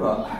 は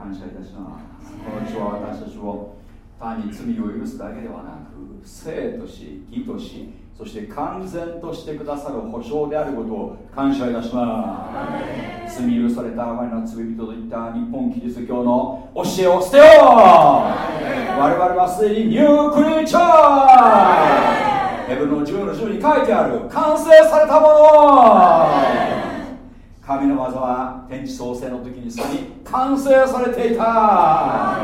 感謝いたします。この血は私たちを単に罪を許すだけではなく生とし義としそして完全としてくださる保証であることを感謝いたします。罪許された我々の罪人といった日本キリスト教の教えを捨てよう。我々はすでにニュークリーチャー。ヘブンの10の10に書いてある。完成されたもの神の技は天地創生の時にすでに完成されていた。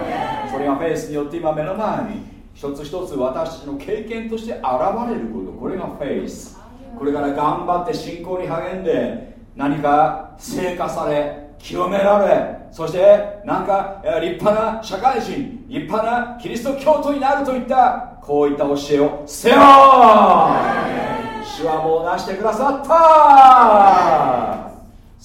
それがフェイスによって今目の前に一つ一つ私たちの経験として現れること。これがフェイス。これから頑張って信仰に励んで何か成果され清められそしてなんか立派な社会人立派なキリスト教徒になるといったこういった教えをせよ主はもうなしてくださった。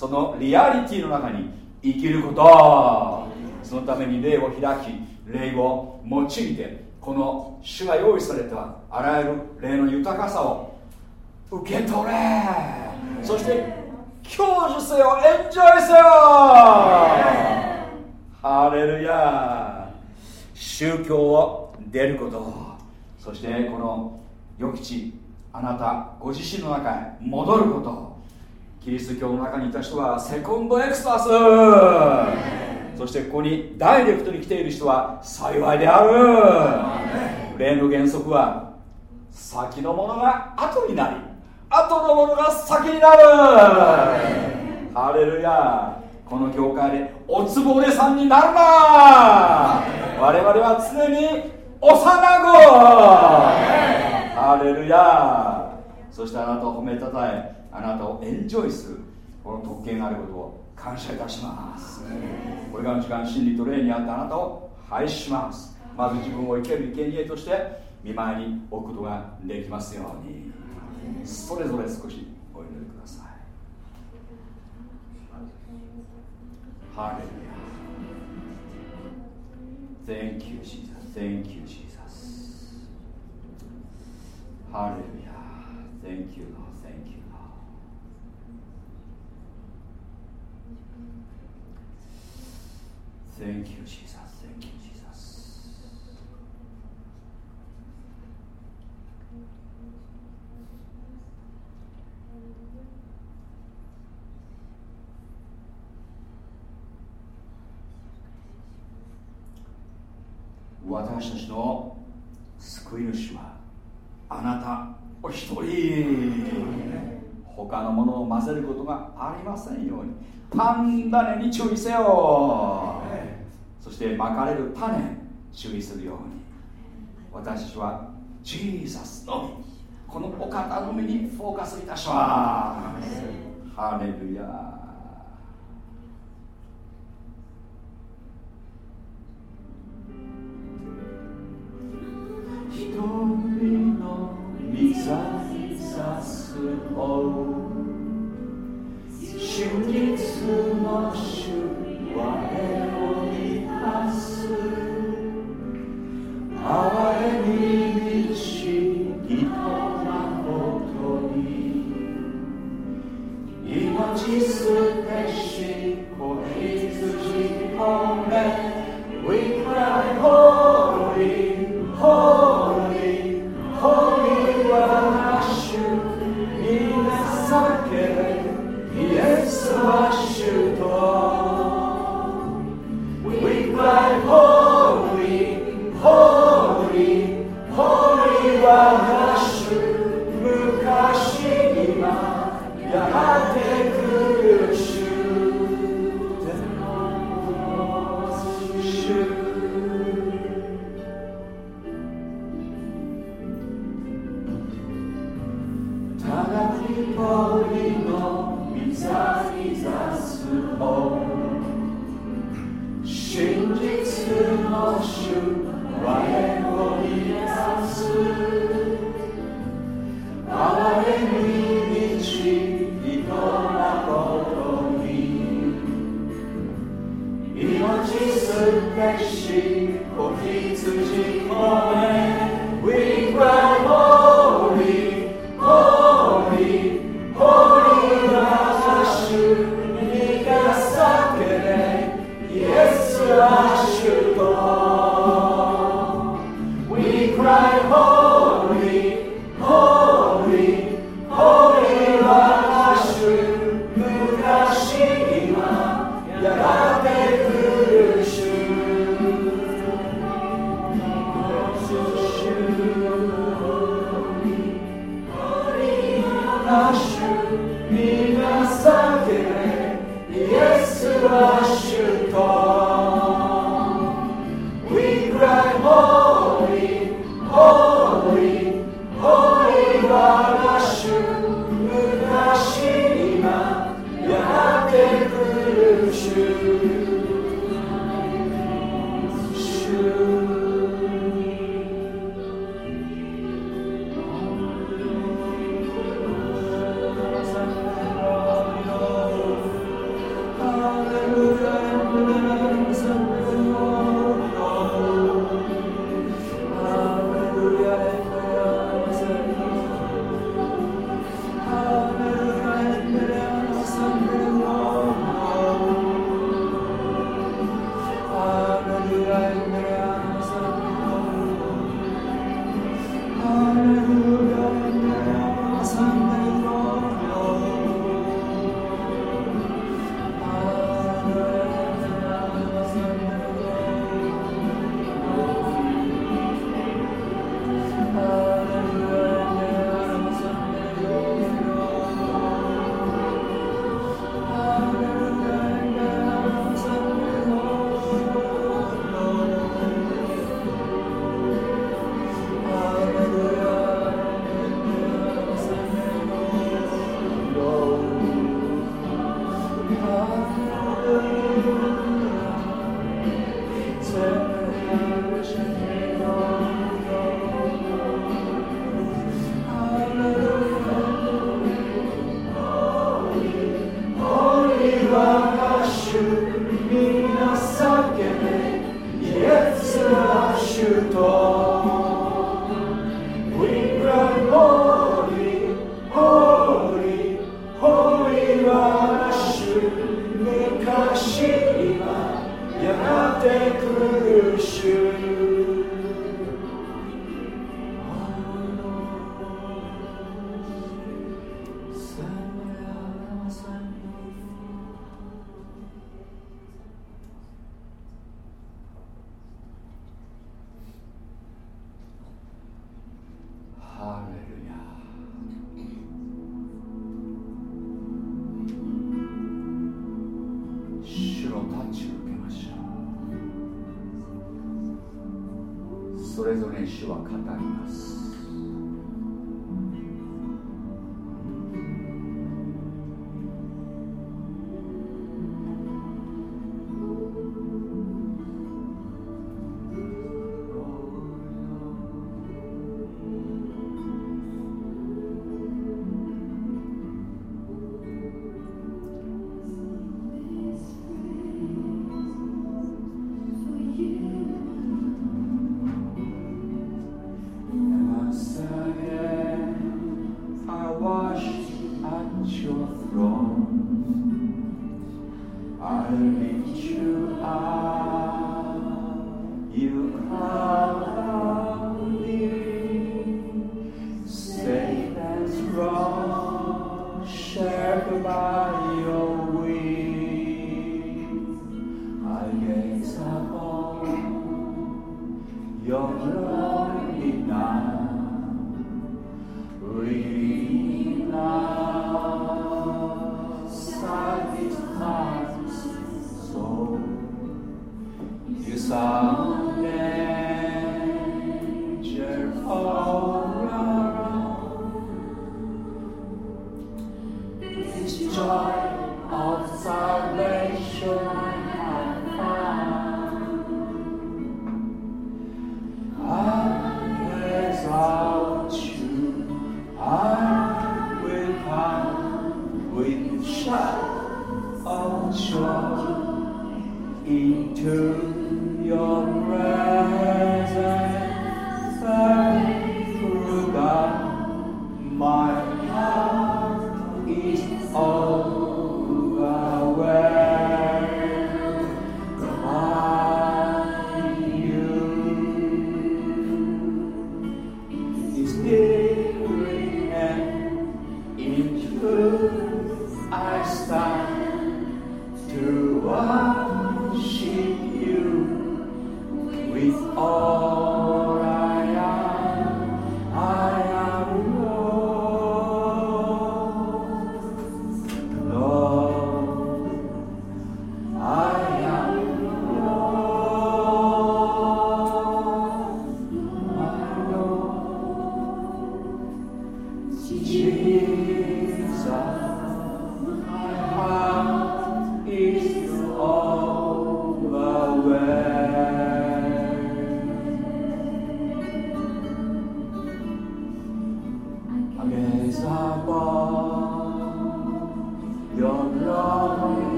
そのリアリティの中に生きること。そのために霊を開き霊を用いてこの主が用意されたあらゆる霊の豊かさを受け取れ。そして享受せよエンジョイせよ。ハレルヤ。宗教を出ること。そしてこの予期地あなたご自身の中へ戻ること。キリスト教の中にいた人はセコンドエクスタス。そしてここにダイレクトに来ている人は幸いである。例の原則は先のものが後になり後のものが先になる。ハレルヤ。この教会でおつぼねさんになるな。我々は常に幼子。ハレルヤ。そしてあなたを褒めたたえあなたをエンジョイするこの特権があることを感謝いたしますこれからの時間真理と霊にあってあなたを拝しますまず自分を生ける生贄として見舞いに置くことができますようにそれぞれ少しお祈りくださいハレルヤ Thank you, Jesus. Thank you, Jesus. Hallelujah. Thank you, Lord. Thank you, Jesus. Thank you, Jesus. 私たちの救い主はあなたお一人他のものを混ぜることがありませんようにパン種に注意せよそしてまかれる種注意するように。私たちはジーザスのみこのお方のみにフォーカスいたします。ハレルヤ一人の御座にさす方真実の Hallelujah.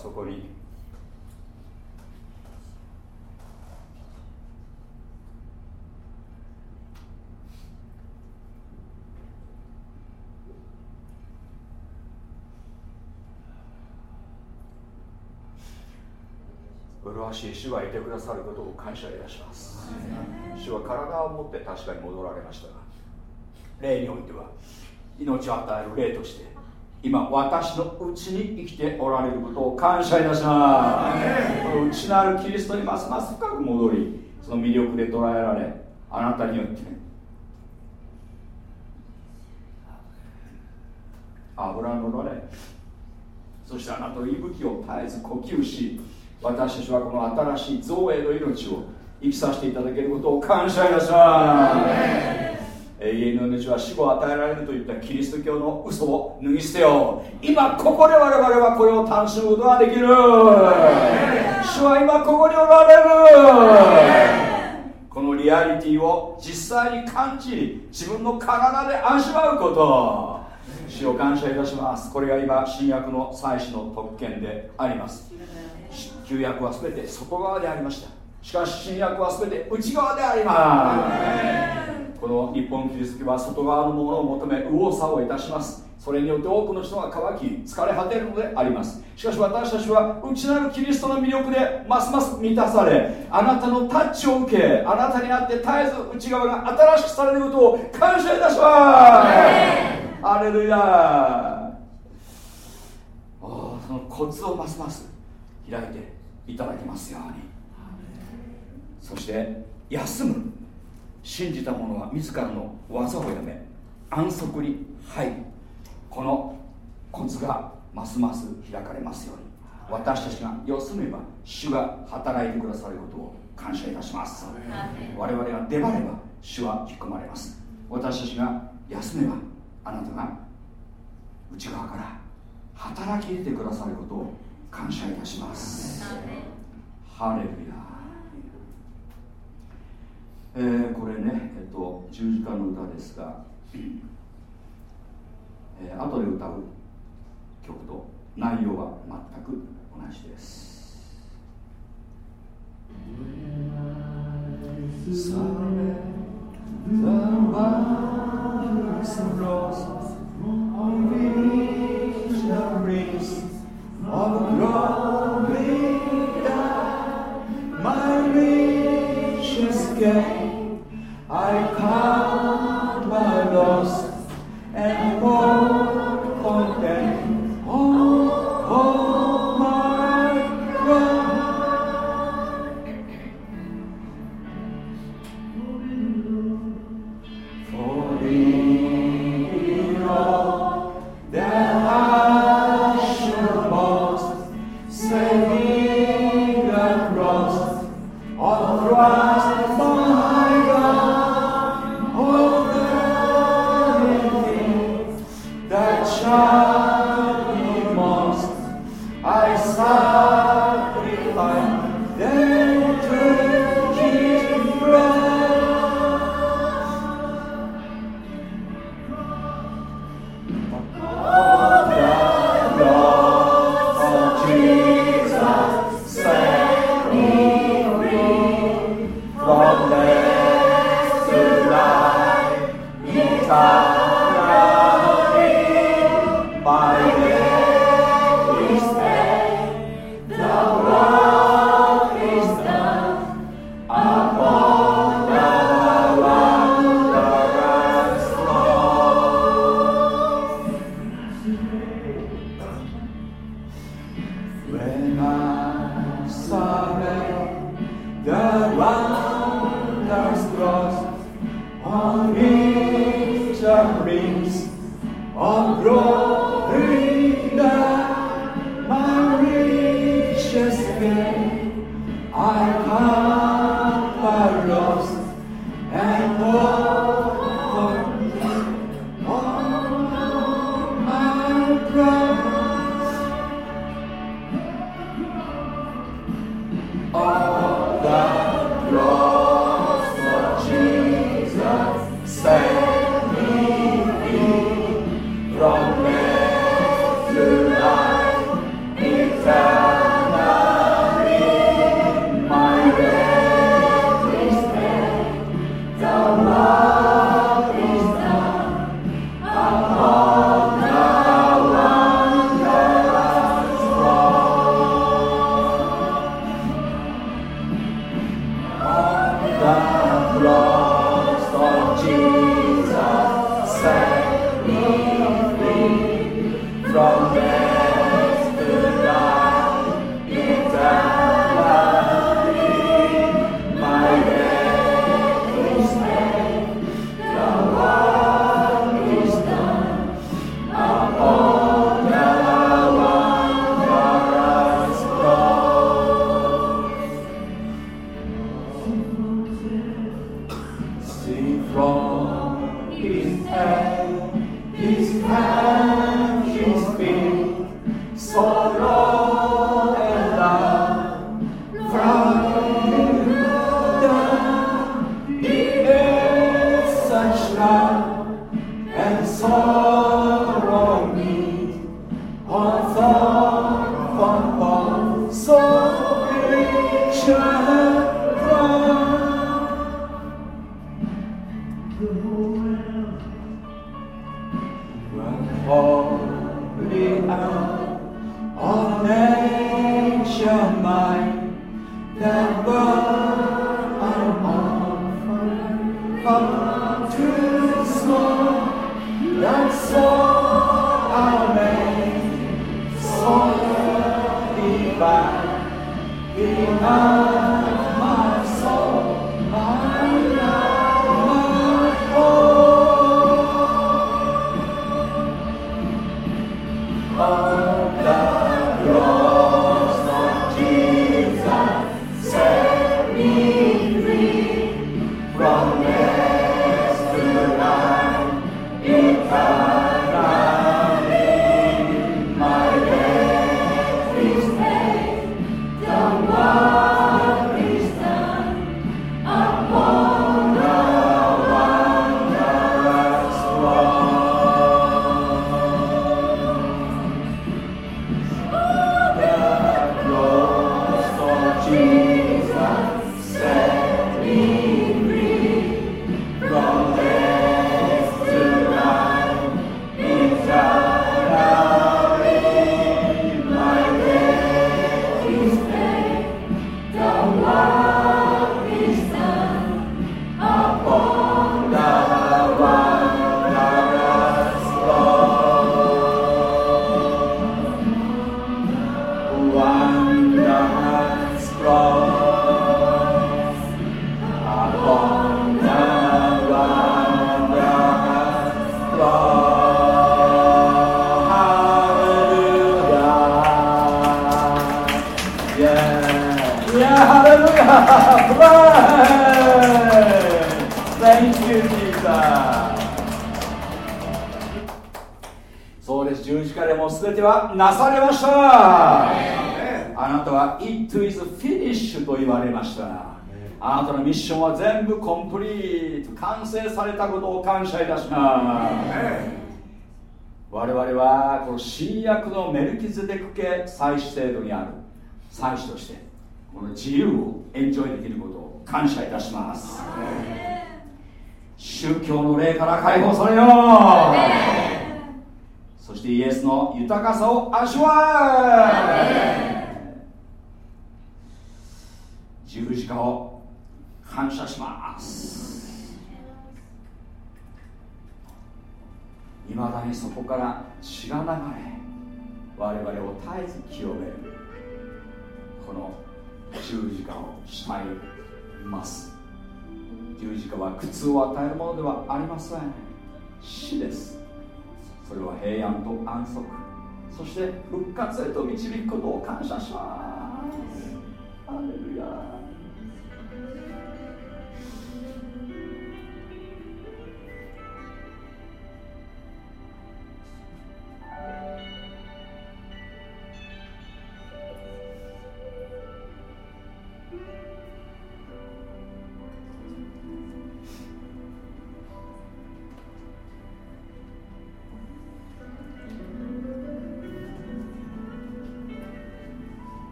そこに。麗しい主はいてくださることを感謝いたします。主は体を持って確かに戻られましたが霊においては命を与える霊として今私のうちに生きておられることを感謝いたします。内なるキリストにますます深く戻りその魅力で捉えられあなたによって油のられそしてあなたの息吹を絶えず呼吸し私たちはこの新しい造営の命を生きさせていただけることを感謝い。たします永遠の命は死後与えられるといったキリスト教の嘘を脱ぎ捨てよう。今ここで我々はこれを楽しむことができる。主は今ここにおられる。このリアリティを実際に感じ自分の体で味わうこと。主を感謝いたします。これが今新約の祭司の特権であります。旧約は全て外側でありました。しかし新約は全て内側でありますこの日本キリスト教は外側のものを求め右往左往いたします。それによって多くの人が乾き疲れ果てるのであります。しかし私たちは内なるキリストの魅力でますます満たされあなたのタッチを受けあなたにあって絶えず内側が新しくされることを感謝いたします。アレルヤそのコツをますます開いていただきますように。そして休む信じた者は自らの技をやめ安息に入りこのコツがますます開かれますように。私たちが休めばは主が働いてくださることを感謝いたします。我々が出張れば主は引き込まれます。私たちが休めばあなたが内側から働き入れてくださることを感謝いたします。ハレルヤえー、これね、えっと、十字架の歌ですが、えー、後で歌う曲と内容は全く同じです。Of glory たことを感謝いたします。我々はこの新約のメルキズデク系祭司制度にある。祭司としてこの自由をエンジョイできることを感謝いたします。宗教の霊から解放されよう。そしてイエスの豊かさを味わえ十字架を感謝します。いまだにそこから血が流れ我々を絶えず清めるこの十字架を慕います。十字架は苦痛を与えるものではありません。死です。それは平安と安息。そして復活へと導くことを感謝します。アレルヤ。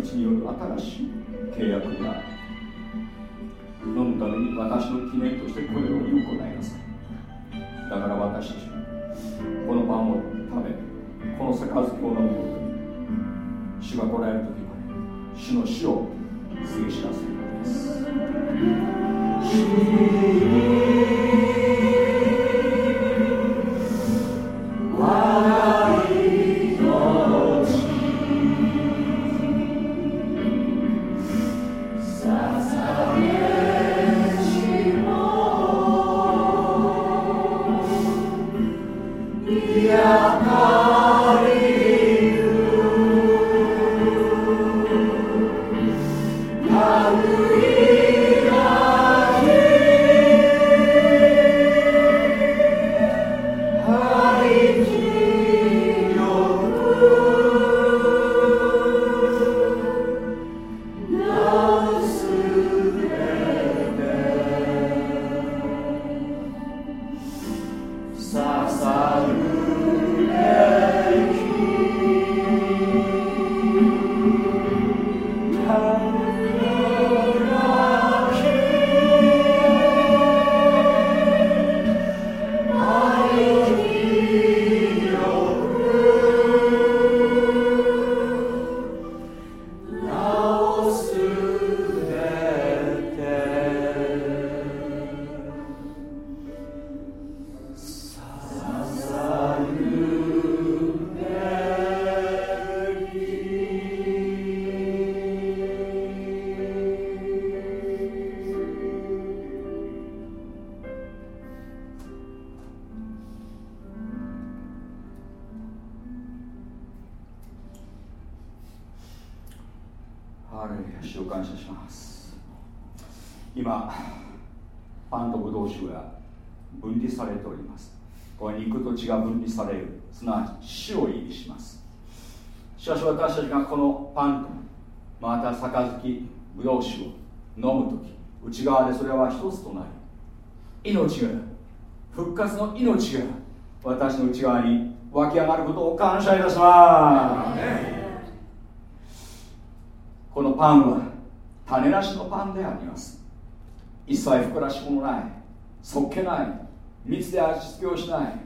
私のうちによる新しい契約が飲むために私の記念としてこれを行いなさいだから私たちはこのパンを食べこの杯を飲むことに主が来られる時まで主の死を告げ知らせるのです内側でそれは一つとなり命が復活の命が私の内側に湧き上がることを感謝いたします。このパンは種なしのパンであります。一切膨らしもないそっけない蜜で味付けをしない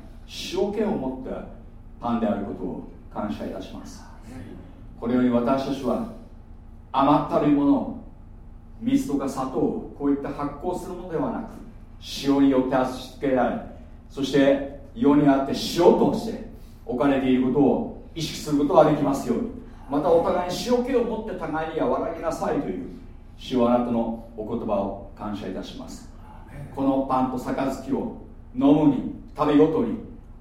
塩気を持ったパンであることを感謝いたします。このように私たちは甘ったるいものを水とか砂糖こういった発酵するものではなく塩によって味付けられそして世にあって塩として置かれていることを意識することができますようにまたお互いに塩気を持って互いに和らぎなさいという塩あなたのお言葉を感謝いたします。このパンと杯を飲むに食べごとに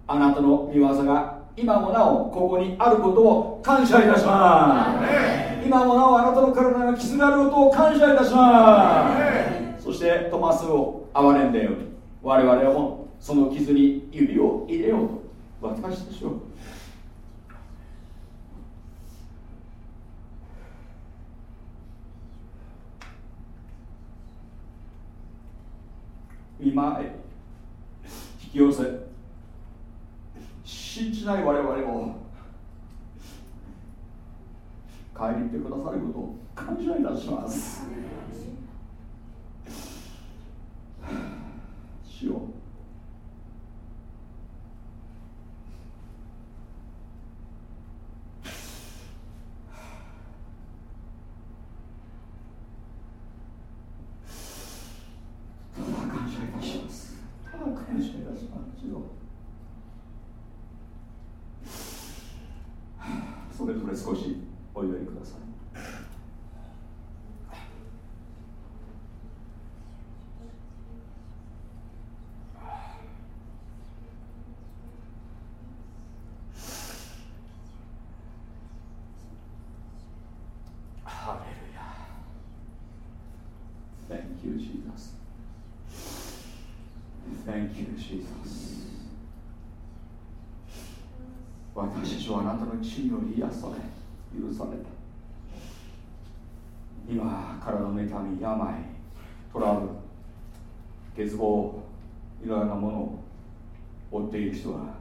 あなたの見業が今もなおここにあることを感謝いたします。今もなおあなたの体が傷があることを感謝いたします。そしてトマスを憐れんでように我々もその傷に指を入れようと私たちを今へ引き寄せ信じない我々を帰りてくださることを感謝いたします。主よ感謝いたします感謝いたします主よそれぞれ少しお祈りくださいハレルヤ Thank you, Jesus. Thank you, Jesus. 私たちはあなたの血により癒され許された。今体の痛み病トラブル欠乏いろいろなものを追っている人は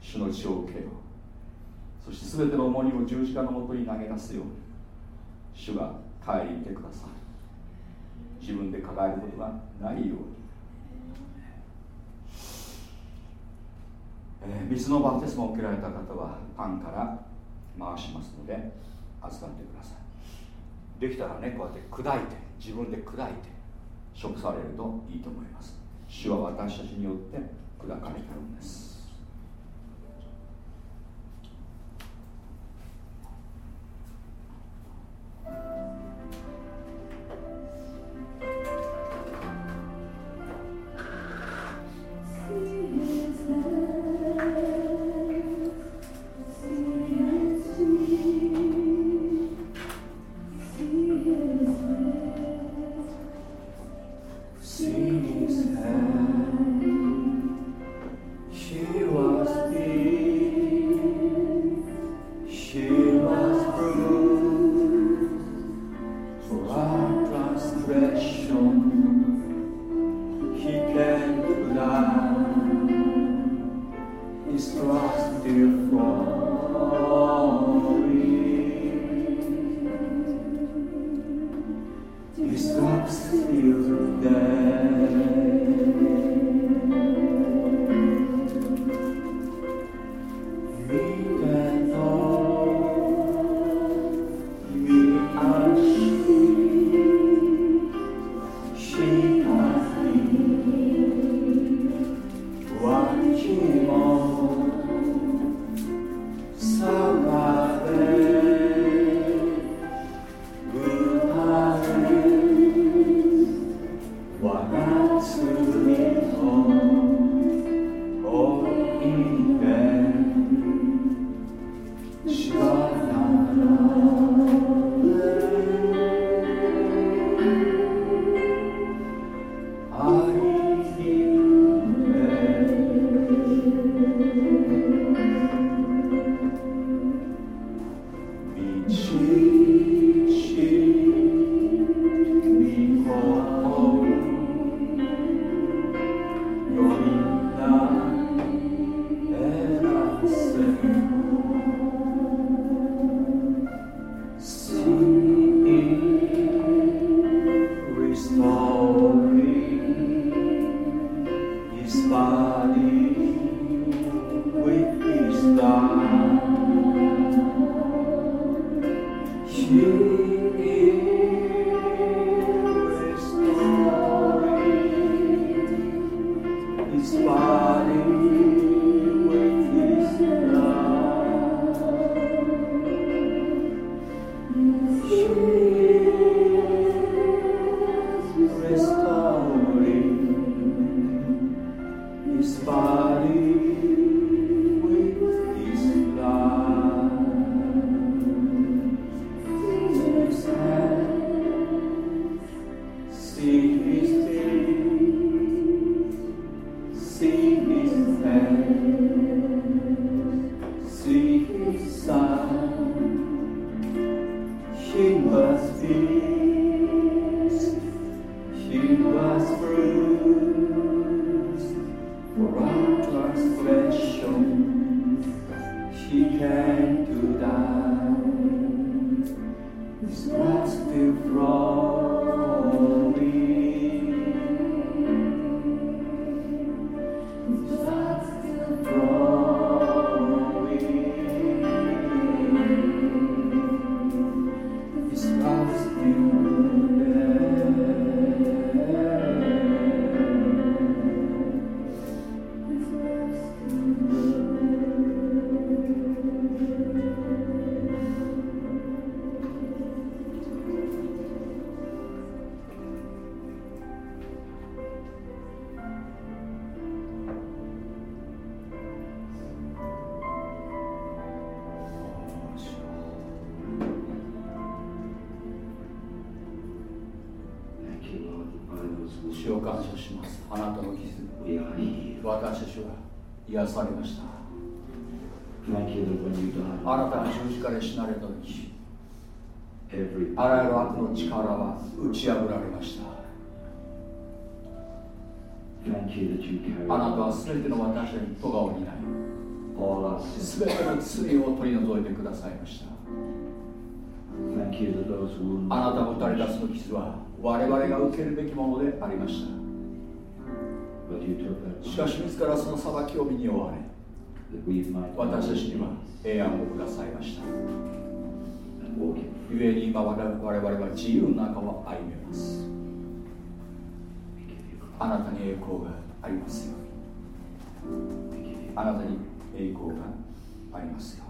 主の血を受けよう。そして全ての重荷を十字架のもとに投げ出すように主が帰り見てください。自分で抱えることがないように、え、水のバプテスマを受けられた方はパンから回しますので預かってください。できたらねこうやって砕いて自分で砕いて食されるといいと思います。主は私たちによって砕かれてるんです。癒されました。新たが十字架で死なれた時あらゆる悪の力は打ち破られました。あなたは全ての私たちに咎を担いべての罪を取り除いてくださいました。あなたの打たれ出すの傷は我々が受けるべきものでありました。しかし自らその裁きを身に負われ私たちには平安をくださいました。故に今我々は自由な中を歩めます。あなたに栄光がありますように。あなたに栄光がありますよう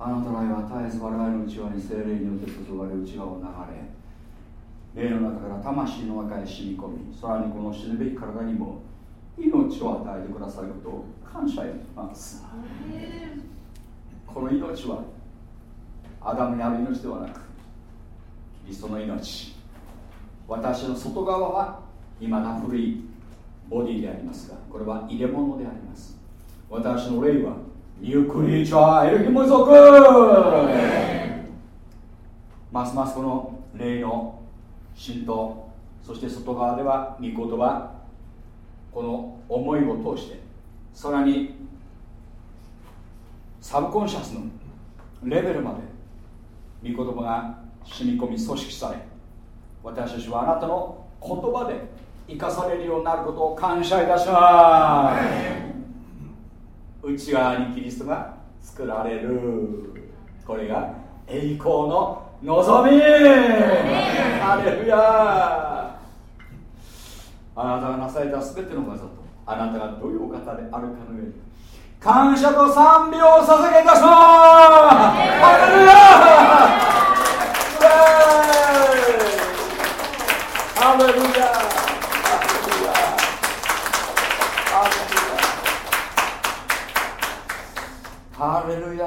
あなたらは絶えず我々の内側に精霊によって注がれ内側を流れ霊の中から魂の中へ染み込みさらにこの死ぬべき体にも命を与えてくださることを感謝いたします。この命はアダムにある命ではなくキリストの命。私の外側は今だ古い。ボディでありますがこれは入れ物であります。私の霊はニュークリーチャーエルヒム族。ますますこの霊の浸透そして外側では御言葉この思いを通してさらにサブコンシャスのレベルまで御言葉が染み込み組織され私たちはあなたの言葉で生かされるようになることを感謝いたします。内側にキリストが作られる。これが栄光の望み。ハレルヤあなたがなされた全ての技とあなたがどういうお方であるかの上に。感謝と賛美を捧げいたします。ハレルヤ。ハレルヤハレルヤ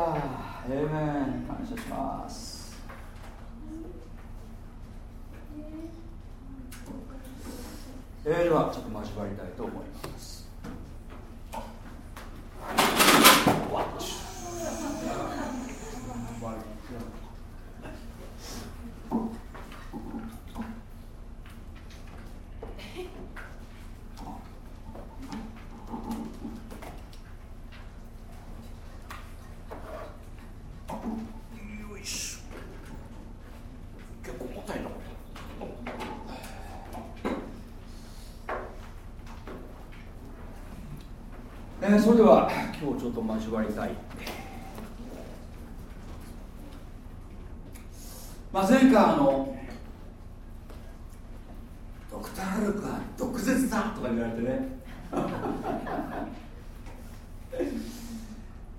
エーメン感謝しますえー、ではちょっと交わりたいと思いますワッチえー、それでは今日ちょっと交わりたい、まあ、前回あのドクター・ルクは毒舌だとか言われてね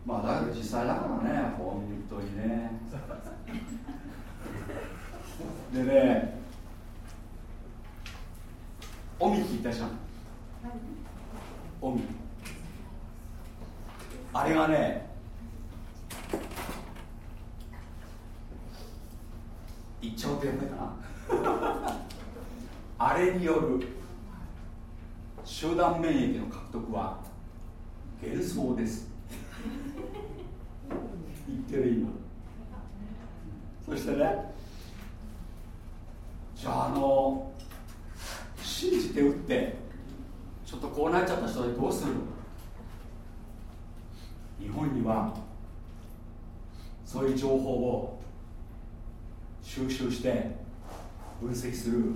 まあだけど実際だからね本当にねでねオミって言ったじゃんオミあれがね言っちゃうとやばいかなあれによる集団免疫の獲得は幻想です言ってる今そしてねじゃああの信じて打ってちょっとこうなっちゃった人でどうするの日本にはそういう情報を収集して分析する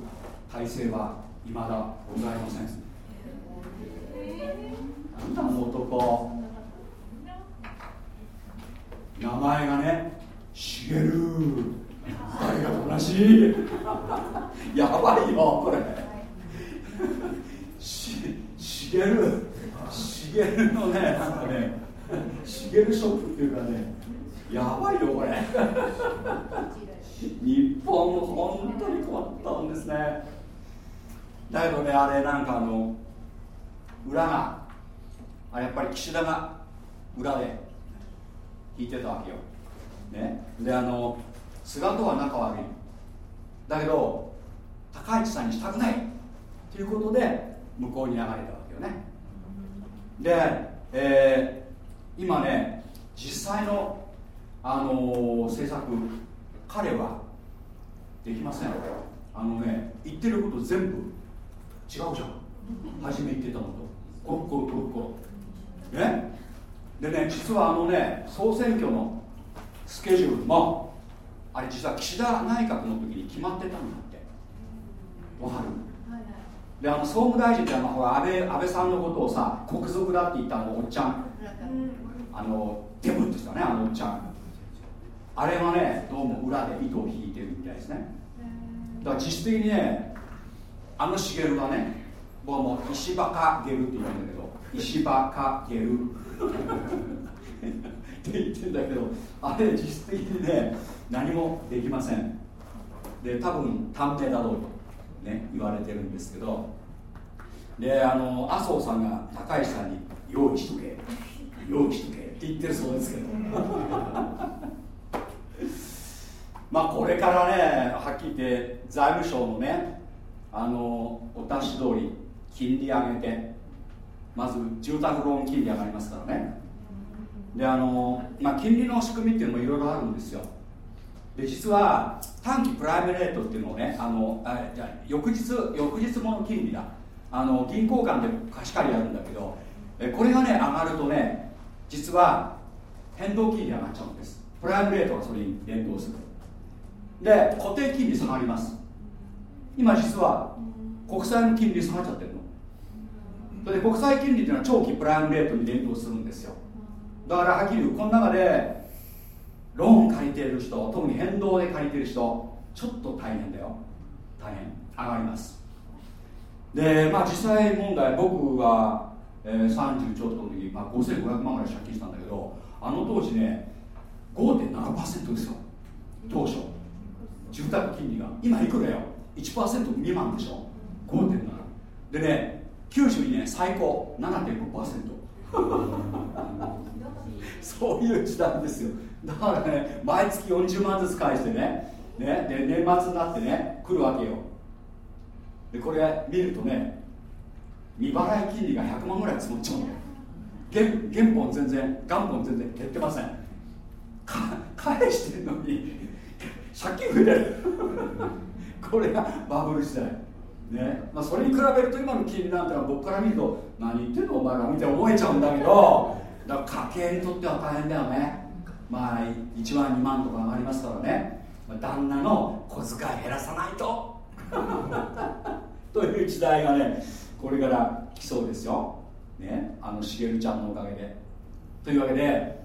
体制は未だございません。なんだの男名前がねしげる誰が同じやばいよこれししげるしげるのねなんかねしげるショックっていうかねやばいよこれ日本当に困ったんですね。だけどねあれなんかあの裏があやっぱり岸田が裏で弾いてたわけよ、ね、であの菅とは仲悪い。だけど高市さんにしたくないということで向こうに流れたわけよね。で、えー、今ね実際の、あのー、政策彼はできませんあのね言ってること全部違うじゃん。初め言ってたのと。コロコロコロコロね？でね実はあのね総選挙のスケジュールもあれ実は岸田内閣の時に決まってたんだって。わかる？であの総務大臣ってあのほら安倍安倍さんのことをさ国賊だって言ったのおっちゃん。あのデブって人ねあのおっちゃん。あれはねどうも裏で糸を引いてるみたいですねだから実質的にねあの茂がね僕はもう石場かゲルって言うんだけど石場かゲルって言ってんだけどあれ実質的にね何もできません。で多分探偵だろうとね言われてるんですけど。であの麻生さんが高石さんに「用意しとけ。用意しとけ」って言ってるそうですけど。まあこれからねはっきり言って財務省のねあのお達し通り金利上げてまず住宅ローン金利上がりますからね。であの、まあ、金利の仕組みっていうのもいろいろあるんですよ。で実は短期プライムレートっていうのをねあのあじゃ翌日翌日もの金利だ。あの銀行間で貸し借りやるんだけどえこれがね上がるとね実は変動金利上がっちゃうんです。プライムレートがそれに連動する。で固定金利下がります。今実は国債の金利下がっちゃってるの。で国債金利っていうのは長期プライムレートに連動するんですよ。だからはっきり言うこの中でローン借りている人特に変動で借りている人ちょっと大変だよ。大変。上がります。でまあ実際問題僕は、えー、30ちょっとの時、まあ、5500万ぐらい借金したんだけどあの当時ね5.7%ですよ。当初。住宅金利が今いくらよ。1%未満でしょ。5.7でね92年最高。7.5% そういう時代ですよ。だからね毎月40万ずつ返してね。ねで年末になってね来るわけよ。でこれ見るとね未払い金利が100万ぐらい積もっちゃうの。原原本全然元本全然減ってません。返してるのに借金増えてるこれがバブル時代。ね。まあ、それに比べると今の金利なんてのは僕から見ると何言ってんのお前ら見て思えちゃうんだけど。だから家計にとっては大変だよね。まあ1万2万とか上がりますからね、まあ、旦那の小遣い減らさないと。という時代がねこれから来そうですよ。ね。あのしげるちゃんのおかげで。というわけで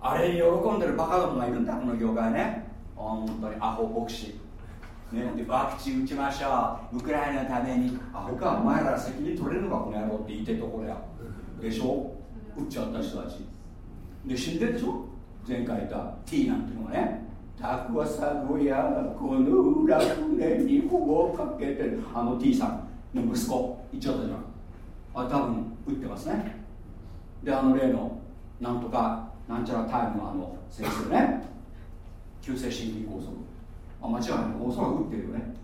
あれに喜んでるバカどもがいるんだこの業界ね。本当にアホ牧師。ね、でワクチン打ちましょう。ウクライナのためにアホかお前ら責任取れるのかこの野郎って言ってところや。でしょ？打っちゃった人たち。で死んでるでしょ？前回言った T なんていうのがね。たくわさごやこの裏船にほぼかけてあの T さん。の息子。言っちゃったじゃん。あ多分打ってますね。であの例のなんとかなんちゃらタイムのあの先生ね。急性心筋梗塞あ間違いない。おそらく打ってるよね。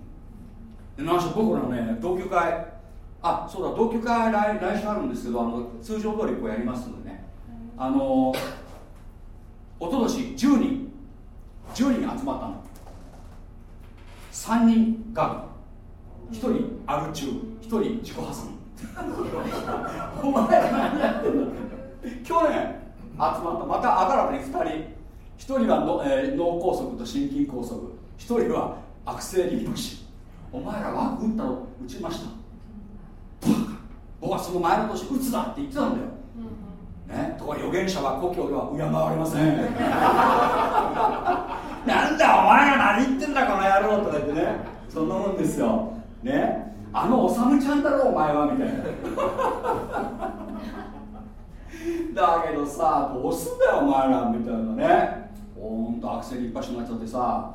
で何しろ僕らね同級会あそうだ同級会来来週あるんですけどあの通常通りこうやりますのでね。あのおととし10人10人集まったの。3人が1人アル中。1人自己破産。お前ら何やってんの？去年集まった。また新たに2人1人はの、えー、脳梗塞と心筋梗塞。一人は悪性リンパ腫。お前らワク打ったの打ちました。僕はその前の年打つなって言ってたんだよ、ね、ところ預言者は故郷では敬われません。なんだお前が何言ってんだこの野郎とか言ってね。そんなもんですよ。ね。あのおさむちゃんだろお前はみたいな。だけどさどうすんだよお前らみたいなねほんと悪性リンパ腫になっちゃってさ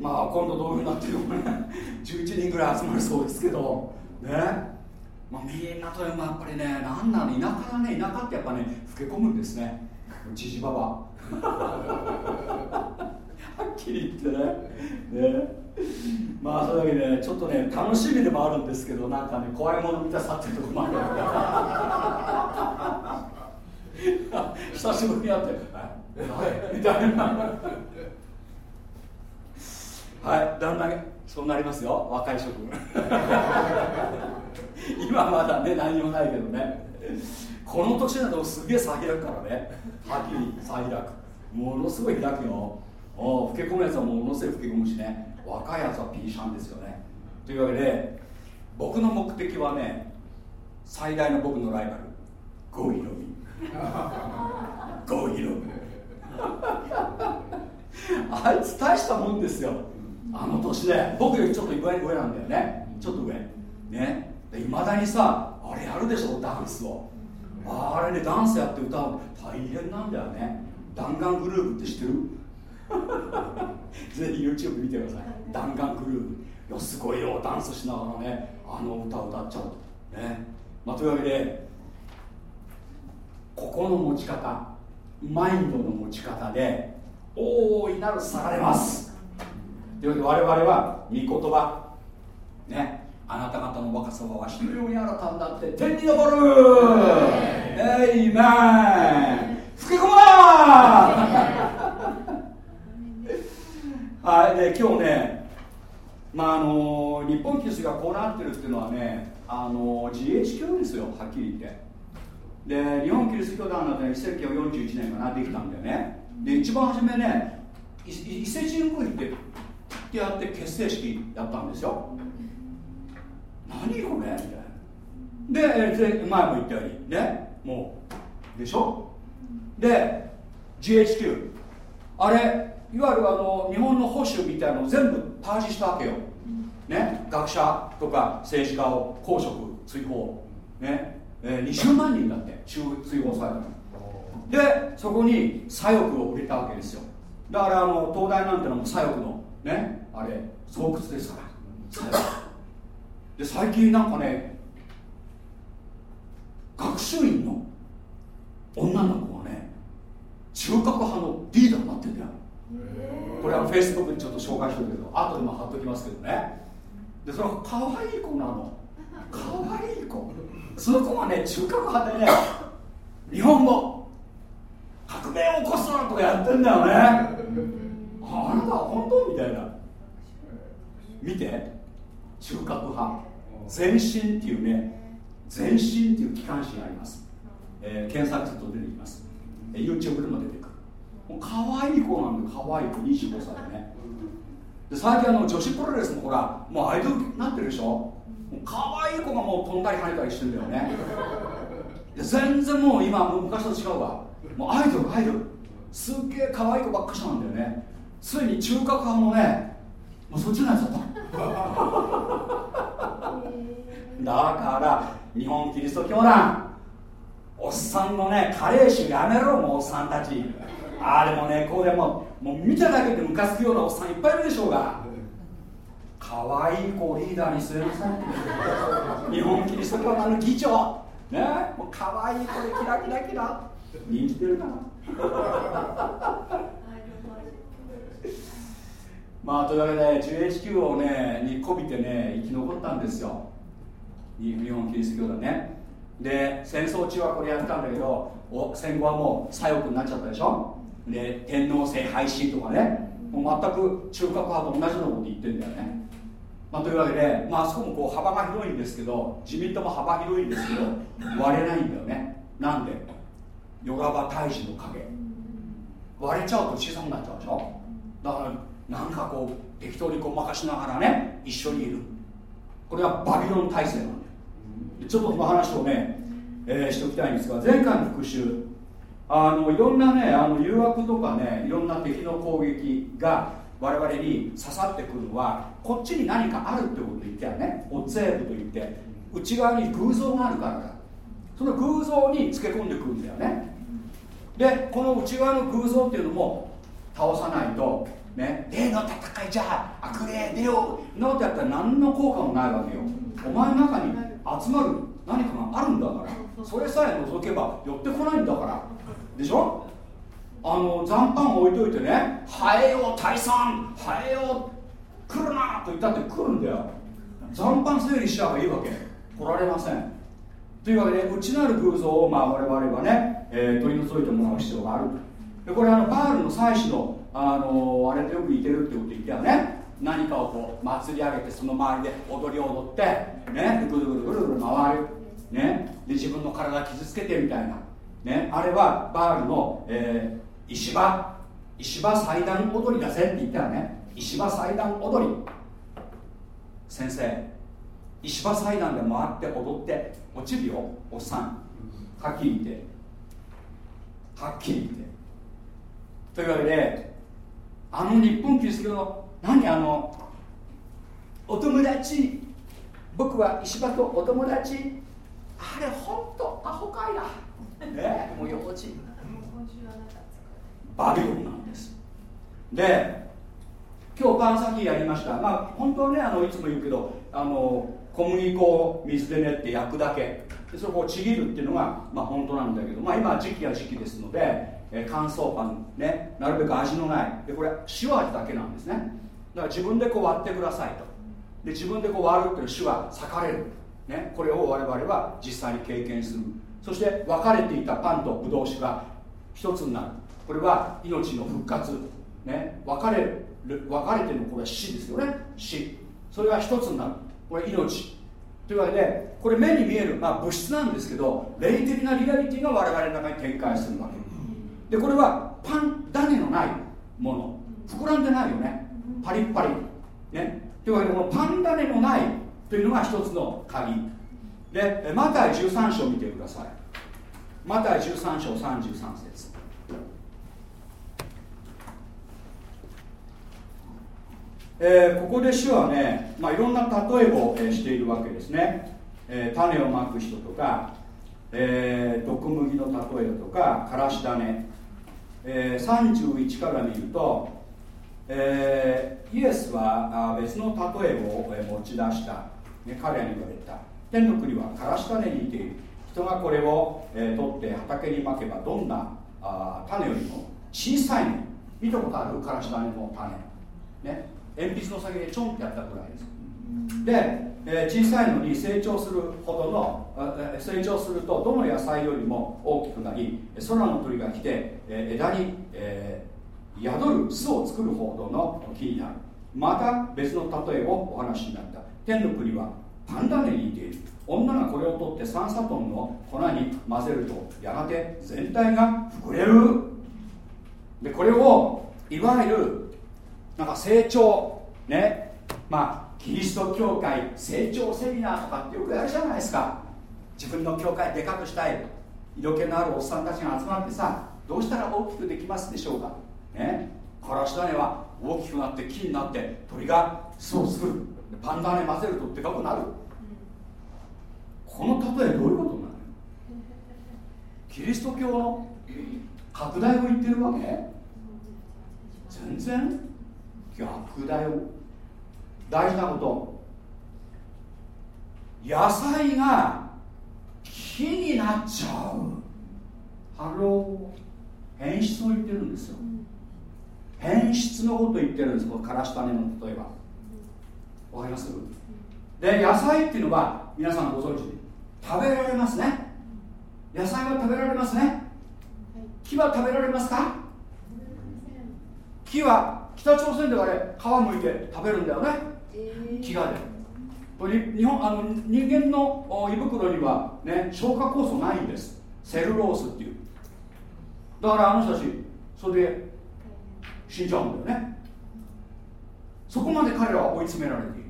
まあ今度どういうふうになってるかね。11人ぐらい集まるそうですけどね。まあ、みんなというのはやっぱりね何なの田舎はね田舎ってやっぱね老け込むんですね。じじばば。はっきり言ってね。ね。まあそういうわけでちょっとね楽しみでもあるんですけどなんかね怖いもの見たさっていうとこもある 久しぶりに会って「みたいな。はいだんだんそうなりますよ。若い諸君。今まだね何もないけどね。この年だとすげえ差開くからね。はっきり差開。くものすごい開くよ。お老け込むやつはものすごい老け込むしね。若いやつはピーシャンですよね。というわけで僕の目的はね最大の僕のライバル。ゴイロミ。ゴイロミ。あいつ大したもんですよ。あの年で。僕よりちょっと上上なんだよね。ちょっと上。ね。いまだにさあれやるでしょダンスを。あれねダンスやって歌う大変なんだよね。弾丸グループって知ってる？ぜひ YouTube 見てください。弾丸グループ。いやすごいよダンスしながらねあの歌歌っちゃうと。ね、まあ、というわけでここの持ち方。マインドの持ち方で大いなるさられます。というわけで我々は御言葉ねあなた方の若さはわしのように新たになって天に昇る。エイメン。吹き込まはい。で今日ねまああの日本キリストがこうなってるっていうのはねあの GHQ ですよはっきり言って。で日本キリスト教団なんて1941年かなできたんだよね。で一番初めね伊勢神宮行ってってやって結成式やったんですよ。何これ？みたいな。で前も言ったように。ねもう。でしょ？で GHQ あれいわゆるあの日本の保守みたいなのを全部パージしたわけよ、ね、学者とか政治家を公職追放、ね。えー、20万人だって追放されたのでそこに左翼を売れたわけですよ。だからあの東大なんてのも左翼のねあれ巣窟ですから。左翼で最近なんかね学習院の女の子がね中核派のリーダーになってんだよ。これはフェイスブックにちょっと紹介してるけど後でも貼っときますけどね。でその可愛い子なの可愛い子。その子がね中核派でね日本語。革命を起こすなとかやってんだよね。あなたは本当みたいな。見て。中核派。全身っていうね全身っていう機関誌があります、えー、検索すると出てきます、えー、YouTube でも出てくる。もう可愛い子なんで可愛い子。25歳でね。で最近あの女子プロレスもほらもうアイドルになってるでしょ。可愛い子がもう飛んだり跳ねたりしてんだよね。で全然もう今昔と違うわ。もうアイドルアイドル。すっげえ可愛い子ばっかしなんだよね。ついに中核派もねもうそっちのやつだった。だから日本キリスト教団おっさんのね加齢臭やめろもうおっさんたち。ああでもねこうでももう見ただけでムカつくようなおっさんいっぱいいるでしょうが可愛い子をリーダーに据えなさい日本キリスト教団の議長ね？もう可愛い子でキラキラキラ。人気出るかな？まあというわけで GHQ をねにこびてね生き残ったんですよ。日本キリスト教だね。で戦争中はこれやってたんだけどお戦後はもう左翼になっちゃったでしょ？で天皇制廃止とかね。もう全く中核派と同じようなこと言ってんだよね、まあ、というわけで、まあそこもこう幅が広いんですけど自民党も幅広いんですけど割れないんだよね。なんで？ヨガバ大使の影。割れちゃうと小さくなっちゃうでしょ？だからなんかこう適当にごまかしながらね一緒にいる。これはバビロン体制なんだよ。ちょっとこの話をね、えー、しておきたいんですが前回の復習あのいろんなねあの誘惑とかねいろんな敵の攻撃が我々に刺さってくるのはこっちに何かあるってこと言ってやね。オッツェーブと言って。内側に偶像があるからだ。その偶像につけ込んでくるんだよね。でこの内側の偶像っていうのも倒さないとね霊の戦いじゃあ悪霊出ようのってやったら何の効果もないわけよ。お前の中に集まる何かがあるんだから。それさえ除けば寄ってこないんだから。でしょ？あの残飯置いといてね「ハエよ退散ハエよ来るな」と言ったって来るんだよ。残飯整理しちゃえばいいわけ。来られません。というわけで内なる偶像をまあ我々はね、えー、取り除いてもらう必要がある。でこれあのバールの祭祀のあのあれとよく似てるってこと言ったよね何かをこう祭り上げてその周りで踊りを踊ってねぐるぐるぐるぐる回る。ね。で自分の体傷つけてみたいな。ね。あれはバールの、えー、石場石場祭壇踊りだぜって言ったらね。石場祭壇踊り。先生石場祭壇で回って踊って落ちるよおっさんはっきり言ってはっきり言って。というわけであの日本キリスト教の何あのお友達僕は石破とお友達。あれ本当アホかいな。ねもう幼稚バビロンなんです。で今日パン先やりました。まあ本当はねあのいつも言うけどあの小麦粉を水で練って焼くだけ。でそれをちぎるっていうのが、まあ、本当なんだけど、まあ、今時期は時期ですので、えー、乾燥パンねなるべく味のない。でこれ塩味だけなんですね。だから自分でこう割ってくださいと。で自分でこう割るっていう種は裂かれる、ね、これを我々は実際に経験する。そして分かれていたパンとブドウ酒が一つになる。これは命の復活、ね、分かれる。分かれてるのこれは死ですよね。死。それが一つになる。これ命。というわけでこれ目に見える、まあ、物質なんですけど霊的なリアリティが我々の中に展開するわけ。でこれはパン種のないもの。膨らんでないよね。パリッパリ。ね。というわけでこのパン種のない。というのが一つの鍵。でマタイ13章見てください。マタイ13章33節。えー、ここで主はね、まあ、いろんな例えを、えー、しているわけですね、えー、種をまく人とか、えー、毒麦の例えだとかからし種、えー、31から見ると、えー、イエスはあ別の例えを、えー、持ち出した、ね、彼に言われた。天の国はからし種に似ている。人がこれを、えー、取って畑にまけばどんなあ種よりも小さいの。見たことある？からし種の種。ね。鉛筆の先でちょんってやったくらいです。で、えー、小さいのに成長するほどの成長するとどの野菜よりも大きくなり空の鳥が来て、えー、枝に、えー、宿る巣を作るほどの木になる。また別の例えをお話になった。天の国はパンダネに似ている。女がこれを取って3サトンの粉に混ぜるとやがて全体が膨れる。でこれをいわゆるなんか成長ねまあキリスト教会成長セミナーとかってよくやるじゃないですか。自分の教会でかくしたい。色気のあるおっさんたちが集まってさどうしたら大きくできますでしょうか。ね。からし種は大きくなって木になって鳥が巣を作る。パンダネ混ぜるとでかくなる。この例えどういうことなのキリスト教の拡大を言ってるわけ？全然？逆だよ。大事なこと。野菜が木になっちゃう。 Hello。変質を言ってるんですよ。変質のこと言ってるんです。このからし種の例えば。わかります？で野菜っていうのは皆さんご存知。食べられますね。野菜は食べられますね。木は食べられますか？木は北朝鮮ではあれ皮むいて食べるんだよね、えー、飢餓で日本あの人間の胃袋には、ね、消化酵素ないんです。セルロースっていう。だからあの人たちそれで死んじゃうんだよね。そこまで彼らは追い詰められている。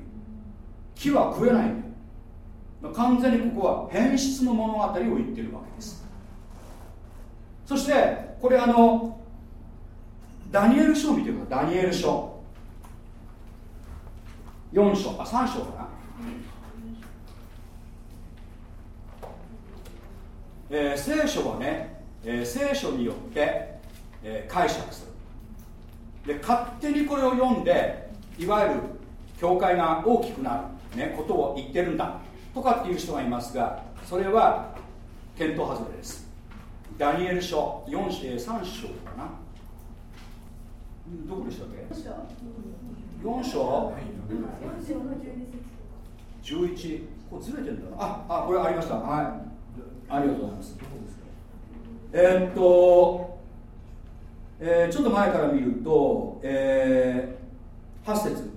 木は食えないんだよ。完全にここは変質の物語を言ってるわけです。そしてこれあのダニエル書を見てくださいダニエル書。4章。あ3章かな、えー、聖書はね、えー、聖書によって、えー、解釈する。で勝手にこれを読んでいわゆる教会が大きくなる、ね、ことを言ってるんだとかっていう人がいますがそれは検討外れです。ダニエル書4 3章。どこでしたっけ？4章。11これずれてるんだな。ああこれありました。はい。ありがとうございます。えー、っと、えー、ちょっと前から見ると、えー、8節。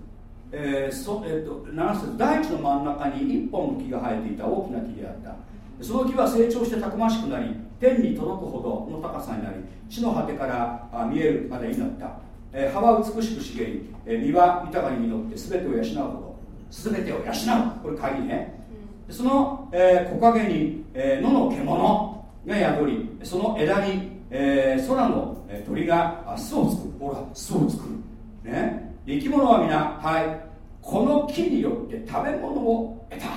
えーそえーと、と7節。大地の真ん中に一本の木が生えていた大きな木であった。その木は成長してたくましくなり天に届くほどの高さになり地の果てからあ見えるまでになったえー、葉は美しく茂り、えー、実は豊かに実って全てを養うほど全てを養う。これ鍵ね、うん、その、えー、木陰に、えー、野の獣が宿りその枝に、えー、空の鳥が巣を作る。ほら巣を作る。ね。生き物は皆はい。この木によって食べ物を得た。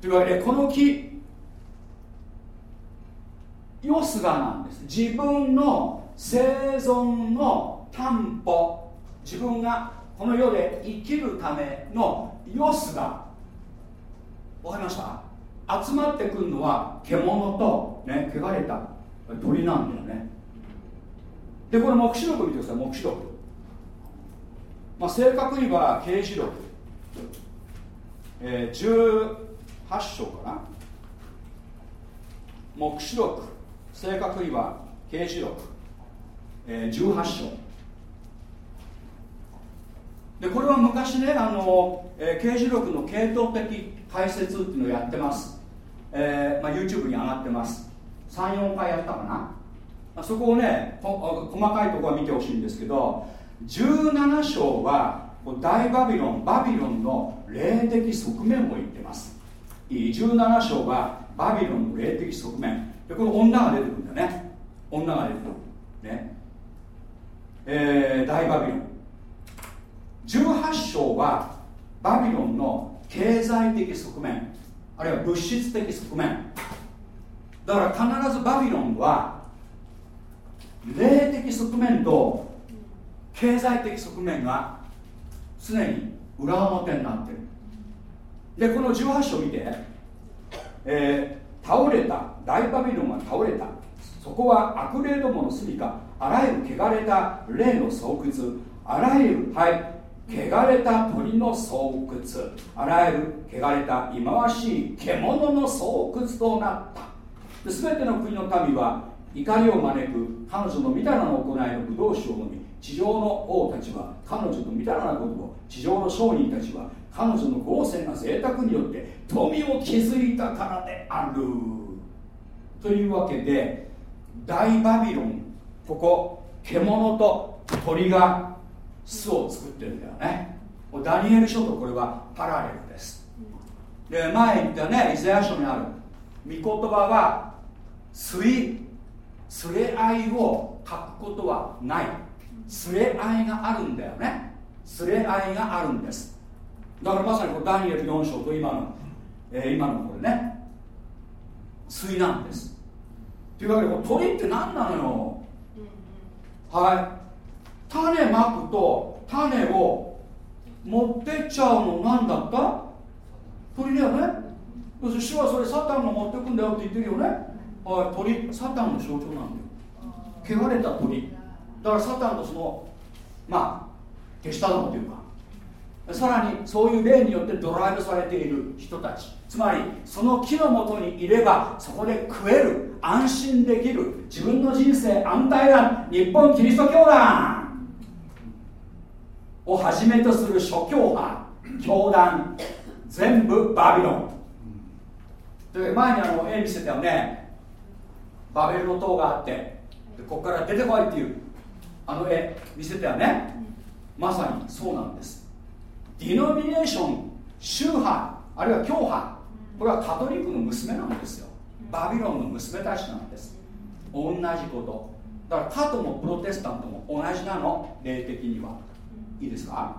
というわけでこの木ヨスがなんです。自分の生存の担保。自分がこの世で生きるためのヨスが。わかりました？集まってくるのは獣とね汚れた鳥なんだよね。でこれ黙示録見てください。黙示録。まあ正確には刑事録、えー、18章かな。黙示録。正確には刑事録、えー、18章。でこれは昔ねあの、えー、刑事録の系統的解説っていうのをやってます、えーまあ、YouTube に上がってます。34回やったかな、まあ、そこをね細かいところは見てほしいんですけど17章は大バビロンバビロンの霊的側面を言ってます。17章はバビロンの霊的側面。でこの女が出てくるんだよね。女が出てくる。ね。えー、大バビロン。18章はバビロンの経済的側面あるいは物質的側面。だから必ずバビロンは霊的側面と経済的側面が常に裏表になってる。でこの18章見て、えー、倒れた大バビロンは倒れた。そこは悪霊どもの住みか。あらゆる汚れた霊の巣窟あらゆるはい汚れた鳥の巣窟あらゆる汚れた忌まわしい獣の巣窟となった。で全ての国の民は怒りを招く彼女のみだらな行いの武道酒を飲み地上の王たちは彼女のみだらなことを地上の商人たちは彼女の豪勢な贅沢によって富を築いたからである。というわけで大バビロンここ獣と鳥が巣を作ってるんだよね。ダニエル書とこれはパラレルです。で前言ったねイザヤ書にある御言葉は水連れ合いを書くことはない。連れ合いがあるんだよね。連れ合いがあるんです。だからまさにこのダニエル4章と今の、えー、今のこれね。水なんです。というわけで鳥って何なのよ？はい。種まくと種を持ってっちゃうの何だった？鳥だよね。要するに主はそれサタンが持ってくんだよって言ってるよね。はい。鳥サタンの象徴なんだよ。汚れた鳥。だからサタンとそのまあ手下どもというかさらにそういう例によってドライブされている人たち。つまりその木のもとにいればそこで食える安心できる自分の人生安泰だ日本キリスト教団をはじめとする諸教派教団全部バビロン。で前にあの絵見せたよね。バベルの塔があってでここから出てこいっていうあの絵見せたよね。まさにそうなんです。ディノミネーション宗派あるいは教派これはカトリックの娘なんですよ。バビロンの娘たちなんです。同じこと。だからカトもプロテスタントも同じなの。霊的には。いいですか？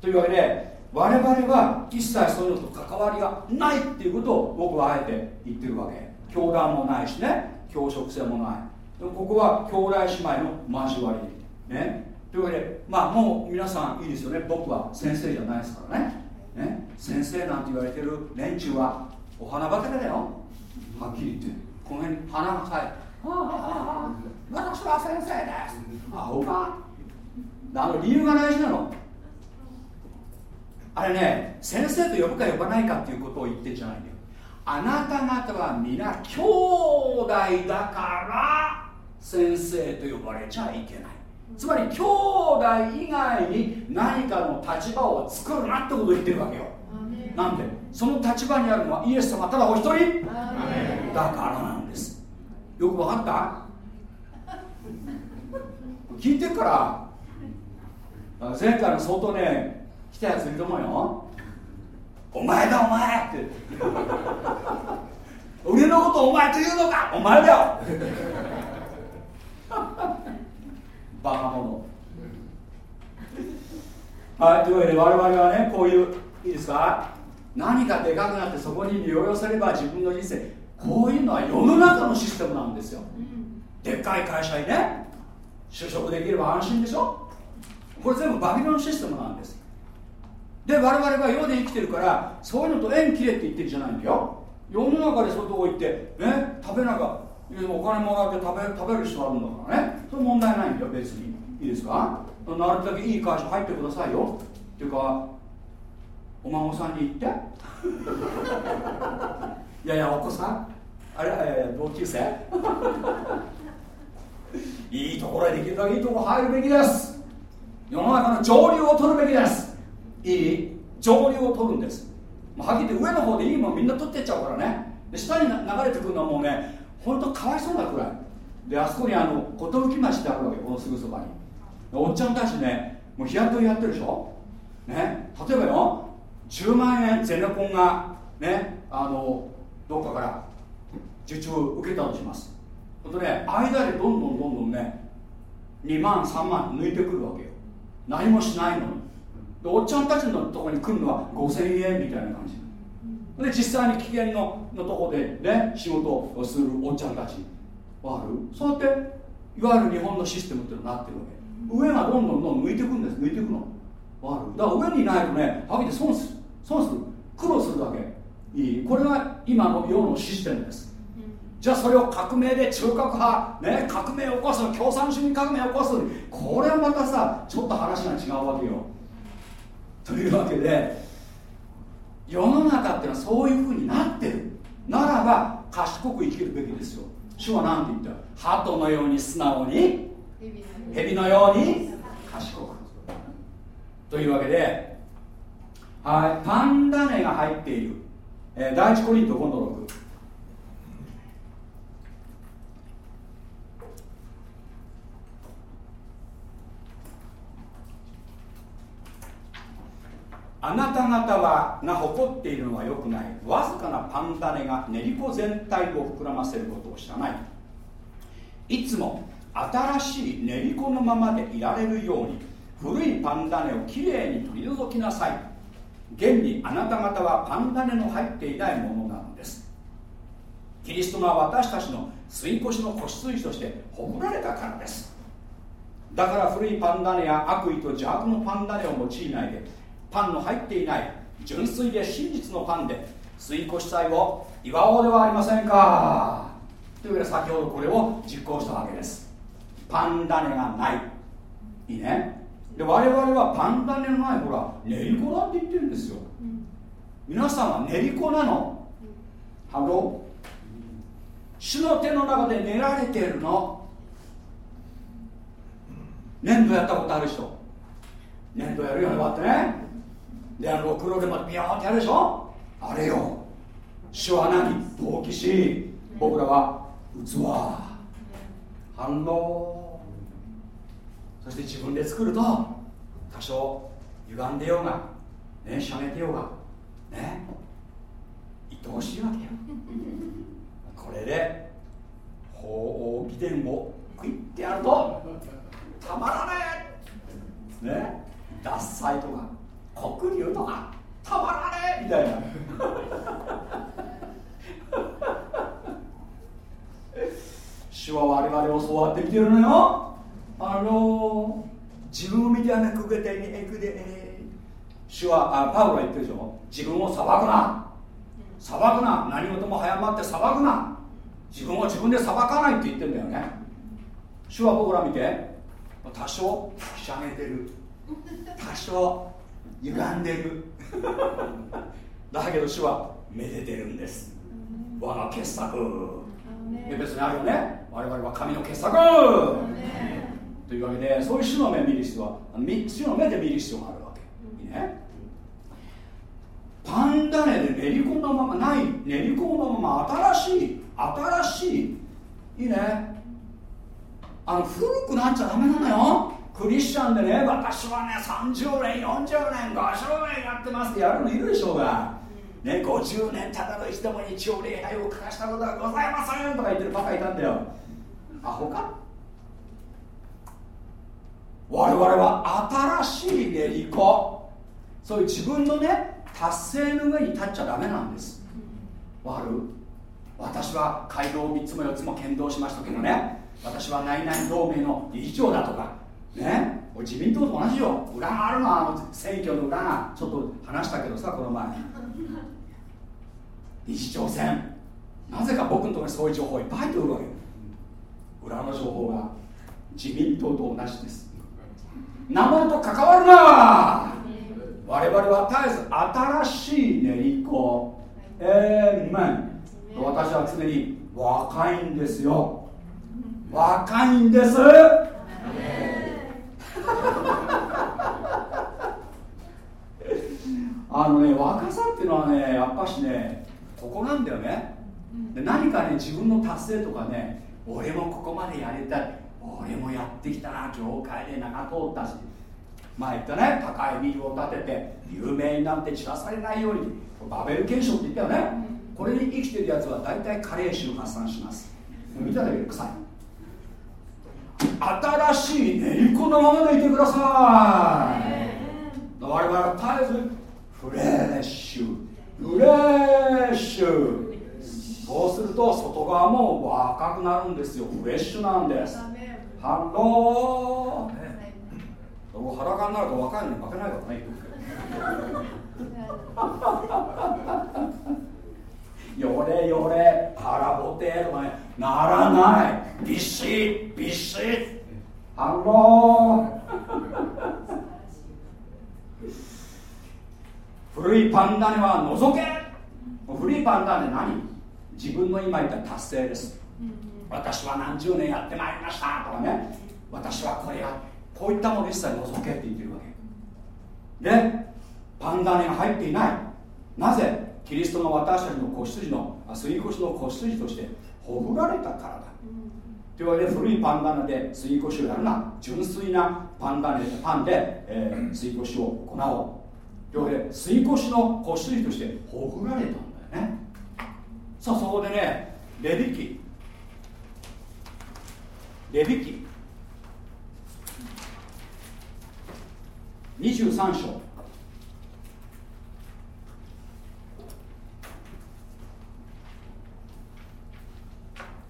というわけで我々は一切そういうのと関わりがないっていうことを僕はあえて言ってるわけ。教団もないしね。教職性もない。でもここは兄弟姉妹の交わり。ねというわけでまあもう皆さんいいですよね。僕は先生じゃないですからね。ね。先生なんて言われてる連中はお花畑だよ。はっきり言って。この辺に花が咲い。て「私は先生です」アホかあの理由が大事なの。あれね先生と呼ぶか呼ばないかっていうことを言ってんじゃないんだよ。あなた方は皆兄弟だから先生と呼ばれちゃいけない。つまり兄弟以外に何かの立場を作るなってことを言ってるわけよ。なんで？その立場にあるのはイエス様ただお一人？だからなんです。よく分かった？聞いてから。前回の相当ね来たやついると思うよ。お前だお前って。俺のことお前と言うのか？お前だよバカ者はいというわけで我々はねこういういいですか？何かでかくなってそこに身を寄せれば自分の人生こういうのは世の中のシステムなんですよ、でっかい会社にね就職できれば安心でしょ？これ全部バビロンシステムなんです。で我々は世で生きてるからそういうのと縁切れって言ってるじゃないんだよ。世の中でそういうとこ行ってね食べなかお金もらって食べ食べる人あるんだからね。それ問題ないんだよ別に。いいですか？なるだけいい会社入ってくださいよ。っていうかお孫さんに言って。いやいやお子さん。あれいやいや同級生。いいところへできるだけいいところ入るべきです。世の中の上流を取るべきです。いい上流を取るんです。はっきり言って上の方でいいもんみんな取ってっちゃうからね。で下に流れてくるのはもうね本当かわいそうなくらい。であそこにあの寿町ってあるわけこのすぐそばに。おっちゃんたちねもう日雇いやってるでしょ？ね？例えばよ10万円ゼネコンがねあのどっかから受注受けたとします。とね間でどんどんどんどんね2万3万抜いてくるわけよ。何もしないのにでおっちゃんたちのとこに来るのは5000円みたいな感じ。で実際に危険ののとこでね仕事をするおっちゃんたちわかる。そうやっていわゆる日本のシステムっていうのになってるわけ。上がどんどんどん抜いていくんです。抜いていくの。わかる。だから上にいないとねはっきり損する。損する。苦労するだけ。いい。これが今の世のシステムです。じゃあそれを革命で中核派、ね、革命を起こす共産主義革命を起こすこれはまたさちょっと話が違うわけよ。というわけで世の中っていうのはそういうふうになってる。ならば賢く生きるべきですよ。主は何て言った？鳩のように素直に蛇のように。賢く。というわけで、はい、パンダネが入っている、えー、第一コリント5の6あなた方はが誇っているのはよくない。わずかなパン種が練り粉全体を膨らませることを知らない。いつも新しい練り粉のままでいられるように古いパン種をきれいに取り除きなさい。現にあなた方はパン種の入っていないものなのです。キリストが私たちの吸い越しの子羊として誇られたからです。だから古いパン種や悪意と邪悪のパン種を用いないでパンの入っていない純粋で真実のパンで吸い越し祭を祝おうではありませんか。というわけで先ほどこれを実行したわけです。パン種がない。いいね。で我々はパン種のないほら練り粉だって言ってるんですよ、うん、皆さんは練り粉なの、うん、ハロ主の手の中で練られてるの。粘土やったことある人。粘土やるよねこうやってねであの黒でまビヨーってやるでしょ？あれよ。主は何陶器師僕らは器。反応。そして自分で作ると多少歪んでようがねしゃべってようがね。愛おしいわけよ。これで鳳凰儀伝をクイッてやるとたまらねえね獺祭とか黒竜とかたまらねえみたいな主は我々をそうやってのよ。あの自分を見てはねくげてにえくで主はあパウロは言ってるでしょ。自分を裁くな。裁くな。何事も早まって裁くな。自分を自分で裁かないって言ってんだよね。主は僕ら見て多少しゃげてる。多少歪んでる。だけど主はめでてるんです。我が傑作。別にあるよね我々は神の傑作。というわけでそういう主の目見る必要は主の目で見る必要があるわけ。いいね。パンダネで練り込んだままない練り込んだまま新しい新しいいいね。あの古くなっちゃダメなのよ。クリスチャンでね私はね30年40年50年やってますってやるのいるでしょうが、ね、50年ただの一度も日曜礼拝を欠かしたことはございませんとか言ってるバカいたんだよアホか？我々は新しい練り子そういう自分のね達成の上に立っちゃダメなんです。わかる私は街道3つも4つも剣道しましたけどね。私は内々同盟の理事長だとか。ね？自民党と同じよ。裏があるのあの選挙の裏がちょっと話したけどさこの前。理事長選。なぜか僕のところにそういう情報いっぱい入ってくるわけ。裏の情報が自民党と同じです。なものと関わるな我々は絶えず新しい練り子えー、メン私は常に若いんですよ。若いんです。あのね若さっていうのはねやっぱしねここなんだよね。で何かね自分の達成とかね俺もここまでやりたい俺もやってきたな業界で長通ったし前言ったね高いビルを建てて有名になって散らされないようにバベル現象って言ったよね。これに生きてるやつは大体加齢臭発散します。見ただけで臭い。新しい練り子のままでいてください。我々は絶えずフレッシュフレッシュそうすると外側も若くなるんですよ。フレッシュなんです。Hello、ね、裸になると若いのに負けない。からねよれよれ腹ぼてとかねならない。ビシッビシッハロー古いパンダネは除け。古いパンダネ何？自分の今言った達成です、私は何十年やってまいりましたとかね。私はこれやこういったもの一切除けって言ってるわけ。でパンダネが入っていない。なぜ？キリストの私たちの子羊の杉越の子羊としてほぐられたからだ、というわけで古いパンダネで杉越をやるな。純粋なパンダネパンで、えー、杉越を行おう。というわけで吸い越しの子羊としてほぐられたんだよねさあそこでねレビキ。レビキ。23章。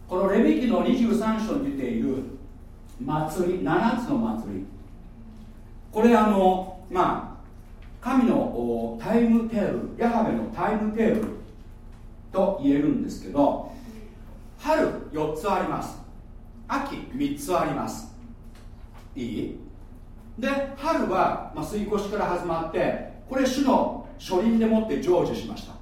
このレビキの23章に出ている祭り7つの祭り。これあのまあ神のタイムテーブルヤハベのタイムテーブル。と言えるんですけど春4つあります。秋3つあります。いい？で春は、まあ、吸い越しから始まってこれ主の書輪でもって成就しました。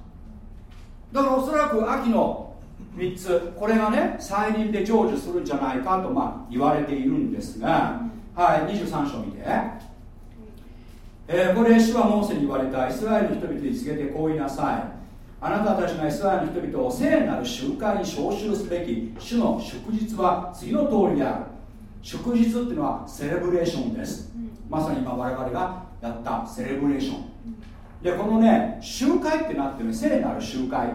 だからおそらく秋の3つこれがね再臨で成就するんじゃないかと、まあ、言われているんですが、はい23章見て。えー、これ主はモーセに言われたイスラエルの人々に告げてこう言いなさい。あなたたちがイスラエルの人々を聖なる集会に招集すべき主の祝日は次の通りである。祝日っていうのはセレブレーションです、まさに今我々がやったセレブレーション。でこのね集会ってなってる聖なる集会。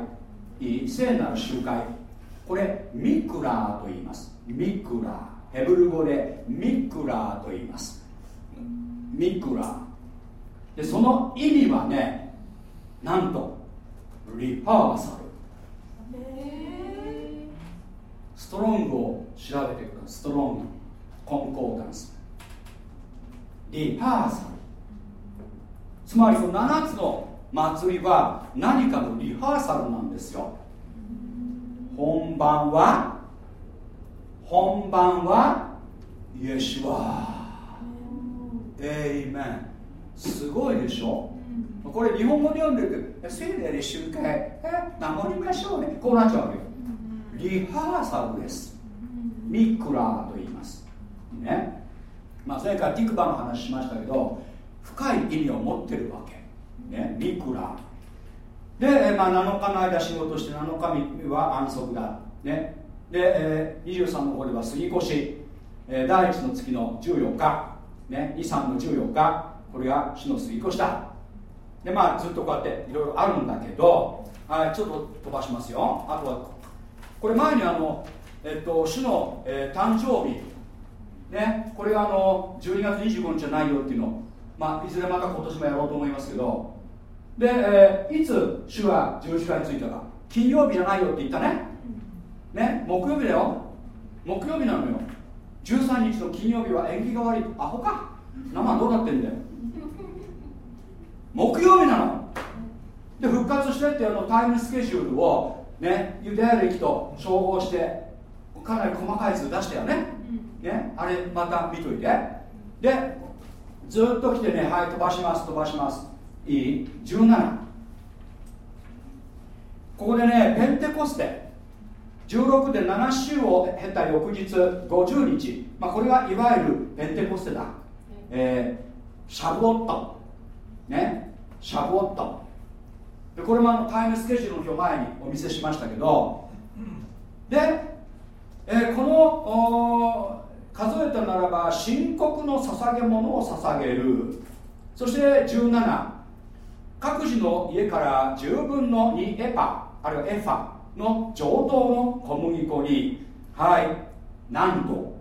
聖なる集会。これ מקרא と言います。מקרא。ヘブル語で מקרא と言います。מקרא。でその意味はねなんとリハーサルストロングを調べてください。 Strong Concordance。リハーサル。つまりその7つの祭りは何かのリハーサルなんですよ。本番は本番はイエシュワエイメン。すごいでしょ、うん、これ日本語で読んでるけど聖霊で集会え守りましょうね。こうなっちゃうわけよ。リハーサルです。ミクラーと言います。ね。まあ前回ティクバの話しましたけど深い意味を持ってるわけ。ね。ミクラー。で、まあ、7日の間仕事して7日は安息だ。ね。で、えー、23の方では杉越、えー、第1の月の14日、ね、23の14日。これが死の過ぎ越しだでまあずっとこうやっていろいろあるんだけどはいちょっと飛ばしますよ。あとはこれ前にあの、えっと、主の、えー、誕生日。ねこれがあの12月25日じゃないよっていうの。まあいずれまた今年もやろうと思いますけど。で、えー、いつ主は十字架についたか。金曜日じゃないよって言ったね。ね木曜日だよ。木曜日なのよ。13日の金曜日は縁起が悪い。アホか。生どうなってんだよ。木曜日なの。で復活してってあのタイムスケジュールをねユダヤ歴と照合してかなり細かい図出したよね,、ねあれまた見といて。でずっと来てねはい飛ばします飛ばします。いい？17ここでねペンテコステ。16で7週を経た翌日50日、まあ、これがいわゆるペンテコステだ、えー、シャブオットねシャブオット。でこれもあのタイムスケジュールの表前にお見せしましたけど。で、えー、この数えたならば深刻の捧げ物を捧げる。そして17各自の家から10分の2エパあるいはエファの上等の小麦粉にはいなんと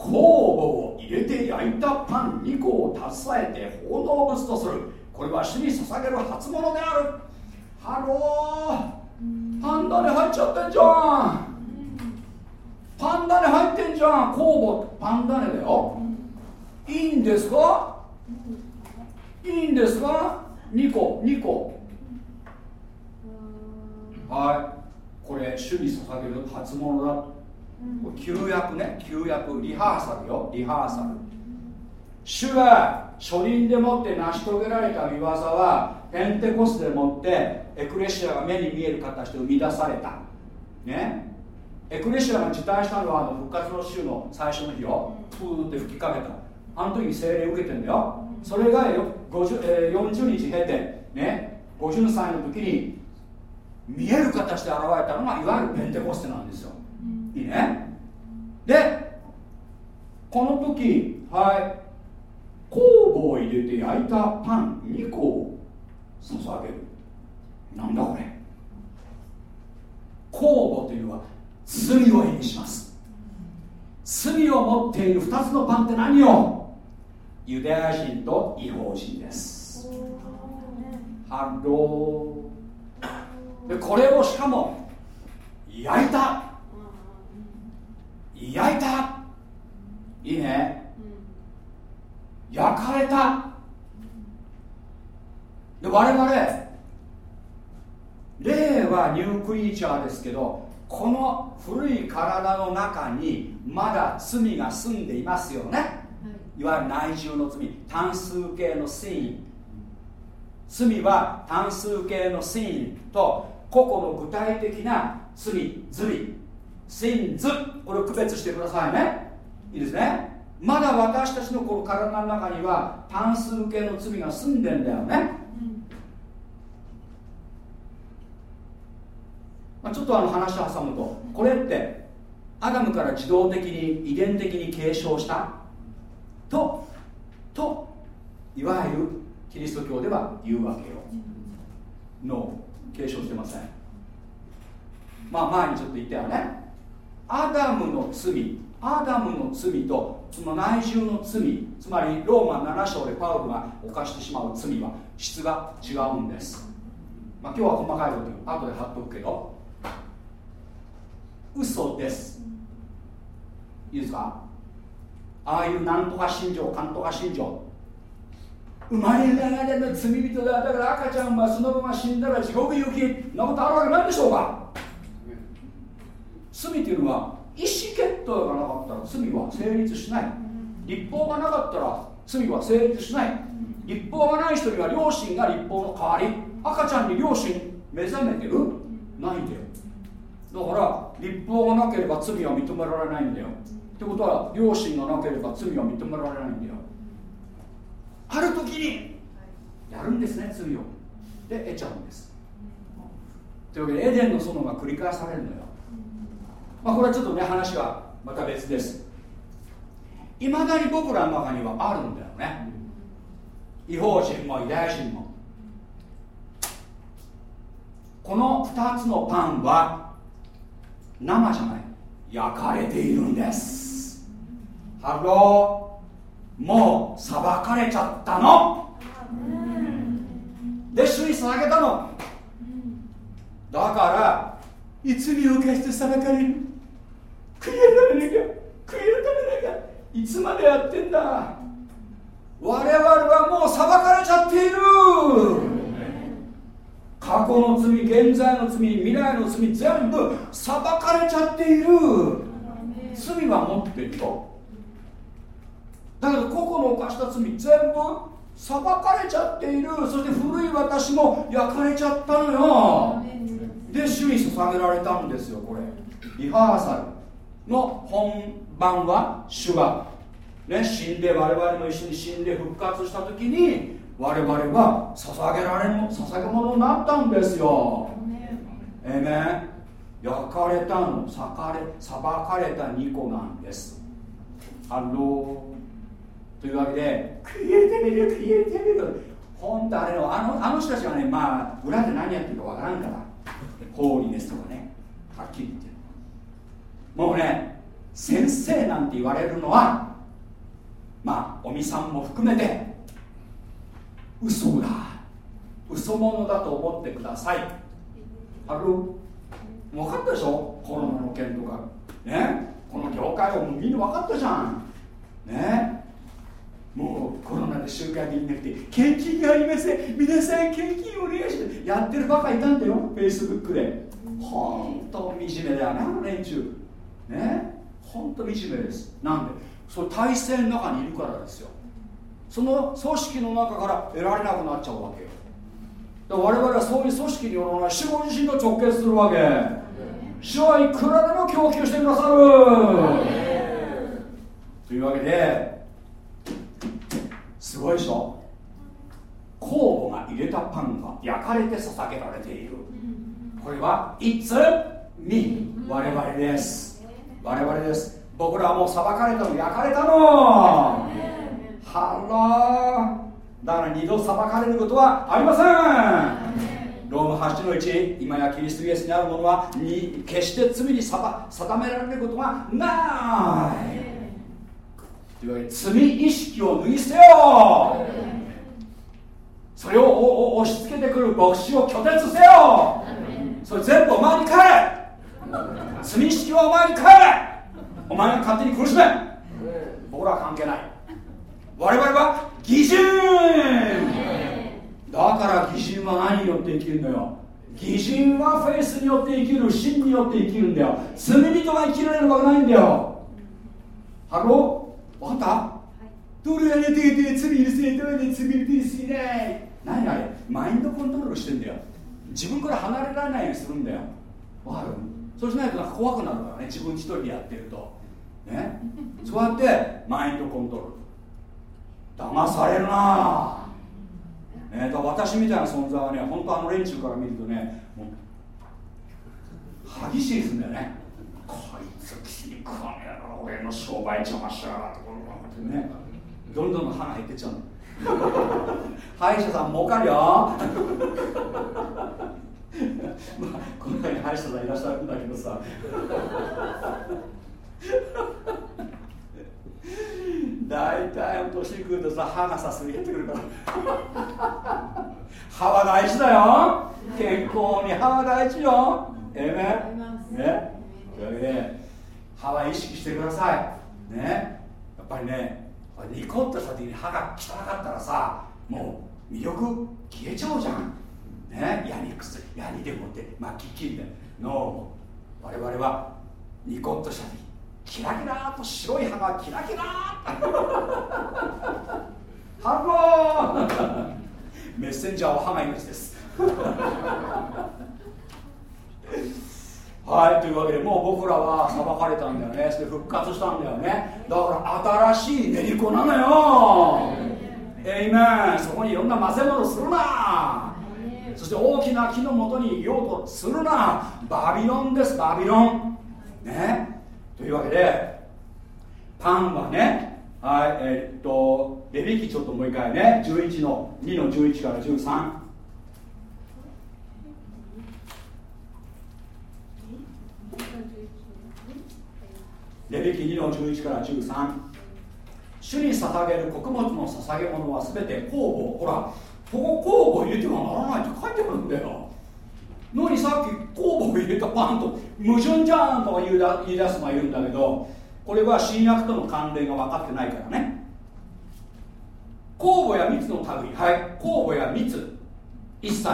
酵母を入れて焼いたパン2個を携えて奉納物とする。これは主に捧げる初物である。Hello。パンダネ入っちゃってんじゃん。パンダネ入ってんじゃん。酵母パンダネだよ。いいんですか？いいんですか？2個2個。はい。これ主に捧げる初物だ。旧約ね旧約リハーサルよ。リハーサル。主が初臨でもって成し遂げられた御業はペンテコスでもってエクレシアが目に見える形で生み出された。ね。エクレシアが辞退したのはあの復活の週の最初の日をプーって吹きかけた。あの時に精霊受けてんだよ。それがよ50、えー、40日経てね。50歳の時に見える形で現れたのがいわゆるペンテコステなんですよいね。でこの時はい。酵母を入れて焼いたパン2個を捧げる。なんだこれ。酵母というのは罪を意味します。罪を持っている2つのパンって何よ。ユダヤ人と異邦人です。ハローでこれをしかも焼いた。焼いた。いいね。焼かれた。で我々霊はニュークリーチャーですけどこの古い体の中にまだ罪が住んでいますよね、い、わゆる内住の罪単数形のシ罪は単数形のシと個々の具体的な罪罪シンズこれを区別してくださいね。いいですね。まだ私たちのこの体の中には単数形の罪が住んでんだよね。まあ、ちょっとあの話を挟むとこれってアダムから自動的に遺伝的に継承したとといわゆるキリスト教では言うわけよ。の継承してません。まあ前にちょっと言ったよねアダムの罪アダムの罪とその内住の罪つまりローマ7章でパウロが犯してしまう罪は質が違うんです。まあ今日は細かいこと後で貼っとくけど。嘘です。いいですか？ああいうなんとか信条かんとか信条。生まれながらの罪人だ。だから赤ちゃんはそのまま死んだら地獄行き。なことあるわけないでしょうか罪っていうのは意思決闘がなかったら罪は成立しない。立法がなかったら罪は成立しない。立法がない人には両親が立法の代わり。赤ちゃんに両親目覚めてる。ないんだよ。だから立法がなければ罪は認められないんだよ。ってことは両親がなければ罪は認められないんだよ。ある時にやるんですね罪を。で得ちゃうんです。というわけでエデンの園が繰り返されるのよまあこれはちょっとね話はまた別です。いまだに僕らの中にはあるんだよね。違法人もユダヤ人も。この2つのパンは生じゃない。焼かれているんです。Hello。もう裁かれちゃったの。で主に捧げたの。だからい罪を犯して裁かれる？悔い改めなきゃ悔い改めなきゃいつまでやってんだ。我々はもう裁かれちゃっている。過去の罪現在の罪未来の罪全部裁かれちゃっている。罪は持ってるよだけど個々の犯した罪全部裁かれちゃっている。そして古い私も焼かれちゃったのよ。で主に捧げられたんですよこれ。リハーサル。の本番は主が、ね、死んで我々も一緒に死んで復活した時に我々は捧げられる捧げ物になったんですよ。えめ焼かれたの裂かれ裁かれた2個なんです。ハローというわけでクリエイティブクリエイティブ本当あれのあのあの人たちはねまあ裏で何やってるかわからんから。ホーリネスとかね。はっきり言って。るもうね先生なんて言われるのはまあおみさんも含めて嘘だ。嘘物だと思ってください。ある？分かったでしょ？コロナの件とか。ね？この業界をみんな分かったじゃん。ね？もうコロナで集会できなくて献金がありません。皆さん献金お願いしてやってるバカいたんだよフェイスブックで。本当惨めだよねあの連中。ね。本当惨めです。なんで？それ体制の中にいるからですよ。その組織の中から得られなくなっちゃうわけよ。我々はそういう組織によらない。主ご自身と直結するわけ。主はいくらでも供給してくださる。というわけですごいでしょ？酵母が入れたパンが焼かれて捧げられている。これは It's me 我々です。我々です。僕らはもう裁かれたの焼かれたの。 Hello。だから二度裁かれることはありません。ローマ8の1今やキリストイエスにあるものはに決して罪に定められることがない。というわけで罪意識を脱ぎ捨てよそれを押し付けてくる牧師を拒絶せよ。それ全部お前に帰れ。罪意識はお前に帰れ。お前が勝手に苦しめ。僕らは関係ない。我々は義人。だから義人は何によって生きるのよ。義人はフェイスによって生きる信によって生きるんだよ。罪人が生きられるわけないんだよ。 Hello。分かった、はい、どれやれてて罪許せどれで罪許せない何あれ？マインドコントロールしてんだよ。自分から離れられないようにするんだよ。わかる？そうしないとなんか怖くなるからね。自分一人でやってると。ね？そうやってマインドコントロール。騙されるなね、だ私みたいな存在はね本当あの連中から見るとねもう激しいですんだよね。こいつ気に食わねえな俺の商売邪魔しやがってね。どんどん歯が減ってっちゃうの。歯医者さん儲かるよ。まあこの中に歯医者さんいらっしゃるんだけどさ。大体年食うとさ歯がさすり減ってくるから。歯は大事だよ。健康に歯は大事よ。ええねね。というわけで歯は意識してください。ね。やっぱりねニコッとした時に歯が汚かったらさもう魅力消えちゃうじゃんねヤニ薬ヤニでもってまあキッキリでの我々はニコッとした時キラキラと白い歯がキラキラハローメッセンジャーは歯が命です。はいというわけでもう僕らは裁かれたんだよね。それで復活したんだよね。だから新しい練り子なのよ。えいめんそこにいろんな混ぜ物するなそして大きな木のもとにいようとするなバビロンです。バビロン。ね。というわけでパンはねはいえー、っとレビキちょっともう一回ね11の2の11から13レビキ2の11から13主に捧げる穀物の捧げ物は全て酵母。ほらここ酵母入れてはならないって書いてあるんだよのにさっき酵母を入れたパンと矛盾じゃんとか言い出すのはいるんだけどこれは新薬との関連が分かってないからね。酵母や蜜の類はい。酵母や蜜一切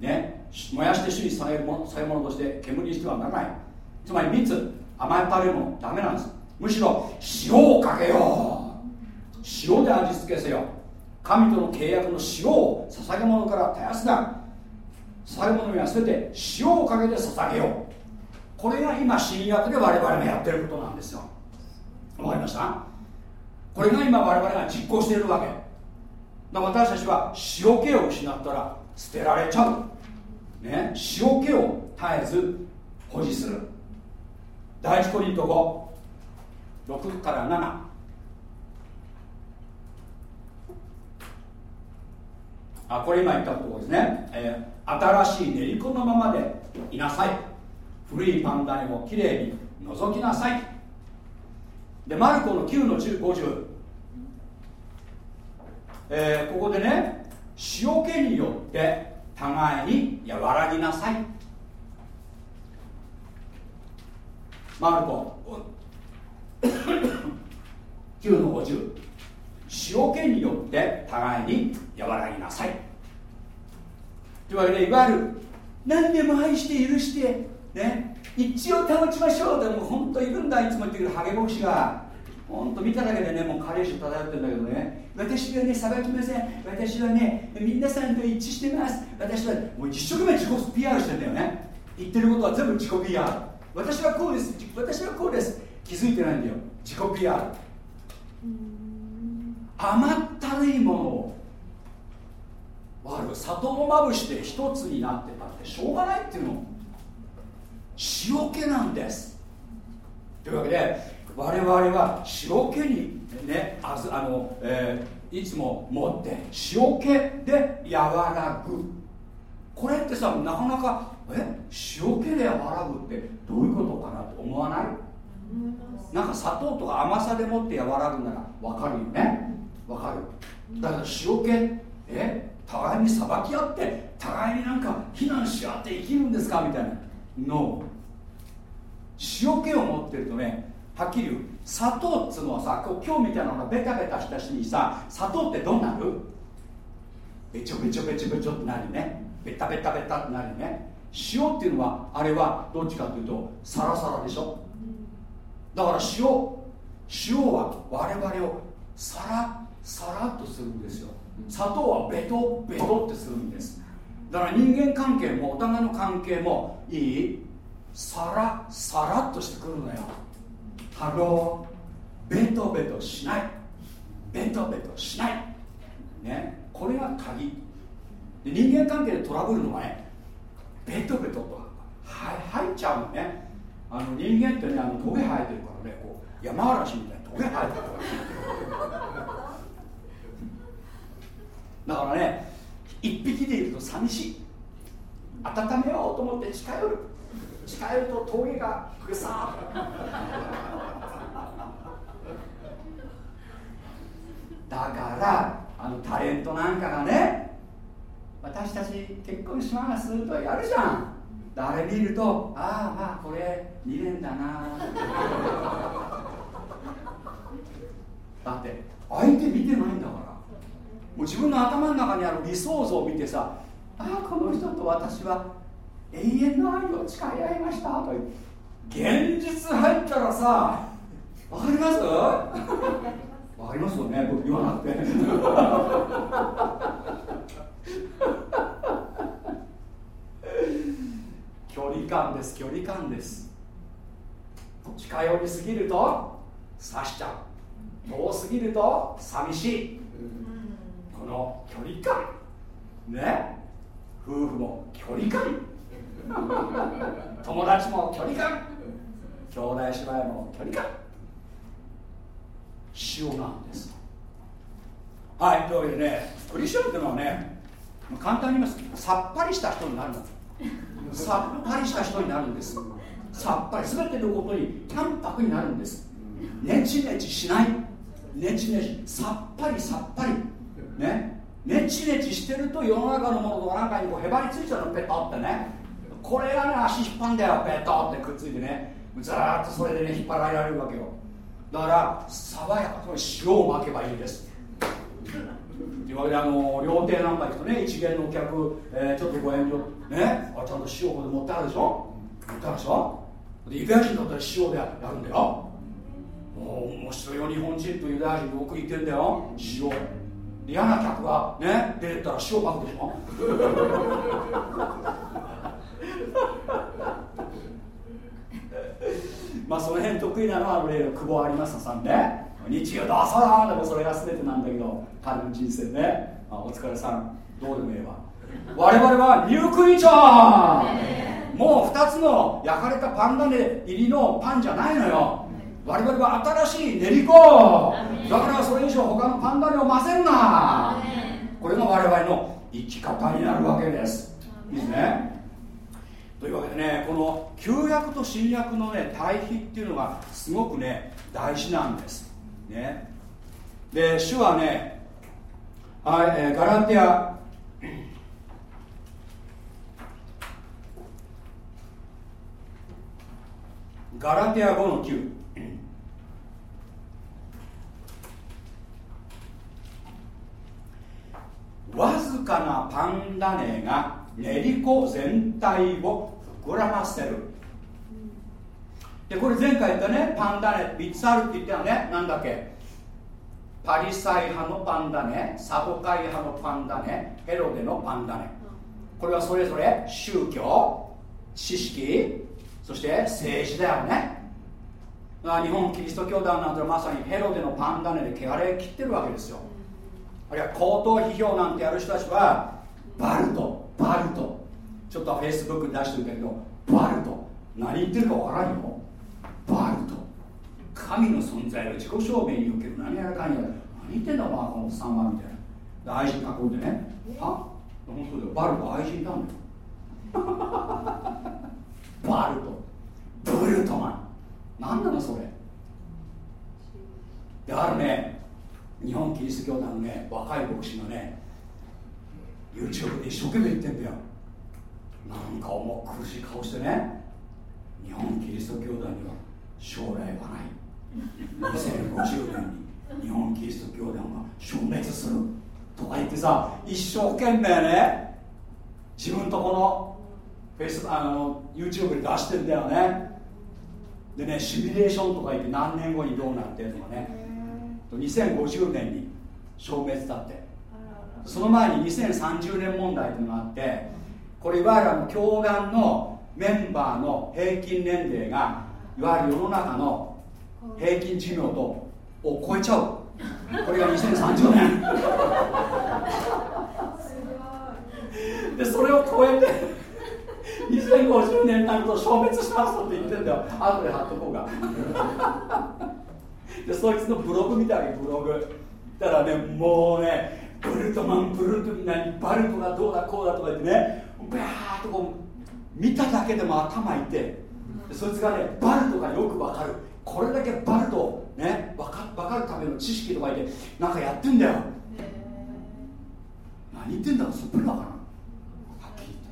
ね。燃やして主にされるものされ物として煙にしてはならない。つまり蜜甘ったるいものダメなんです。むしろ塩をかけよう。塩で味付けせよ。神との契約の塩を捧げ物から絶やすな。捧げ物には全て塩をかけて捧げよう。これが今新約で我々がやってることなんですよ。わかりました？これが今我々が実行しているわけ。だから私たちは塩気を失ったら捨てられちゃう、ね、塩気を絶えず保持する。第一コリント56から7あこれ今言ったところですね、えー、新しい練り粉のままでいなさい。古いパンダネをきれいに覗きなさい。でマルコの9の1050、えー、ここでね塩気によって互いに和らぎなさい。マルコ。9の50塩気によって互いに和らぎなさい。というわけでいわゆる何でも愛して許してね一応保ちましょうでも本当いるんだいつも言ってくるハゲ牧師が。本当見ただけでねもう加齢臭漂ってるんだけどね。私はね裁きません。私はね皆さんと一致してます。私はもう一生懸命自己 PR してんだよね。言ってることは全部自己 PR 私はこうです。私はこうです。気づいてないんだよ。自己 PR 甘ったるいもの。をわる砂糖をまぶして一つになってたってしょうがないっていうの。塩気なんです。というわけで我々は塩気にねあずあの、えー、いつも持って塩気で和らぐ。これってさなかなかえ塩気で和らぐってどういうことかなと思わない？なんか砂糖とか甘さでもって和らぐなら分かるよね分かる？だから塩気え？互いに裁き合って互いになんか非難し合って生きるんですか？みたいな。の塩気を持ってるとねはっきり言う。砂糖っつうのはさ今日みたいなのがベタベタしたしにさ砂糖ってどうなる？べちょべちょべちょべちょってなるね。ベタベタベタってなるね。塩っていうのはあれはどっちかっていうとサラサラでしょ？だから塩塩は我々をサラサラっとするんですよ。砂糖はベトベトってするんです。だから人間関係もお互いの関係もいい。サラサラっとしてくるのよ。 Hello。ベトベトしない。ベトベトしない。ね。これが鍵。で人間関係でトラブルのはねベトベトと入っちゃうのね。あの人間ってねあのトゲ生えてるからねこう山嵐みたいにトゲ生えてるからだからね一匹でいると寂しい。温めようと思って近寄る。近寄ると峠がぐさだからあのタレントなんかがね私たち結婚しますとやるじゃん。あれ見るとああまあこれ2年だな。だって相手見てないんだから。もう自分の頭の中にある理想像を見てさああこの人と私は永遠の愛を誓い合いましたと現実入ったらさわかります？わかりますよね僕言わなくて。距離感です距離感です。近寄りすぎると刺しちゃう。遠すぎると寂しい。この距離感。ね？夫婦も距離感。友達も距離感。兄弟姉妹も距離感。塩なんです。はいというわけでねクリスチャンっていうのはね簡単に言います。さっぱりした人になるの。さっぱりした人になるんです。さっぱり。全てのことに淡白になるんです。ねちねちしない。ねちねちさっぱりさっぱり。ねネチネチしてると世の中のものとなんかにこうへばりついちゃうのペトってね。これがね足引っ張んだよペトってくっついてね。ずーっとそれでね引っ張られるわけよ。だから爽やか塩をまけばいいです。というわけであの料亭なんか行くとね一元のお客、えー、ちょっとご遠慮ね。あちゃんと塩こで持ってあるでしょ？持ってあるでしょ？でユダヤ人だったら塩でやるんだよ。もう面白いよ日本人とユダヤ人僕言ってんだよ。塩。嫌な客がね出てったら塩まくでしょ？まあその辺得意なのは例の久保有正さんね。日曜どうぞでもそれが全てなんだけど彼の人生ね、あ、お疲れさん。どうでもええわ。我々はニュークイチョンもう2つの焼かれたパンダネ入りのパンじゃないのよ。我々は新しい練り粉だからそれ以上他のパンダネを混ぜるな。これが我々の生き方になるわけです。いいですね。というわけでねこの旧約と新約のね対比っていうのがすごくね大事なんです。ね。で主はねはい、えー、ガラテア。ガラテア5の9わずかなパンダネが練り粉全体を膨らませる。でこれ前回言ったねパンダネ3つあるって言ったよね。なんだっけ？パリサイ派のパンダネサボカイ派のパンダネヘロデのパンダネ。これはそれぞれ宗教知識そして政治だよね。日本キリスト教団なんてまさにヘロデのパンダネで汚れ切ってるわけですよあるいは口頭批評なんてやる人たちはバルトバルト。ちょっとフェイスブックに出してるけどバルト。何言ってるか分からんよ。バルト。神の存在を自己証明における何やらかんやら。何言ってんだまあこの3番みたいな。愛人囲んでね。は？本当だよ。バルト愛人なんだよ。バルト。ブルトマン。何なのそれ。であるね日本キリスト教団のね若い牧師がね YouTube で一生懸命言ってんだよ。なんか重苦しい顔してね日本キリスト教団には将来はない。2050年に日本キリスト教団が消滅する。とか言ってさ一生懸命ね自分とこのフェイスあの YouTube に出してんだよね。でねシミュレーションとか言って何年後にどうなってとかね。2050年に消滅だって。その前に2030年問題というのがあってこれいわゆるあの教団のメンバーの平均年齢がいわゆる世の中の平均寿命とを超えちゃう。これが2030年。でそれを超えて2050年になると消滅しますって言ってんだよ。後で貼っとこうがでそいつのブログ見たわけブログ。だからねもうねブルトマンブルト何バルトがどうだこうだとか言ってねバーッとこう見ただけでも頭いってそいつがねバルトがよくわかる。これだけバルトね分か分かるための知識とか言ってなんかやってんだよ。何言ってんだろそっぷりわから。んはっきり言って。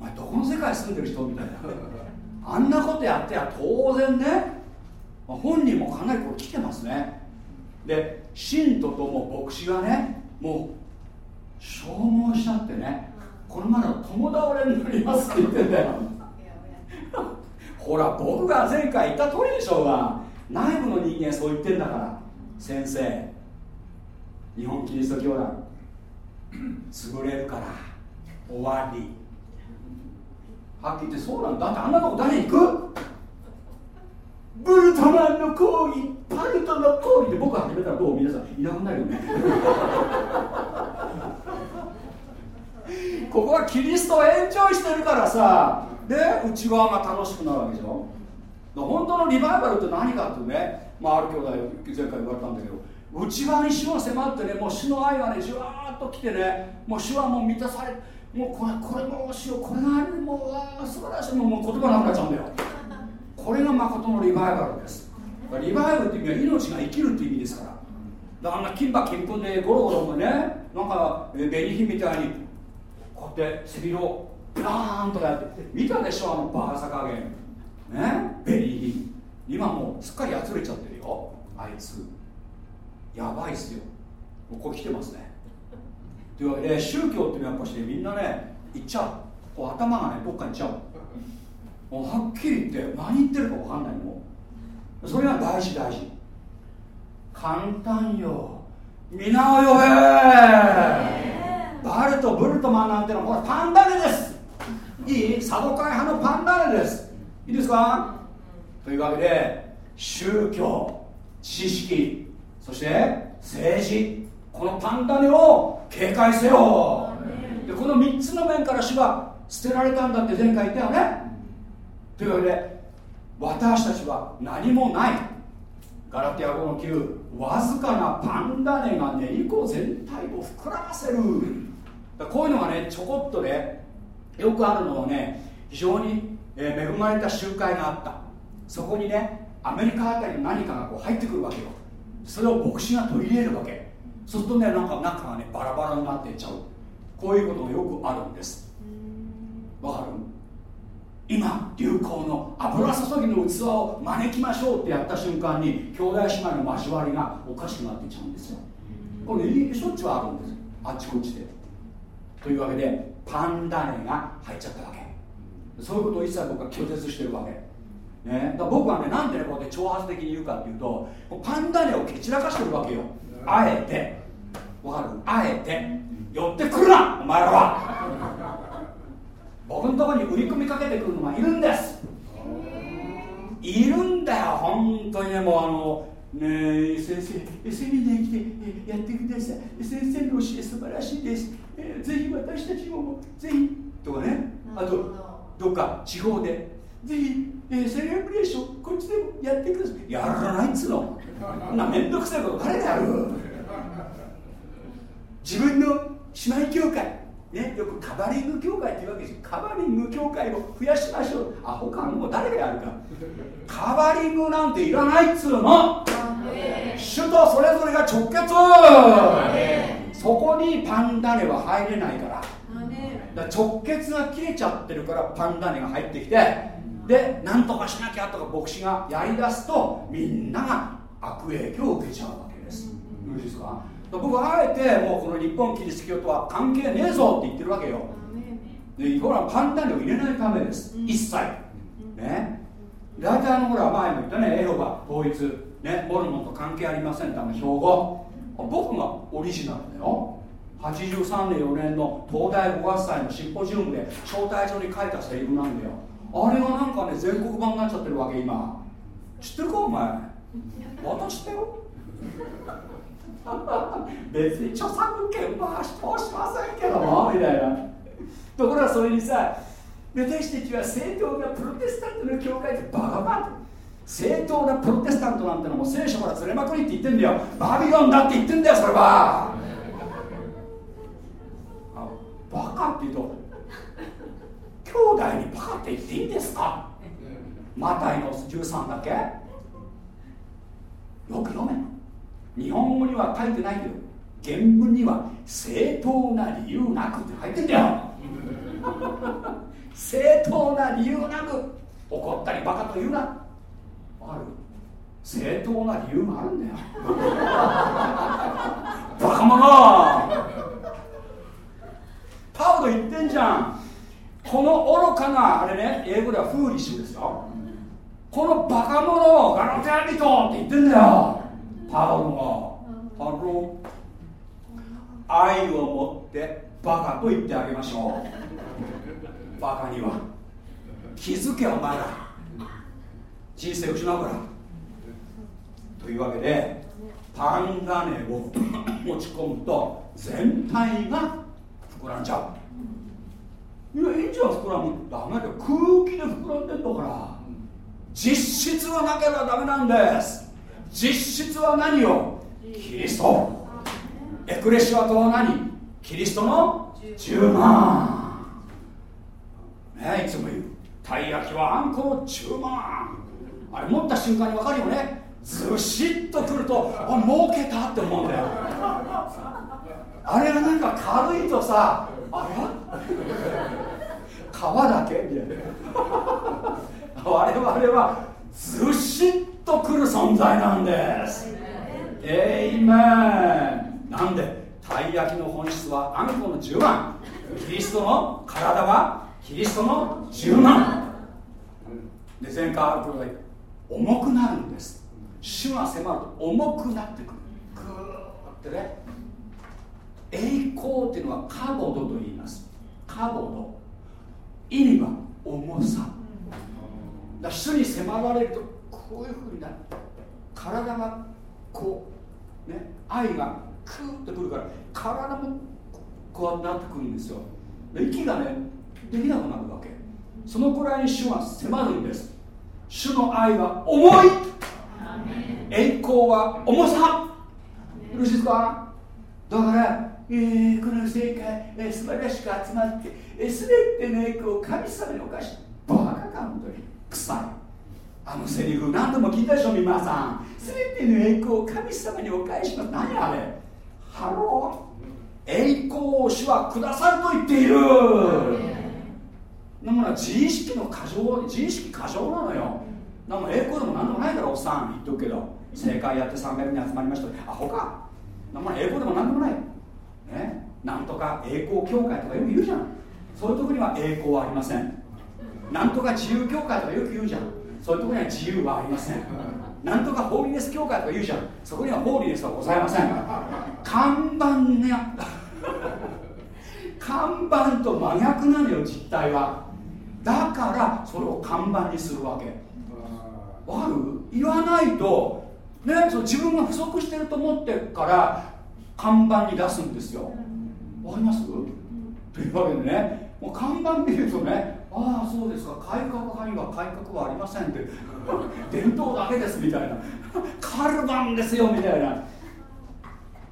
お前どこの世界住んでる人みたいな。あんなことやってや当然ね本人もかなりこれ来てますね。で信徒とも牧師がねもう消耗しちゃってねこのまま共倒れになりますって言ってんだよ。ほら僕が前回言った通りでしょうが内部の人間そう言ってんだから。先生日本キリスト教団潰れるから終わり。はっきり言ってそうなんだ。ってあんなとこ誰行く？ブルトマンの行為パルトの行為で僕が始めたらどう皆さんいなくなるよね。ここはキリストをエンジョイしてるからさで内側が楽しくなるわけでしょ。本当のリバイバルって何かっていうね、まあ、ある兄弟前回言われたんだけど内側に主が迫ってねもう主の愛がねじわーっと来てねもう主はもう満たされもうこれこれも主よこれがあるもう素晴らしいもう言葉なくなっちゃうんだよこれが誠のリバイバルです。リバイバルっていう意味は命が生きるっていう意味ですから。あんな金馬金粉でゴロゴロもねなんか紅火みたいにこうやって背広をブラーンとかやって見たでしょあのバカさ加減ね？紅火今もうすっかりやつれちゃってるよ。あいつ。やばいっすよ。もうここ来てますね。というわけで宗教っていうのはやっぱしみんなね言っちゃう。こう頭がねどっかに行っちゃう。もうはっきり言って何言ってるか分かんないもうそれが大事大事。簡単よ。皆を呼べバルトブルトマンなんてのはこれパンダネです。いいサドカイ派のパンダネです。いいですか？というわけで宗教知識そして政治このパンダネを警戒せよ。でこの3つの面から主は捨てられたんだって前回言ったよね。というわけで私たちは何もない。ガラティア5の9わずかなパンダネが練り子全体を膨らませる。こういうのがねちょこっとねよくあるのはね非常に恵まれた集会があった。そこにねアメリカあたりの何かがこう入ってくるわけよ。それを牧師が取り入れるわけ。そうするとねなんか中がねバラバラになっていっちゃう。こういうことがよくあるんです。わかる？今流行の油注ぎの器を招きましょうってやった瞬間に兄弟姉妹の交わりがおかしくなっていっちゃうんですよ。これしょっちゅうあるんですあっちこっちで。というわけでパンダネが入っちゃったわけ。そういうことを一切僕は拒絶してるわけ。ね、だ僕はねなんでねこうやって挑発的に言うかっていうとパンダネを蹴散らかしてるわけよ。あえて。わかる？あえて。寄ってくるなお前らは僕のところに売り込みかけてくるのがいるんです。いるんだよ本当にねもうあのねえ先生セミナー来てやってください。先生の教え素晴らしいです、えー、ぜひ私たちもぜひとかね。あとどっか地方で。ぜひ、えー、セレブレーションこっちでもやってください。やらないっつうの。なめんどくさいこと誰がやる？自分の姉妹教会ね、よくカバリング協会って言うわけですよ。カバリング協会を増やしましょう。アホかもう誰がやるか。カバリングなんていらないっつうの。主とそれぞれが直結。そこにパンダネは入れないから。だ直結が切れちゃってるからパンダネが入ってきて。で何とかしなきゃとか牧師がやりだすとみんなが悪影響を受けちゃうわけです。よろしいですか？僕はあえてもうこの日本キリスト教とは関係ねえぞって言ってるわけよ。でこれはパンダネを入れないためです。一切。ね。大体あのほら前も言ったね。エホバ統一ね。モルモンと関係ありませんってあの標語僕がオリジナルだよ。83年4年の東大5月祭のシンポジウムで招待状に書いたセリフなんだよ。あれがなんかね全国版になっちゃってるわけ今。知ってるかお前。私知ってよ別に著作権は発行しませんけどもみたいな。ところがそれにさ私たちは正当なプロテスタントの教会ってバカバカ正当なプロテスタントなんてのも聖書からずれまくりって言ってんだよ。バビロンだって言ってんだよそれは。バカって言うと兄弟にバカって言っていいんですか？マタイの13だけ？よく読め。日本語には書いてないけど原文には正当な理由なくって入ってんだよ。正当な理由なく怒ったりバカと言うな。ある？正当な理由があるんだよ。バカ者！パウロ言ってんじゃん。この愚かなあれね英語ではフーリッシュですよ。このバカ者をガラテアリトって言ってんだよ。パウロがパウ。ロ愛を持ってバカと言ってあげましょう。バカには。気づけお前ら人生失うから。というわけでパンダネを持ち込むと全体が膨らんじゃう。いやいいじゃ膨らむ。ダメだよ。空気で膨らんでんだから。実質はなければダメなんです。実質は何よキリスト。エクレシアとは何？キリストの10万。ねいつも言う。たい焼きはあんこの10万。あれ持った瞬間に分かるよね。ずしっとくるとあ儲けたって思うんだよ。あれがなんか軽いとさあら皮だけ？みたいな。我々はずしっとくる存在なんです。えいめんなんでたい焼きの本質はあんこの10万。キリストの体はキリストの10万。で前回あることで重くなるんです。主が迫ると重くなってくる。グーってね。栄光っていうのはカボドと言います。カボド意味は重さ。だ主に迫られるとこういうふうになる体がこうね愛がクーッとくるから体もこうなってくるんですよ。息がねできなくなるわけ。そのくらいに主は迫るんです。主の愛は重い。栄光は重さ。よろしいですか？だからえー、この世界、えー、素晴らしく集まって、えー、全ての栄光を神様にお返しバカか本当に。臭い。あのセリフ何度も聞いたでしょ皆さん。全ての栄光を神様にお返します何あれ？ Hello？栄光を主はくださると言っている。だから自意識の過剰自意識過剰なのよ。なんか栄光でも何でもないだろおっさん。言っとくけど。正解やって300人集まりました。アホか。なんか栄光でも何でもない。ね？なんとか栄光協会とかよく言うじゃん。そういうとこには栄光はありません。なんとか自由協会とかよく言うじゃんそういうところには自由はありません。なんとかホーリネス協会とか言うじゃん。そこにはホーリネスはございません。看板ね看板と真逆なのよ実態は。だからそれを看板にするわけ。わかる？言わないとねその自分が不足してると思ってるから看板に出すんですよ。わかります？というわけでねもう看板見るとねああそうですか。改革派には改革はありませんって。伝統だけですみたいな。カルバンですよみたいな。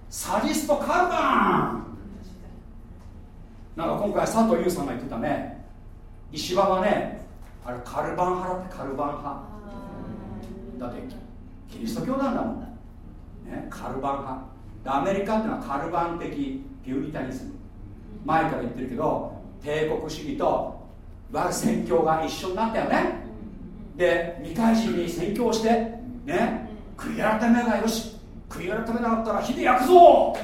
サディストカルバン。なんか今回佐藤優さんが言ってたね。石破はねあれカルバン派だってカルバン派。だってキリスト教なんだもんね。カルバン派。アメリカっていうのはカルバン的ピューリタニズム前から言ってるけど帝国主義と宣教が一緒になったよね。で未開人に宣教してね悔い改めがよし。悔い改めなかったら火で焼くぞ。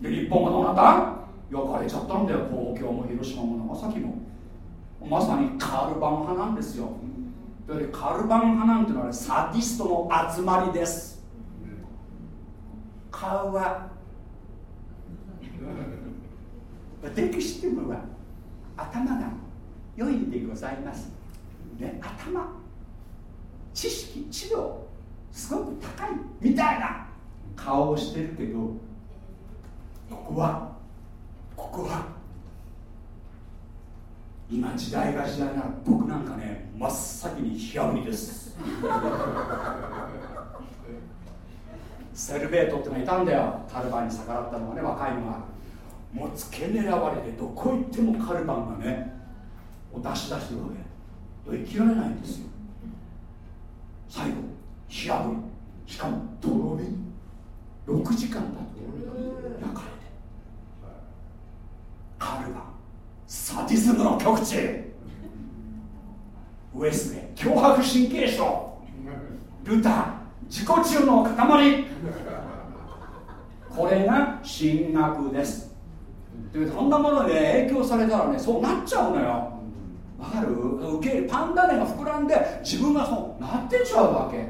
で日本はどうなった？焼かれちゃったんだよ。東京も広島も長崎も。まさにカルバン派なんですよ。でカルバン派なんていうのはサディストの集まりです。顔は。私システムは頭が良いんでございます、ね、頭。知識知能。すごく高いみたいな。顔をしてるけどここは。ここは。今時代が時代なら僕なんかね真っ先に火あぶりです。セルベートってのがいたんだよ。タルバンに逆らったのがね若いのが。もう付け狙われてどこ行ってもカルバンがねを出し出してるわけ生きられないんですよ。最後火あぶりしかもとろ火6時間だと焼かれて。カルバサディズムの極地ウエスレ脅迫神経症。ルター自己中の塊。これが進学です。でそんなもので影響されたらねそうなっちゃうのよ。わかる？受け入れパンダネが膨らんで自分がそうなってちゃうわけ。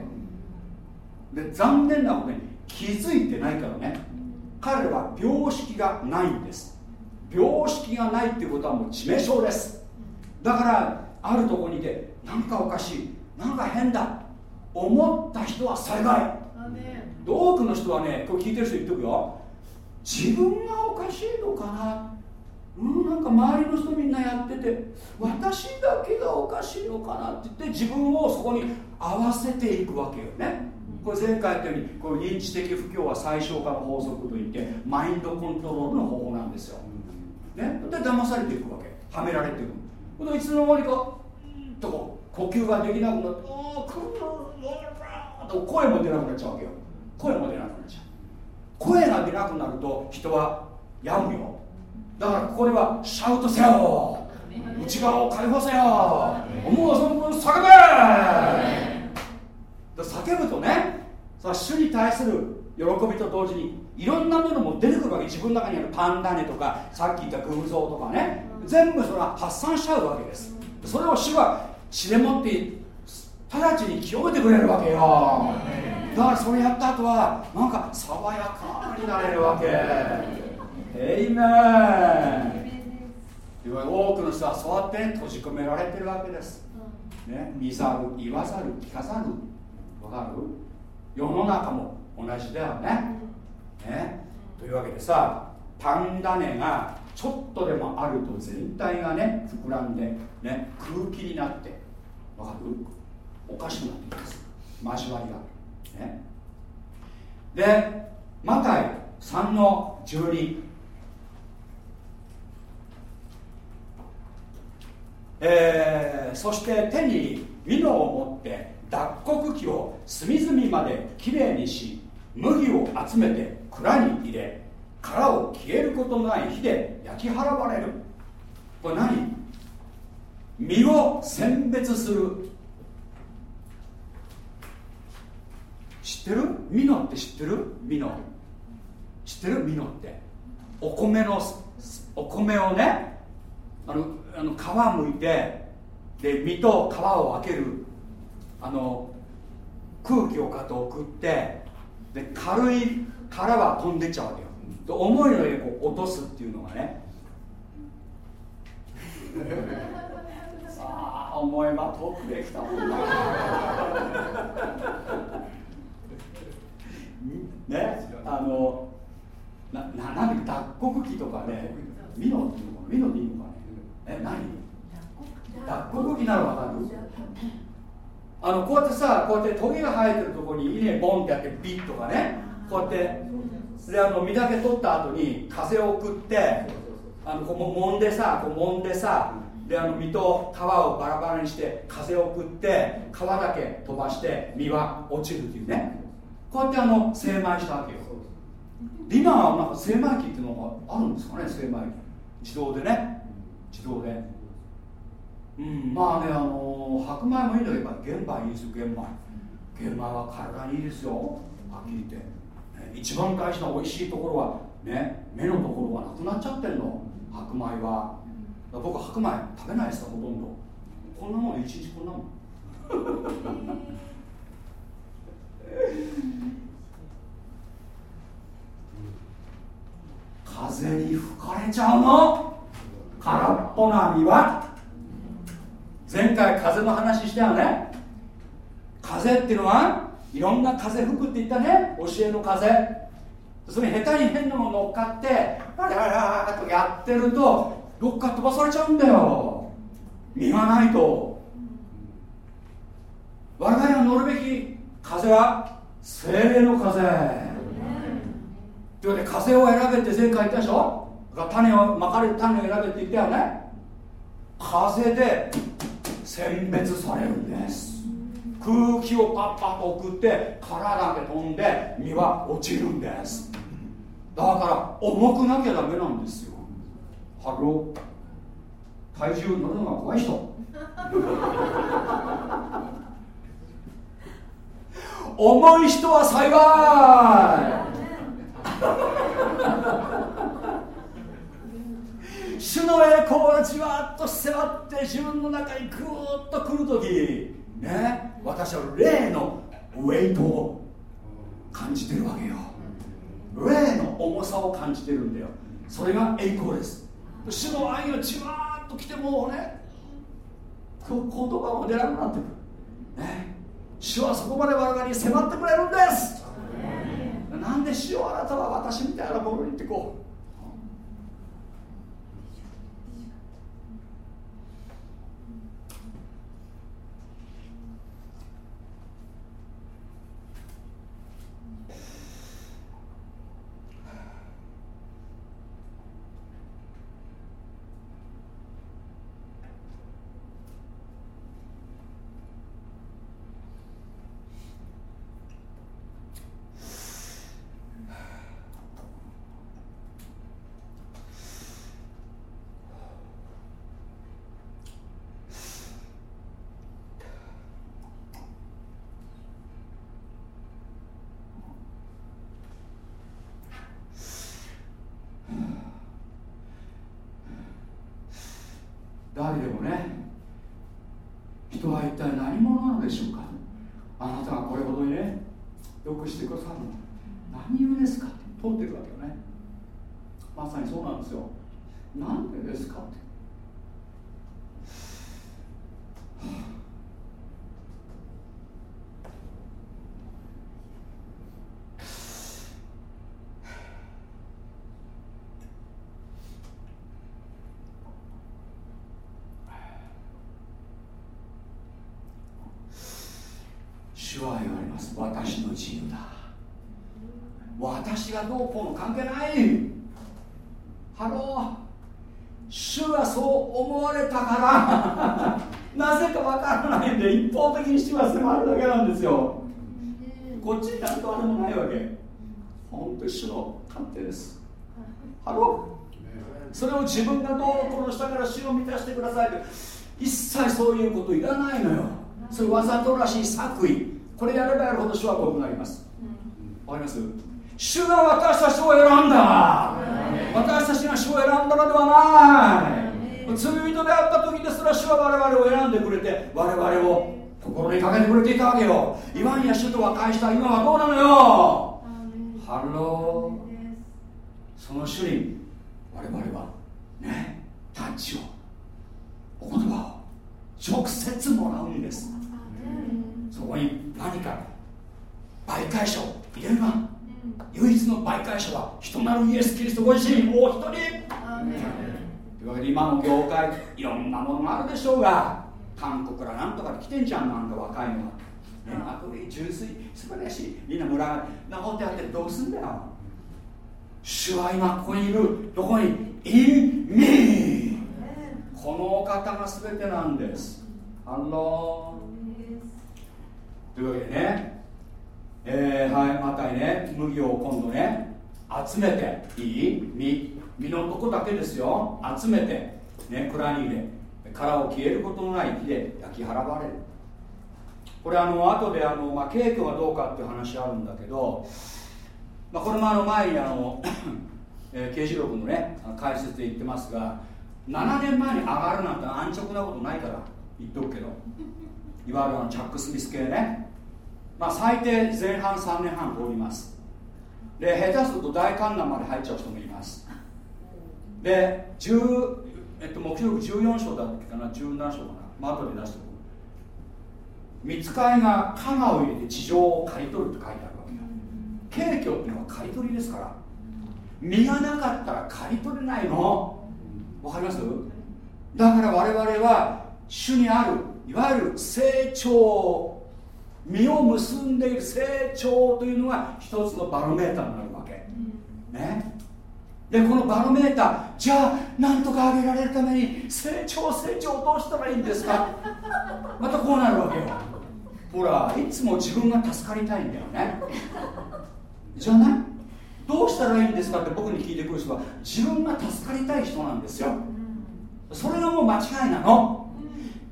で残念なことに気づいてないからね。彼らは病識がないんです。病識がないっていうことはもう致命傷です。だからあるとこにいてなんかおかしいなんか変だ思った人は幸い。多くの人はね今日聞いてる人言っとくよ。自分がおかしいのかな？うんなんか周りの人みんなやってて私だけがおかしいのかなって言って自分をそこに合わせていくわけよね。これ前回言ったようにこう認知的不協和最小化の法則といってマインドコントロールの方法なんですよ、ね、で騙されていくわけ。はめられていくいつの間にかと呼吸ができなくなって「ああ来ると声も出なくなっちゃうわけよ。声も出なくなっちゃう。声が出なくなると人は病むよだからここではシャウトせよ。内側を解放せよ。思う存分叫べ。叫ぶとねそ主に対する喜びと同時にいろんなものも出てくるわけ。自分の中にあるパンダネとかさっき言った偶像とかね。全部それは発散しちゃうわけです。それを主は血でもって直ちに清めてくれるわけよ。だからそれやった後はなんか爽やかになれるわけえいめ多くの人はそうやって閉じ込められてるわけです、ね、見ざる言わざる聞かざる。わかる？世の中も同じだよね。ね。というわけでさパンダネがちょっとでもあると全体がね膨らんで、ね、空気になってわかる？おかしくなってきます。交わりが。ね。でマタイ3の12えー、そして手に美濃を持って脱穀機を隅々まできれいにし麦を集めて蔵に入れ殻を消えることない火で焼き払われる。これ何？身を選別する。知ってる？ミノって知ってる？ミノ知ってる？ミノって。お米のお米をねあのあの皮むいてで身と皮を分けるあの空気をかと送ってで軽い殻は飛んでっちゃうわけよ。で重いのでこう落とすっていうのがね。さあ思えば遠くできたもんな ねあのなななんで脱穀機とかねミノっていうのかミノでいいのかねえ何？脱穀機なの分かる？あのこうやってさこうやってトゲが生えてるところに稲ボンってやってビッとかね。こうやってであの実だけ取った後に風を送ってあのこう揉んでさこう揉んでさであの実と皮をバラバラにして風を送って皮だけ飛ばして実は落ちるっていうね。こうやってあの精米したわけよ。今はなんか精米機っていうのがあるんですかね精米機。自動でね。自動でうん。まあねあの白米もいいんだけど玄米いいですよ玄米玄米は体にいいですよ。はっきり言って、一番大事な美味しいところはね目のところがなくなっちゃってるの。白米は。僕白米食べないですかほとんど。こんなもん一日こんなもん。風に吹かれちゃうの空っぽな実は前回風の話したよね。風っていうのはいろんな風吹くって言ったね。教えの風。それ下手に変なもの乗っかってあれあれとやってるとどっか飛ばされちゃうんだよ。実がないと。我々が乗るべき風は精霊の風。というわけで風を選べって前回言ったでしょ。種をまかれる種を選べって言ったよね？風で選別されるんです。空気をパッパッと送って殻だけ飛んで実は落ちるんです。だから重くなきゃダメなんですよ。 Hello。体重乗るのが怖い人。重い人は幸い主の栄光がじわっと迫って自分の中にぐーっと来るときね私は霊のウェイトを感じてるわけよ。霊の重さを感じてるんだよ。それが栄光です。主の愛がじわっと来てもうね言葉も出なくなってくる。ね。主はそこまで我々に迫ってくれるんです。なんで主よあなたは私みたいなものにってこう私の自由だ。私がどうこうの関係ない。 Hello。主はそう思われたから。なぜかわからないんで一方的に主は迫るだけなんですよ。こっちになんとあれもないわけ。本当に主の勝手です。 Hello。それを自分がどうこの下から主を満たしてくださいって。一切そういうこといらないのよ。それわざとらしい作為。これやればやるほど主は濃くなります。わかります？主が私たちを選んだ。私たちが主を選んだのではない。罪人であった時ですら主は我々を選んでくれて我々を心にかけてくれていたわけよ。言わんや主と和解した今はどうなのよ。 Hello。その主に我々はねタッチをお言葉を直接もらうんですそこに何か媒介者を入れるな唯一の媒介者は人なるイエス・キリストご自身もう一人。というわけで今の業界いろんなものがあるでしょうが韓国からなんとか来てんじゃんなんか若いのは、ね、あと純粋素晴らしい。みんな村がなことやってどうすんだよ。主は今ここにいる。どこに in me このお方が全てなんです。ハローというわけでね、えー、はいまたね麦を今度ね集めていい？実実のとこだけですよ。集めてね蔵に入れ殻を消えることのない火で焼き払われる。これあの後であの、まあ、ケーキはどうかっていう話あるんだけど、まあ、これもあの前にあの、えー、刑事録のね解説で言ってますが7年前に上がるなんて安直なことないから言っとくけど。いわゆるあのチャック・スミス系ね。まあ最低前半3年半通ります。で下手すると大観覧まで入っちゃう人もいます。で10、えっと、目標14章だっけかな？17章かな、まあ後で出しておく見つかいが加賀を入れて地上を刈り取るって書いてあるわけよ。景挙っていうのは刈り取りですから。実がなかったら刈り取れないの。わかります？だから我々は主にあるいわゆる成長実を結んでいる成長というのが一つのバロメーターになるわけ、ね。でこのバロメーターじゃあなんとか上げられるために成長成長どうしたらいいんですか？またこうなるわけよ。ほらいつも自分が助かりたいんだよね。じゃない？どうしたらいいんですかって僕に聞いてくる人は自分が助かりたい人なんですよ。それがもう間違いなの。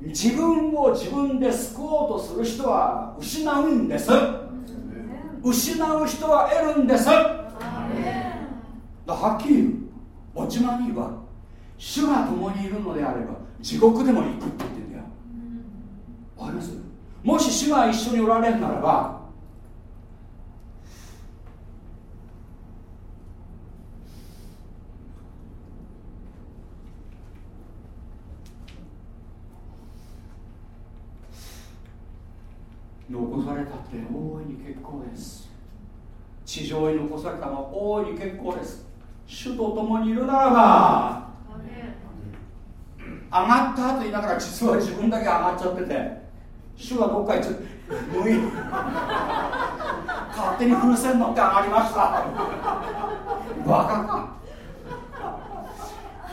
自分を自分で救おうとする人は失うんです。失う人は得るんです。だはっきり言うおちまには主が共にいるのであれば地獄でも行くって言ってんだよ。わかります？もし主が一緒におられるならば残されたって大いに結構です。地上に残されたのは大いに結構です。主と共にいるならば上がったと言いながら実は自分だけ上がっちゃってて主はどっか行っちゃって無理勝手に風船乗って上がりました。バカか。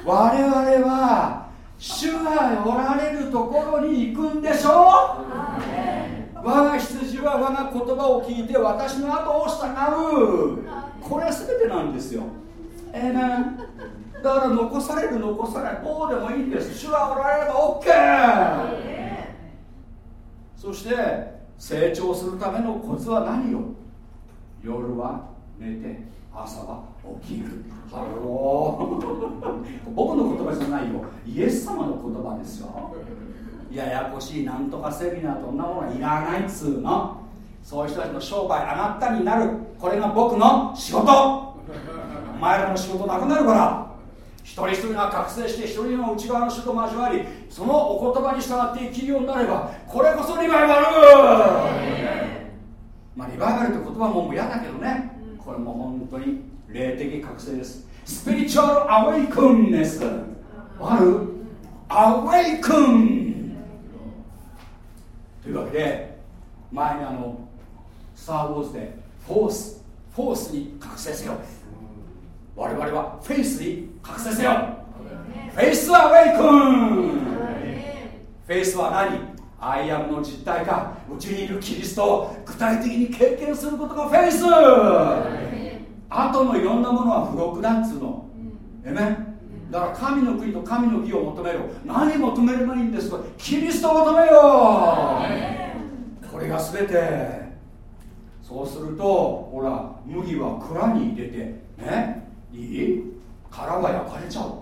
我々は主がおられるところに行くんでしょう我が羊は我が言葉を聞いて私の後を従う。これは全てなんですよ。ええー、だから残される残されどうでもいいんです。主はおられれば OK そして成長するためのコツは何よ？夜は寝て朝は起きる。 Hello。僕の言葉じゃないよ。イエス様の言葉ですよ。ややこしいなんとかセミナーそんなものはいらないっつうの。そういう人たちの商売あなたになる。これが僕の仕事。お前らの仕事なくなるから。一人一人が覚醒して一人の内側の主と交わり。そのお言葉に従って生きるようになればこれこそリバイバル。まあリバイバルって言葉ももう嫌だけどね。これも本当に霊的覚醒です。スピリチュアルアウェイクンネスわかる？アウェイクンというわけで前にあのスター・ウォーズでフォースフォースに覚醒せよ。我々はフェイスに覚醒せよ。フェイスアウェイクンフェイスは何？ I am の実体か。うちにいるキリストを具体的に経験することがフェイス。あとのいろんなものは付録だっつうの。えめだから神の国と神の義を求めろ。何求めればいいんですか？キリストを求めよ。これが全て。そうするとほら麦は蔵に入れてね？いい？殻が焼かれちゃう。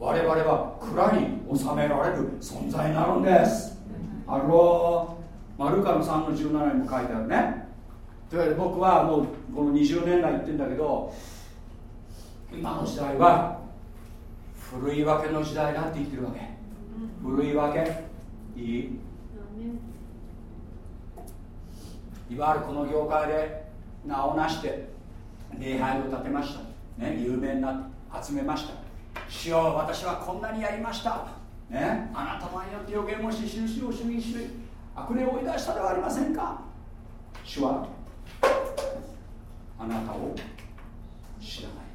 我々は蔵に収められる存在になるんです。あのマルカの3の17にも書いてあるね。というわけで僕はもうこの20年来言ってるんだけど今の時代は古いわけの時代だって言ってるわけ。古いわけ。いい。いわゆるこの業界で名を成して礼拝を立てました、ね、有名にな集めました。主よ私はこんなにやりました。ね、あなたによって予言をし印を主義し悪霊を追い出したではありませんか。主はあなたを知らない。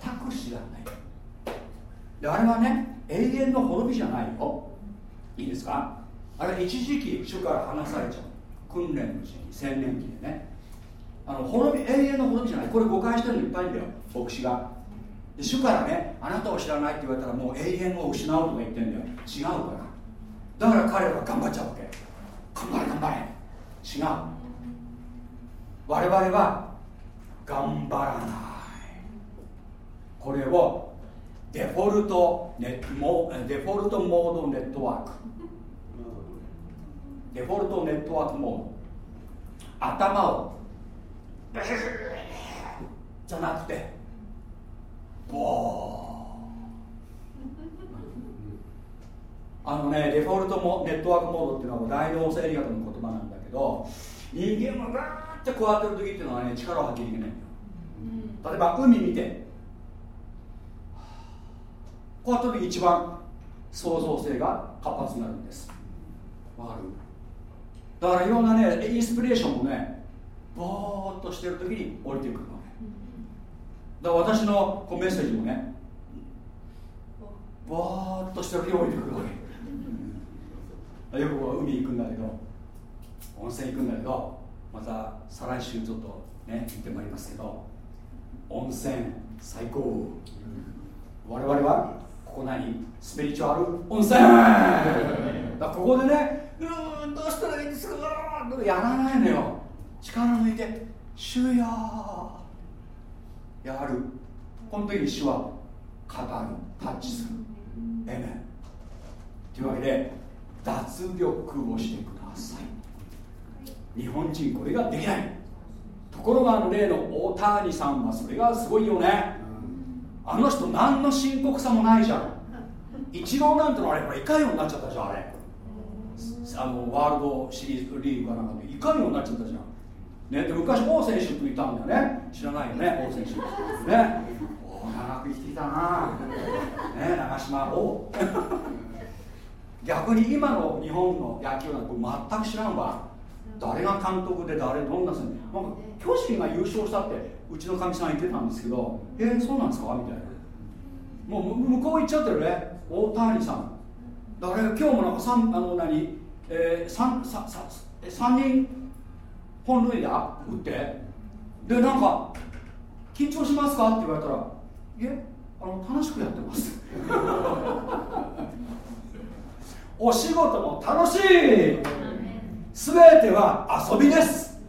全く知らない。であれはね永遠の滅びじゃないよ。いいですか？あれ一時期主から離されちゃう。訓練の時期青年期でね。あの滅び永遠の滅びじゃない。これ誤解してるのいっぱいいるんだよ牧師が。で主からねあなたを知らないって言われたらもう永遠を失うとか言ってんだよ。違うから。だから彼らは頑張っちゃうわけ。頑張れ頑張れ。違う。我々は頑張らない。これをデフォルトネモデフォルトモードネットワーク。デフォルトネットワークモード頭を じゃなくてあのねデフォルトもネットワークモードっていうのは大脳生理学の言葉なんだけど人間はガーってこうやってる時っていうのはね力を発揮できないんだよ、例えば海見てこうやった時一番創造性が活発になるんです。わかる？だからいろんなねインスピレーションもねぼーっとしてる時に降りてくるわだから私のこうメッセージもねぼーっとしてるように降りてくるわけ。よく海行くんだけど温泉行くんだけどまた再来週ちょっとね行ってまいりますけど温泉最高我々はここ何スピリチュアル温泉!だここでねうんどうしたらいいんですかやらないのよ。力抜いて終了やる。この時に主は語る。タッチする。えめというわけで脱力をしてください。日本人これができない。ところがあの例の大谷さんはそれがすごいよね。あの人何の深刻さもないじゃん。イチローなんてのあれほらいかんようになっちゃったじゃんあれ。あのワールドシリーズリーグかなんかでいかんようになっちゃったじゃん。ね、で昔王選手っていたんだよね。知らないよね王選手。ね。お長く生きてきたな。ね長島王 逆に今の日本の野球なんて全く知らんわ。誰が監督で誰どんな選手。なんか巨人が優勝したってうちのかみさん言ってたんですけどえー、そうなんですか？みたいな。もう向こう行っちゃってるね。大谷さん。だから今日もなんか3あの何、えー、3, 3, 3, 3人本塁打？打って。でなんか緊張しますか？って言われたらいえあの楽しくやってます お仕事も楽しい。全ては遊びです。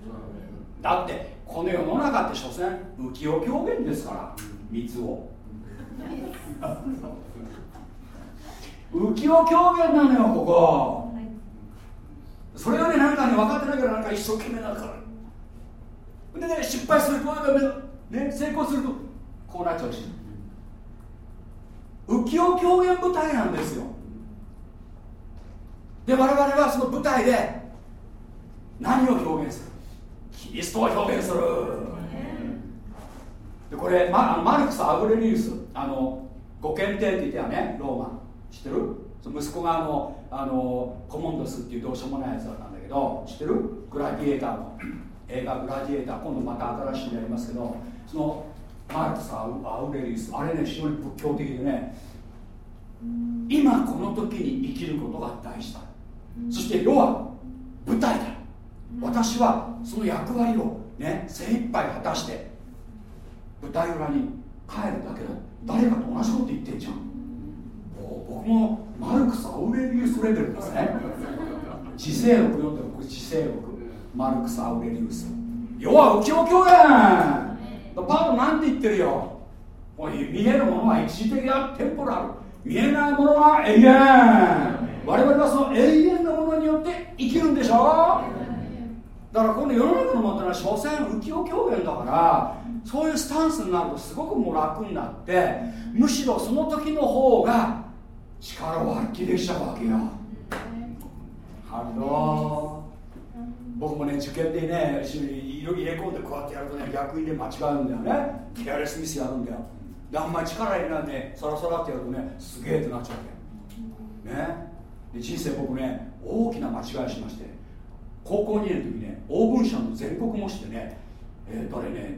だってこの世の中って所詮浮世狂言ですから水を。浮世狂言なのよここ。それがねなんかね分かってないからなんか一生懸命なんか。でね失敗するとね成功するとこうなっちゃうし。浮世狂言舞台なんですよ。で我々はその舞台で何を表現する？キリストを表現する。でこれママルクス・アグレリウスあのご検定って言ってはねローマ。知ってる？息子があのあのコモンドスっていうどうしようもないやつだったんだけど知ってる？グラディエーターの。映画グラディエーター今度また新しいのやりますけどそのマルクス・アウレリウスあれね非常に仏教的でね今この時に生きることが大事だ。そして要は舞台だ私はその役割をね精一杯果たして舞台裏に帰るだけだ。誰かと同じこと言ってんじゃん。僕もマルクス・アウレリウスレベルですね。自世録読んでるこれ自世録。マルクス・アウレリウス。要は浮世教やパウロなんて言ってるよ。見えるものは一時的なテンポラル。見えないものは永遠。我々はその永遠のものによって生きるんでしょだからこの世の中のものは所詮浮世狂言だからそういうスタンスになるとすごくもう楽になってむしろその時の方が力を発揮できちゃうわけよ。ハロー。僕もね受験でね色入れ込んでこうやってやるとね逆にね間違うんだよね。ケアレスミスやるんだよ。であんまり力入れないで、ね、サラサラってやるとねすげえってなっちゃうわけ。ね。で人生僕ね大きな間違いしまして。高校2年の時ねオーブン社の全国模試でねえー、誰ね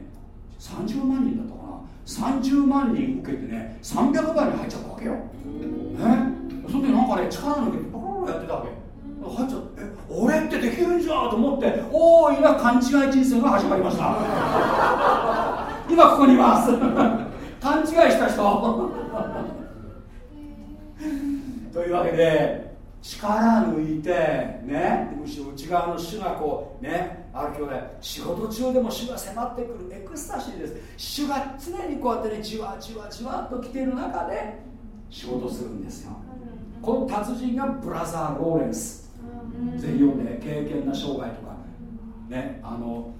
30万人だったかな。30万人受けてね300倍に入っちゃったわけよ、ね、それでなんかね力抜けてパラパラやってたわけ。入っちゃってえ俺ってできるんじゃと思って大いな勘違い人生が始まりました。今ここにいます。勘違いした人。というわけで力抜いてねむしろ内側の主がこうねある兄弟仕事中でも主が迫ってくるエクスタシーです。主が常にこうやってねじわじわじわっと来ている中で仕事するんですよ。この達人がブラザー・ローレンス。ぜひ読んで敬虔な生涯とか。ねあの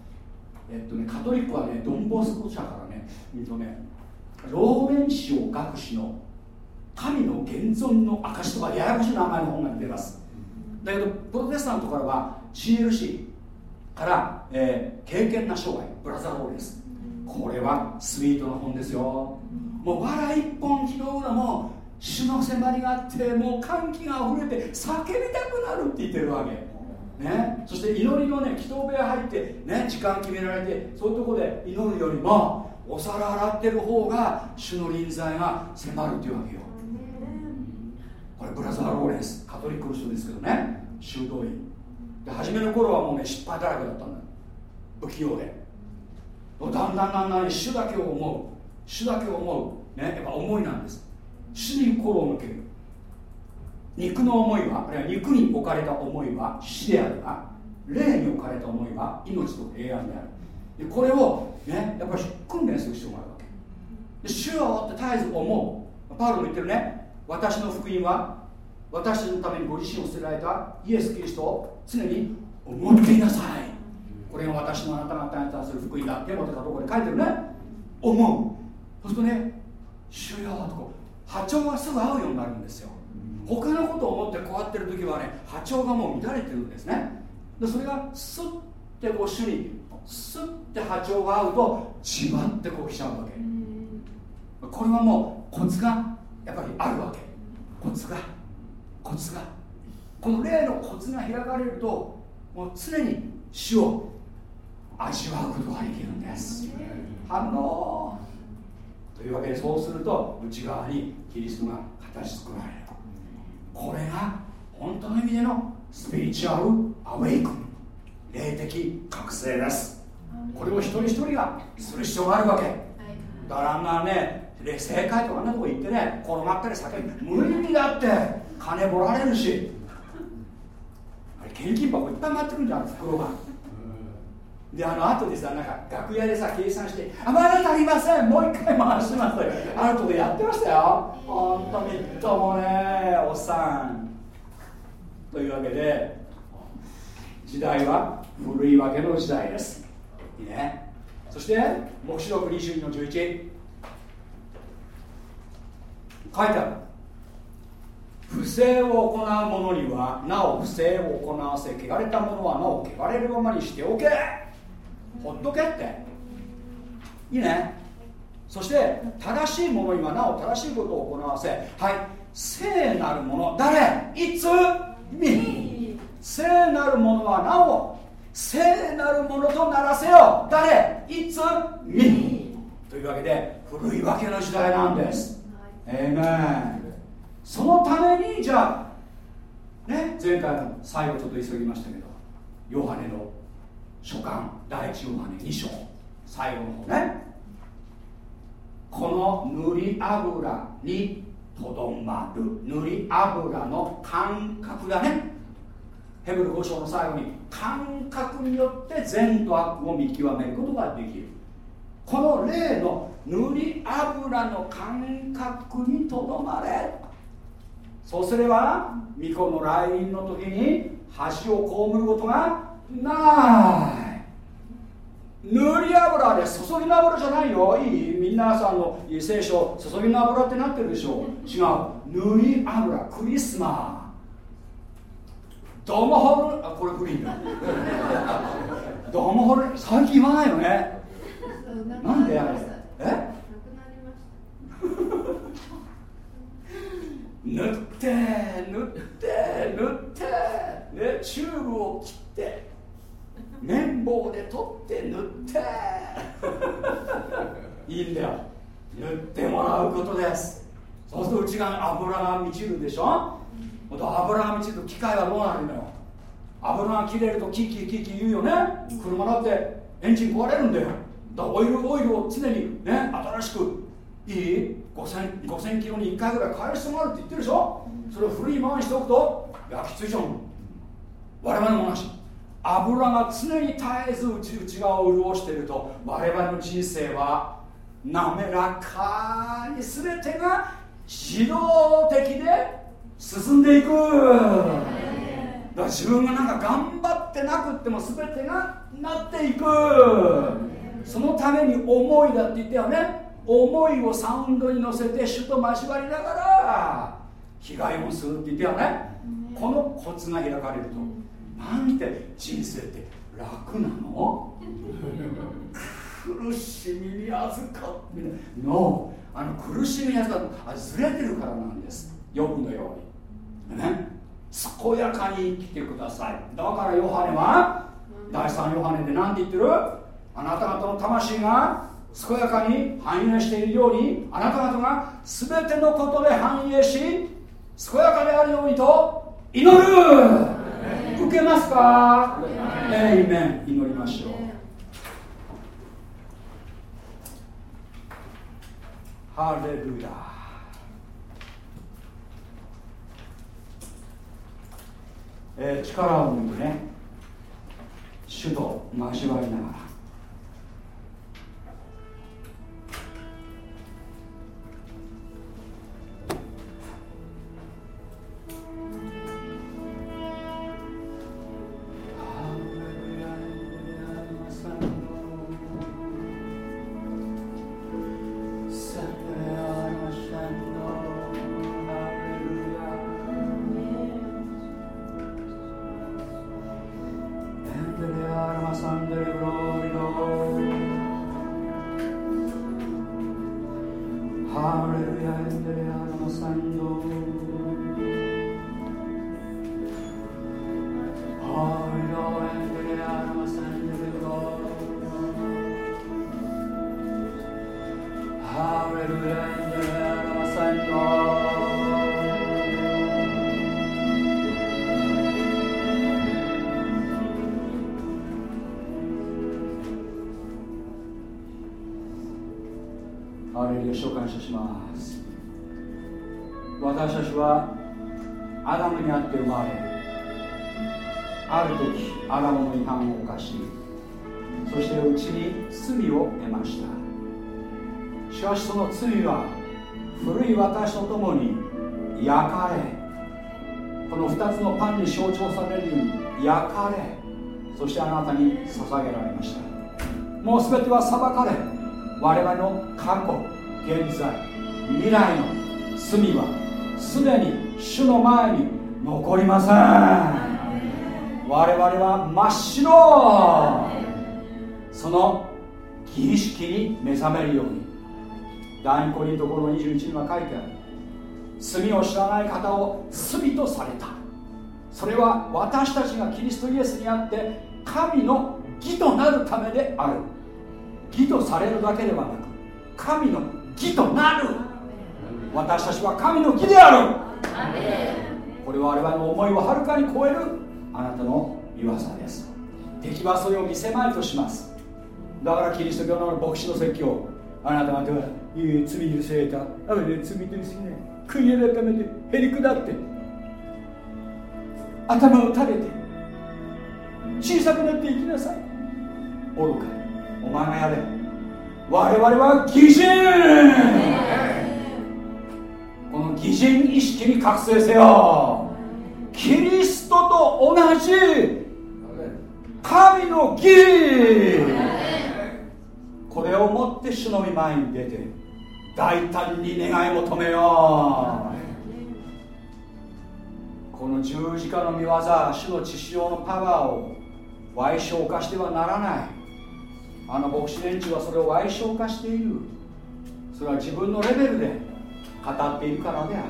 えっとねカトリックはねドンボスコ社からね見るとねローレンシオ学士の神の現存の証とかややこしい名前の本が出ます。だけどプロテスタントからは CLC から、えー、経験な生涯ブラザーローレスこれはスイートな本ですよ。もう笑一本拾うのも主の迫りがあってもう歓喜があふれて叫びたくなるって言ってるわけ。ね、そして祈りのね祈祷部屋入ってね時間決められてそういうとこで祈るよりもお皿洗ってる方が主の臨在が迫るっていうわけよ。これブラザー・ローレンスカトリックの人ですけどね。修道院。で初めの頃はもうね失敗だらけだったんだよ。不器用で。だんだんだんだん主だけを思う。主だけを思う。ねやっぱ思いなんです。主に心を向ける。肉の思いはあるいは肉に置かれた思いは死であるが霊に置かれた思いは命と平安である。でこれをねやっぱり訓練する必要があるわけ。で主よって絶えず思う。パウロも言ってるね。私の福音は私のためにご自身を捨てられたイエス・キリストを常に思っていなさい。これが私のあなた方に対する福音だって思ってたところに書いてるね。思う。そうするとね主よとこう波長がすぐ合うようになるんですよ。他のことを思ってこうやってる時はね波長がもう乱れてるんですね。でそれがスッてこう主にスッて波長が合うとじわってこう来ちゃうわけ。これはもうコツがやっぱりあるわけ。コツがコツが。この例のコツが開かれるともう常に死を味わうことができるんです。反応。というわけでそうすると内側にキリストが形作られる。これが本当の意味でのスピリチュアルアウェイク。霊的覚醒です。これを一人一人がする必要があるわけ。だからあんなね正解とかあんなとこ行ってね転がったり叫ぶ無意味だって金ぼられるし。あれ現金箱いっぱい回ってくるんじゃん袋が。であの後でさなんか楽屋でさ計算して「あまだ足りませんもう一回回します」あるとこやってましたよ。本当にともねおっさん。というわけで時代は古いわけの時代です。いいね。そして黙示録22の11書いてある。不正を行う者にはなお不正を行わせ汚れた者はなお汚れるままにしておけ。ほっとけって。いいね。そして正しい者にはなお正しいことを行わせはい。聖なる者。誰？いつ？み。聖なる者はなお聖なる者とならせよ。誰？いつ？み。というわけで古いわけの時代なんです。えめそのためにじゃあね前回の最後ちょっと急ぎましたけどヨハネの書簡第一ヨハネ2章最後の方ね。この塗り油にとどまる塗り油の感覚がねヘブル5章の最後に感覚によって善と悪を見極めることができる。この例の塗り油の感覚にとどまれ。そうすれば巫女の来臨の時に橋を被ることがない。塗り油で注ぎの油じゃないよ。いい？皆さんの聖書注ぎの油ってなってるでしょ違う。塗り油クリスマドモホルあこれグリーンだドモホル最近言わないよね。なんであれえ？塗って塗って塗って。ねチューブを切って綿棒で取って塗って。いいんだよ。塗ってもらうことです。そうすると内側に油が満ちるでしょ？油が満ちると機械はどうなるのよ？油が切れるとキーキーキーキー言うよね。車だってエンジン壊れるんだよ。だオイルオイルを常にね新しくいい？5000, 5000キロに1回ぐらい返してもらうって言ってるでしょ？それを古いままにしておくと焼きついちゃう我々も同じ。油が常に絶えず内内側を潤していると我々の人生は滑らかに全てが自動的で進んでいく。だから自分がなんか頑張ってなくっても全てがなっていくそのために思いだって言ったよね思いをサウンドに乗せて主と交わりながら被害もするって言ったよねこのコツが開かれるとなんて人生って楽なの？苦しみに預かって。のあの苦しみに預かってあずれてるからなんです。よくのように。ね。健やかに生きてください。だからヨハネは第3ヨハネで何て言ってる？あなた方の魂が健やかに繁栄しているようにあなた方が全てのことで繁栄し健やかであるようにと祈る。受けますか？エイメン祈りましょう。ハレルヤ。えー、力を抜いてね主と交わりながら感謝します。私たちはアダムにあって生まれある時アダムの違反を犯しそしてうちに罪を得ました。しかしその罪は古い私と共に焼かれこの2つのパンに象徴されるように焼かれそしてあなたに捧げられました。もう全ては裁かれ我々の過去現在未来の罪はすでに主の前に残りません。我々は真っ白。その儀式に目覚めるように。第2コリント5の21には書いてある罪を知らない方を罪とされた。それは私たちがキリストイエスにあって神の義となるためである。義とされるだけではなく神の義となる。私たちは神の義である。これは我々の思いをはるかに超える。あなたの御業です。敵はそれを見せまいとします。だからキリスト教の牧師の説教。あなた方はいい罪許された。あれ罪許しない悔い改めてへりくだって。頭を垂れて。小さくなっていきなさい。愚かお前がやれ。我々は偽人この偽人意識に覚醒せよ。キリストと同じ。神の義。これをもって主の御前に出て大胆に願い求めよう。この十字架の御業主の血潮のパワーを賠償化してはならない。あの牧師連中はそれを賠償化している。それは自分のレベルで語っているからである。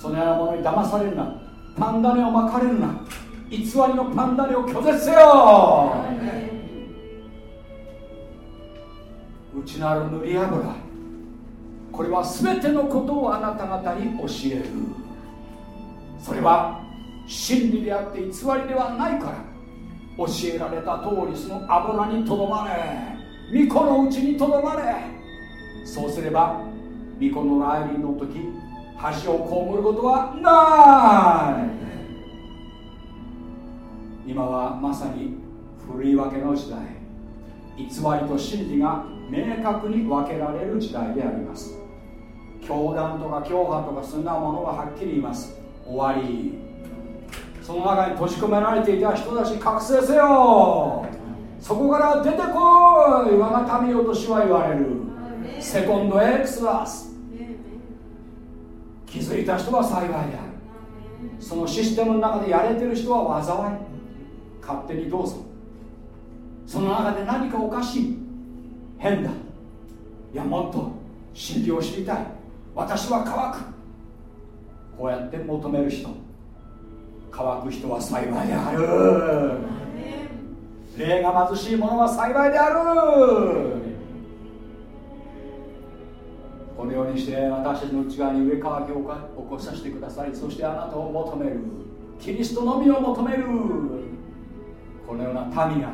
そのようなものに騙されるな。パンダネをまかれるな。偽りのパンダネを拒絶せよ。内なる塗り油これは全てのことをあなた方に教える。それは真理であって偽りではないから。教えられた通りその油にとどまれ。巫女のうちにとどまれ。そうすれば巫女の来臨の時恥を被ることはない。今はまさに振り分けの時代。偽りと真理が明確に分けられる時代であります。教団とか教派とかそんなものははっきり言います。終わり。その中に閉じ込められていた人たち覚醒せよ。そこから出てこい。我が民よと主は言われる。セコンドエクスラス。気づいた人は幸いである。そのシステムの中でやれてる人は災い。勝手にどうぞ。その中で何かおかしい。変だ。いやもっと。真理を知りたい。私は乾く。こうやって求める人。乾く人は幸いである。霊が貧しい者は幸いである。このようにして私たちの内側に上乾きを起こさせてくださいそしてあなたを求める。キリストのみを求める。このような民が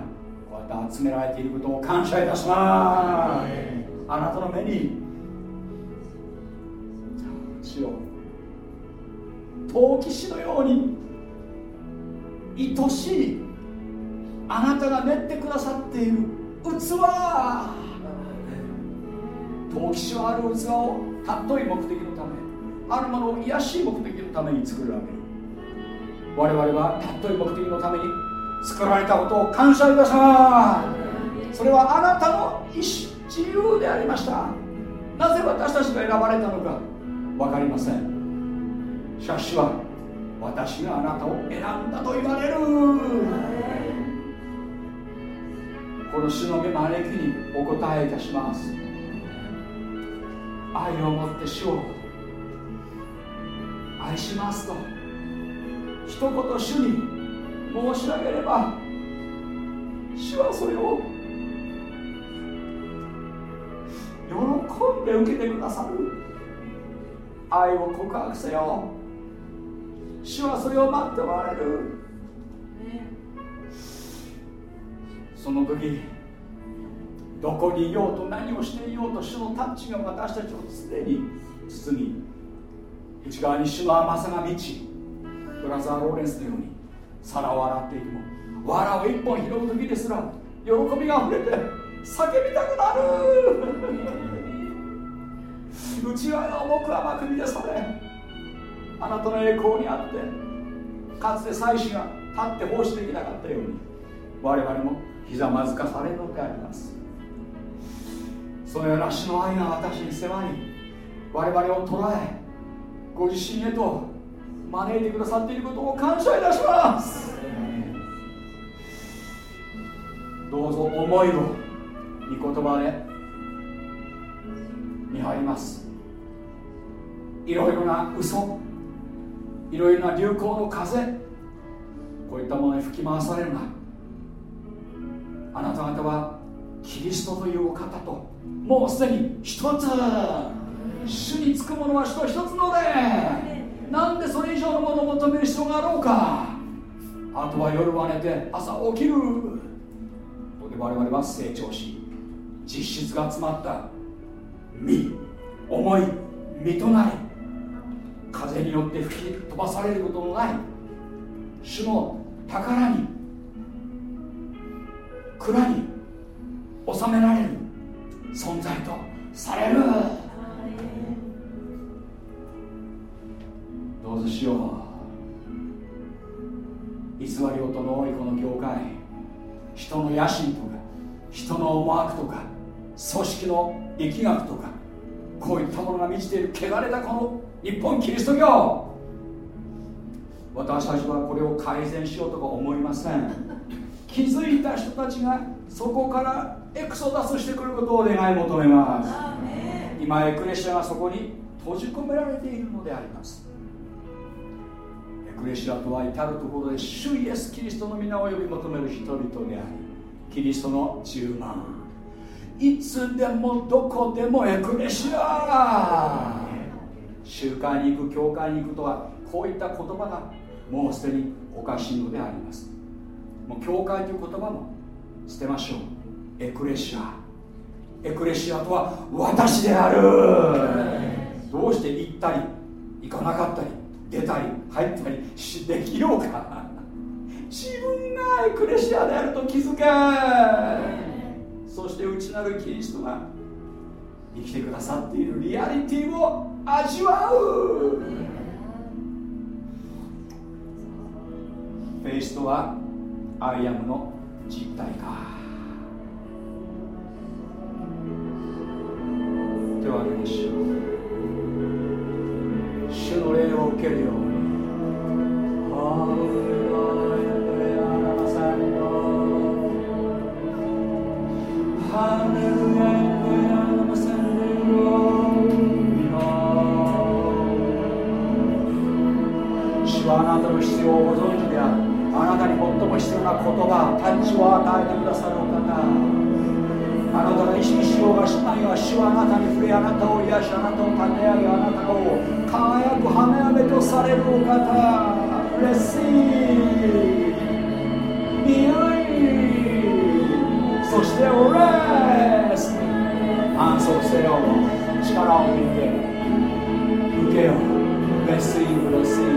こうやって集められていることを感謝いたします。あなたの目に主よ陶器師のように愛しい。あなたが練ってくださっている。器。陶器師はある器を尊い目的のため。あるものを癒しい目的のために作るわけ。我々は尊い目的のために作られたことを感謝いたします。それはあなたの意思自由でありました。なぜ私たちが選ばれたのか分かりません。しかしは私があなたを選んだと言われる。この主の目招きにお答えいたします。愛を持って主を愛しますと一言主に申し上げれば主はそれを喜んで受けてくださる。愛を告白せよ。主はそれを待っておられる。その時どこにいようと何をしていようと主のタッチが私たちを常に包み内側に主の甘さが満ちブラザー・ローレンスのように皿を洗っていても藁を一本拾う時ですら喜びがあふれて叫びたくなる。内側が重く甘く満たされあなたの栄光にあってかつて祭司が立って奉仕できなかったように我々もひざまずかされるのであります。そのような主の愛が私に迫り我々を捉えご自身へと招いてくださっていることを感謝いたします。どうぞ思いを御言葉で見張ります。いろいろな嘘いろいろな流行の風こういったものに吹き回されるな。あなた方はキリストというお方ともうすでに一つ主につくものは人一つのでなんでそれ以上のものを求める必要があろうか。あとは夜は寝て朝起きる。とで我々は成長し実質が詰まった身思い身となり風によって吹き飛ばされることのない。主の宝に蔵に収められる存在とされる。どうぞしよう。偽り音の多いこの教会人の野心とか人の思惑とか組織の力学とかこういったものが満ちている汚れたこの日本キリスト教。私たちはこれを改善しようとか思いません。気づいた人たちがそこからエクソダスしてくることを願い求めます。今エクレシアがそこに閉じ込められているのであります。エクレシアとは至る所で主イエス・キリストの皆を呼び求める人々でありキリストの10万。いつでもどこでもエクレシア集会に行く教会に行くとはこういった言葉がもうすでにおかしいのであります。もう教会という言葉も捨てましょう。エクレシア。エクレシアとは私である。どうして行ったり行かなかったり出たり入ったりできようか。自分がエクレシアであると気づけ。そして内なるキリストが生きてくださっているリアリティを味わう。フェイスとは I am の実体か手を挙げましょう。主の霊を受けるように。が意識しようがしないが主はあなたに触れあなたを癒しあなたを立て上げあなたを輝く花嫁とされるお方。レッシー見合い。そしてオレス安息せよ。力を見て。受けよ。うレッシーレッシーレシー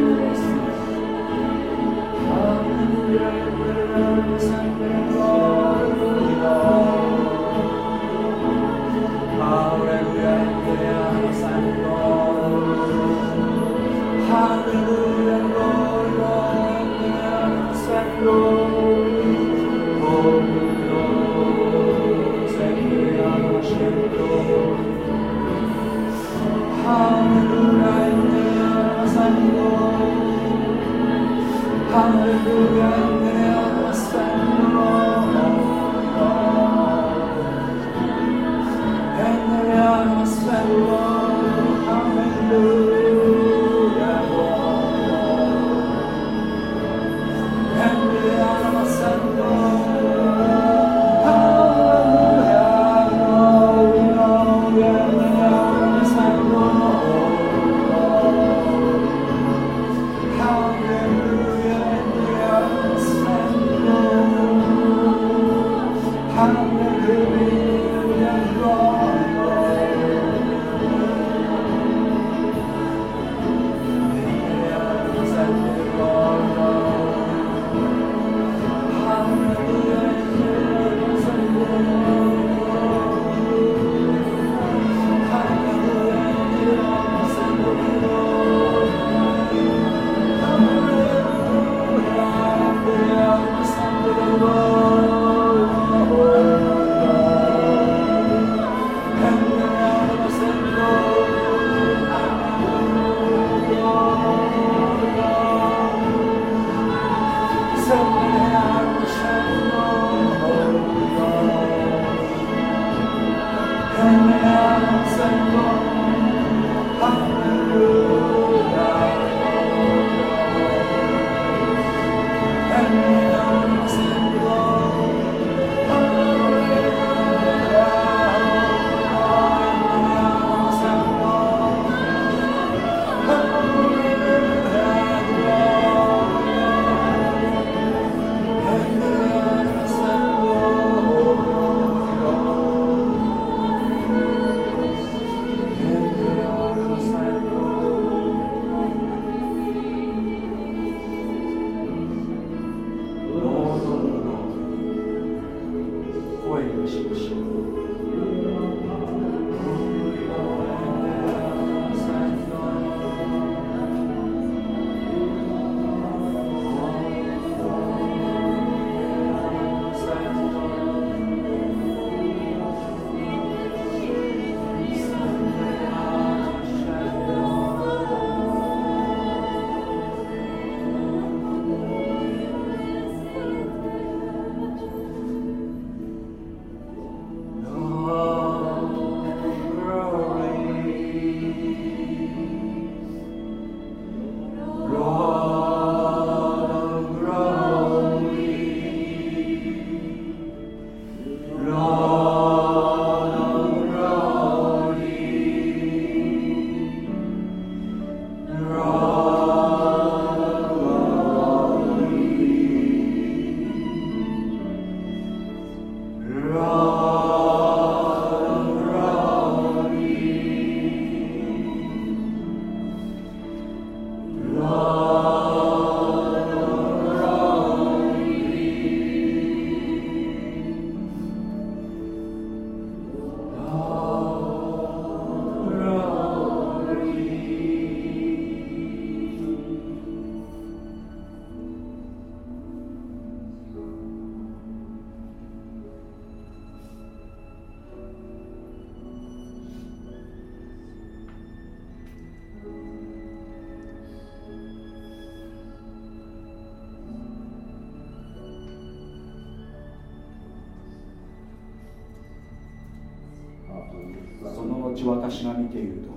ち私が見ていると。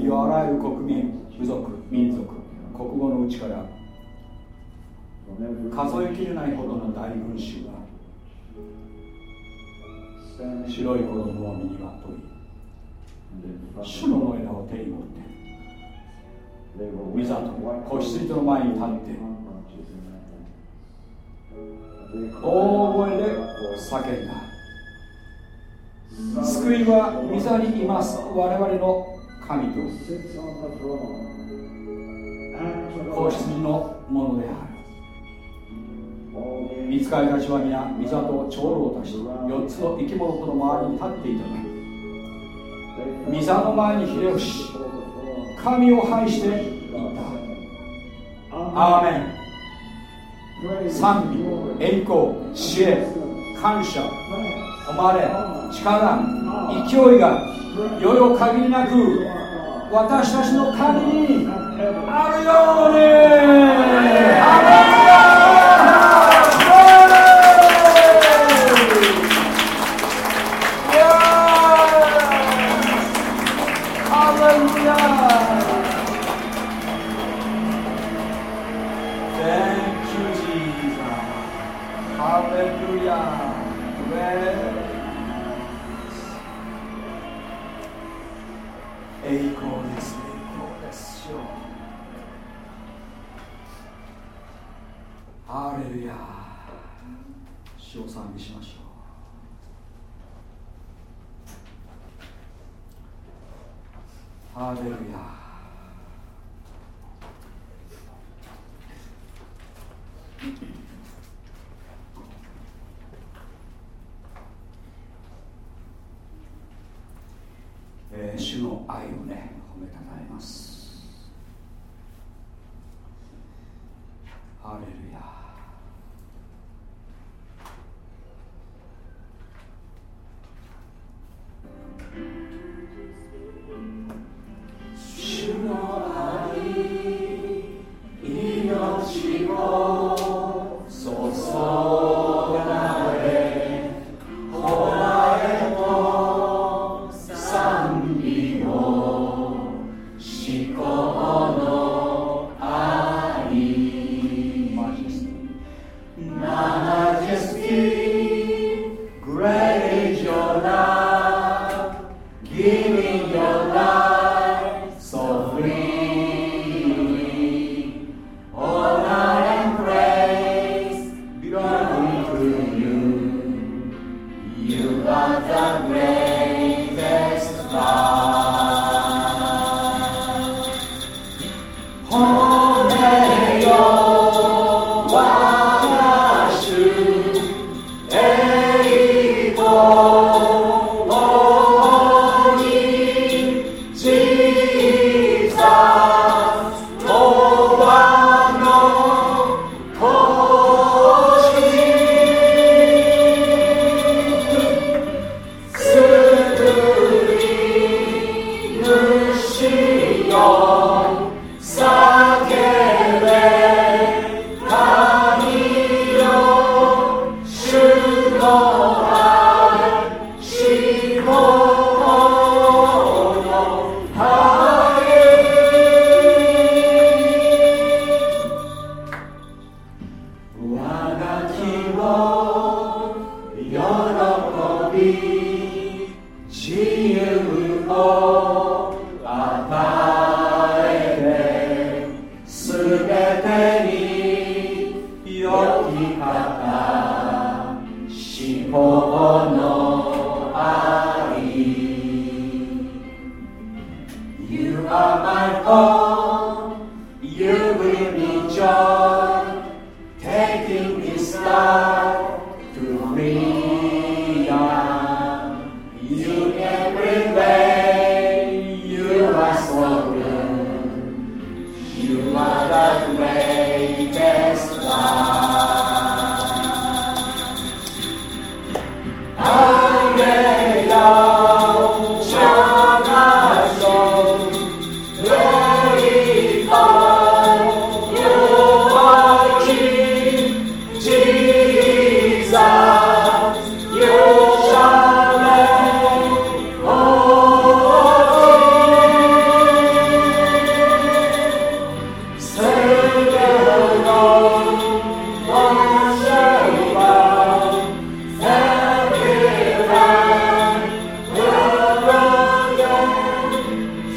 いわゆる国民部族民族国語のうちから数えきれないほどの大群衆が白い子供を身にまとい主の枝を手に持っていざと子羊の前に立って大声で叫んだ。は御座にいます。我々の神と。皇室のものである。見つかりたちは皆御座と長老たち4つの生き物との周りに立っていたが御座の前にひれ伏し神を拝していった。アーメン。賛美栄光知恵感謝。誉れ力勢いがよよ限りなく私たちの神にあるように。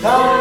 다.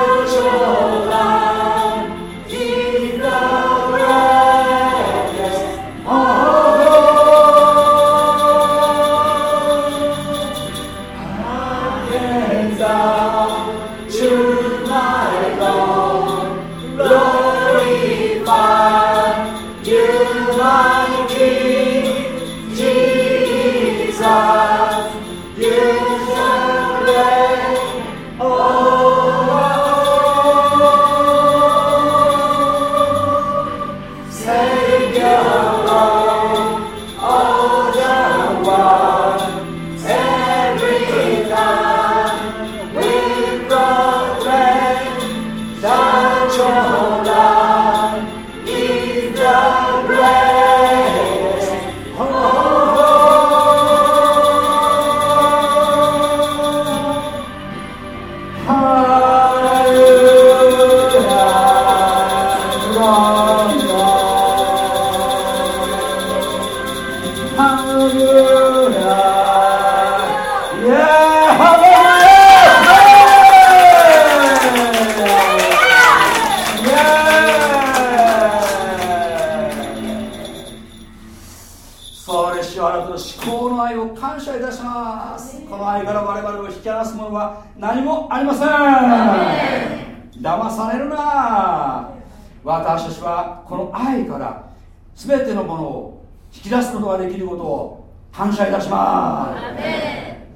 全てのものを引き出すことができることを感謝いたします。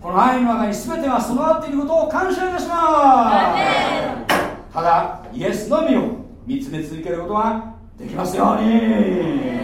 この愛の中に全てが備わっていることを感謝いたします。ただイエスのみを見つめ続けることができますように。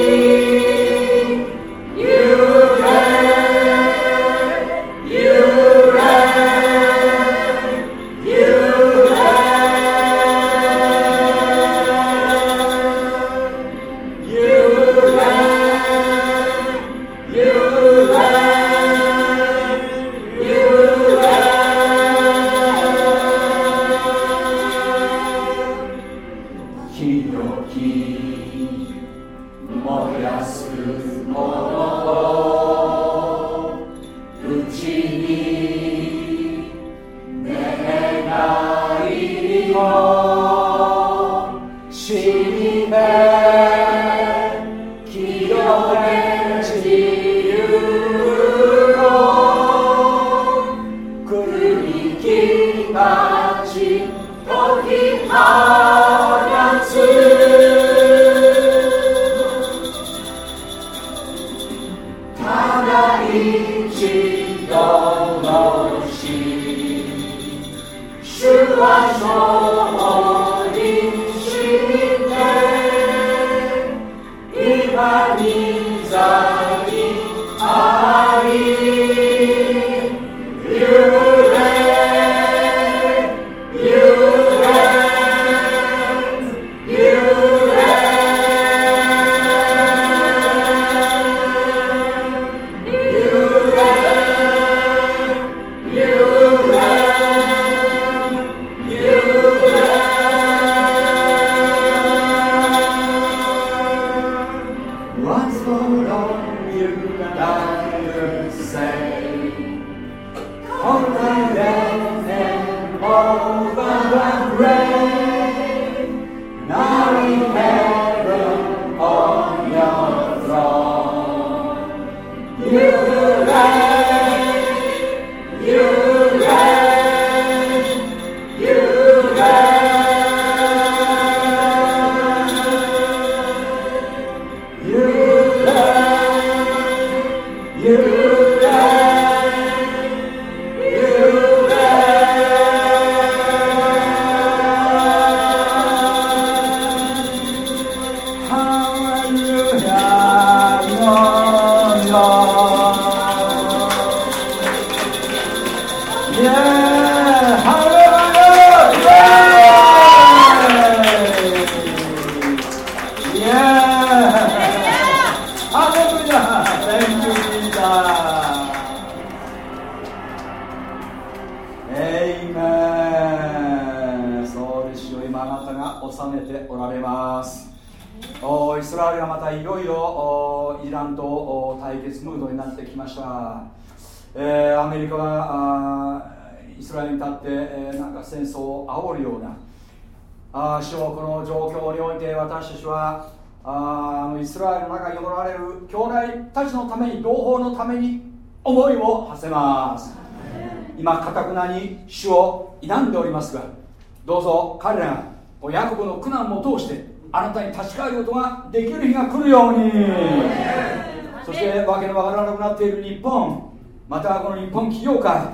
またこの日本企業界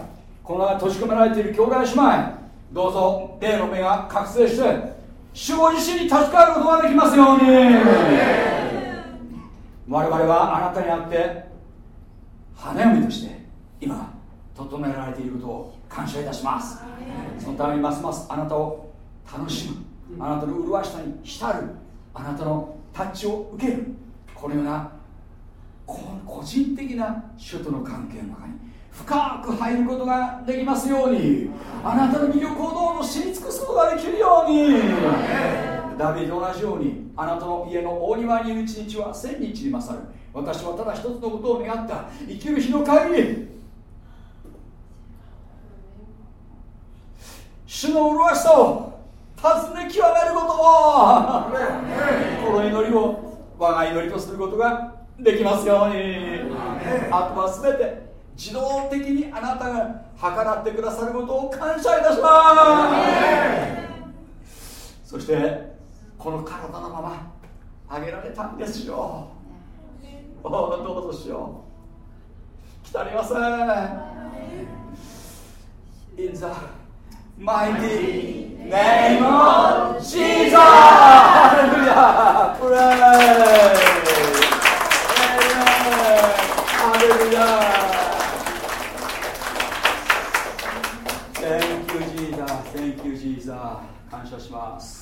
この閉じ込められている兄弟姉妹どうぞ霊の目が覚醒して主ご自身に立ち返ることができますように。我々はあなたにあって花嫁として今整えられていることを感謝いたします。そのためにますますあなたを楽しむあなたの麗しさに浸るあなたのタッチを受けるこのような個人的な主との関係の中に深く入ることができますように。あなたの魅力をどうも知り尽くすことができるように。ダビデと同じようにあなたの家の大庭にいる一日は千日に勝る。私はただ一つのことを願った。生きる日の限り。主の麗しさを尋ね極めることを。この祈りを我が祈りとすることができますようにあとは全て自動的にあなたが計らってくださることを感謝いたしますそしてこの体のままあげられたんですよおどうぞしよう来たりません In the mighty name of Jesus! Hallelujah! Praise! Hallelujah! Thank you, Jesus. Thank you, Jesus. 感謝します。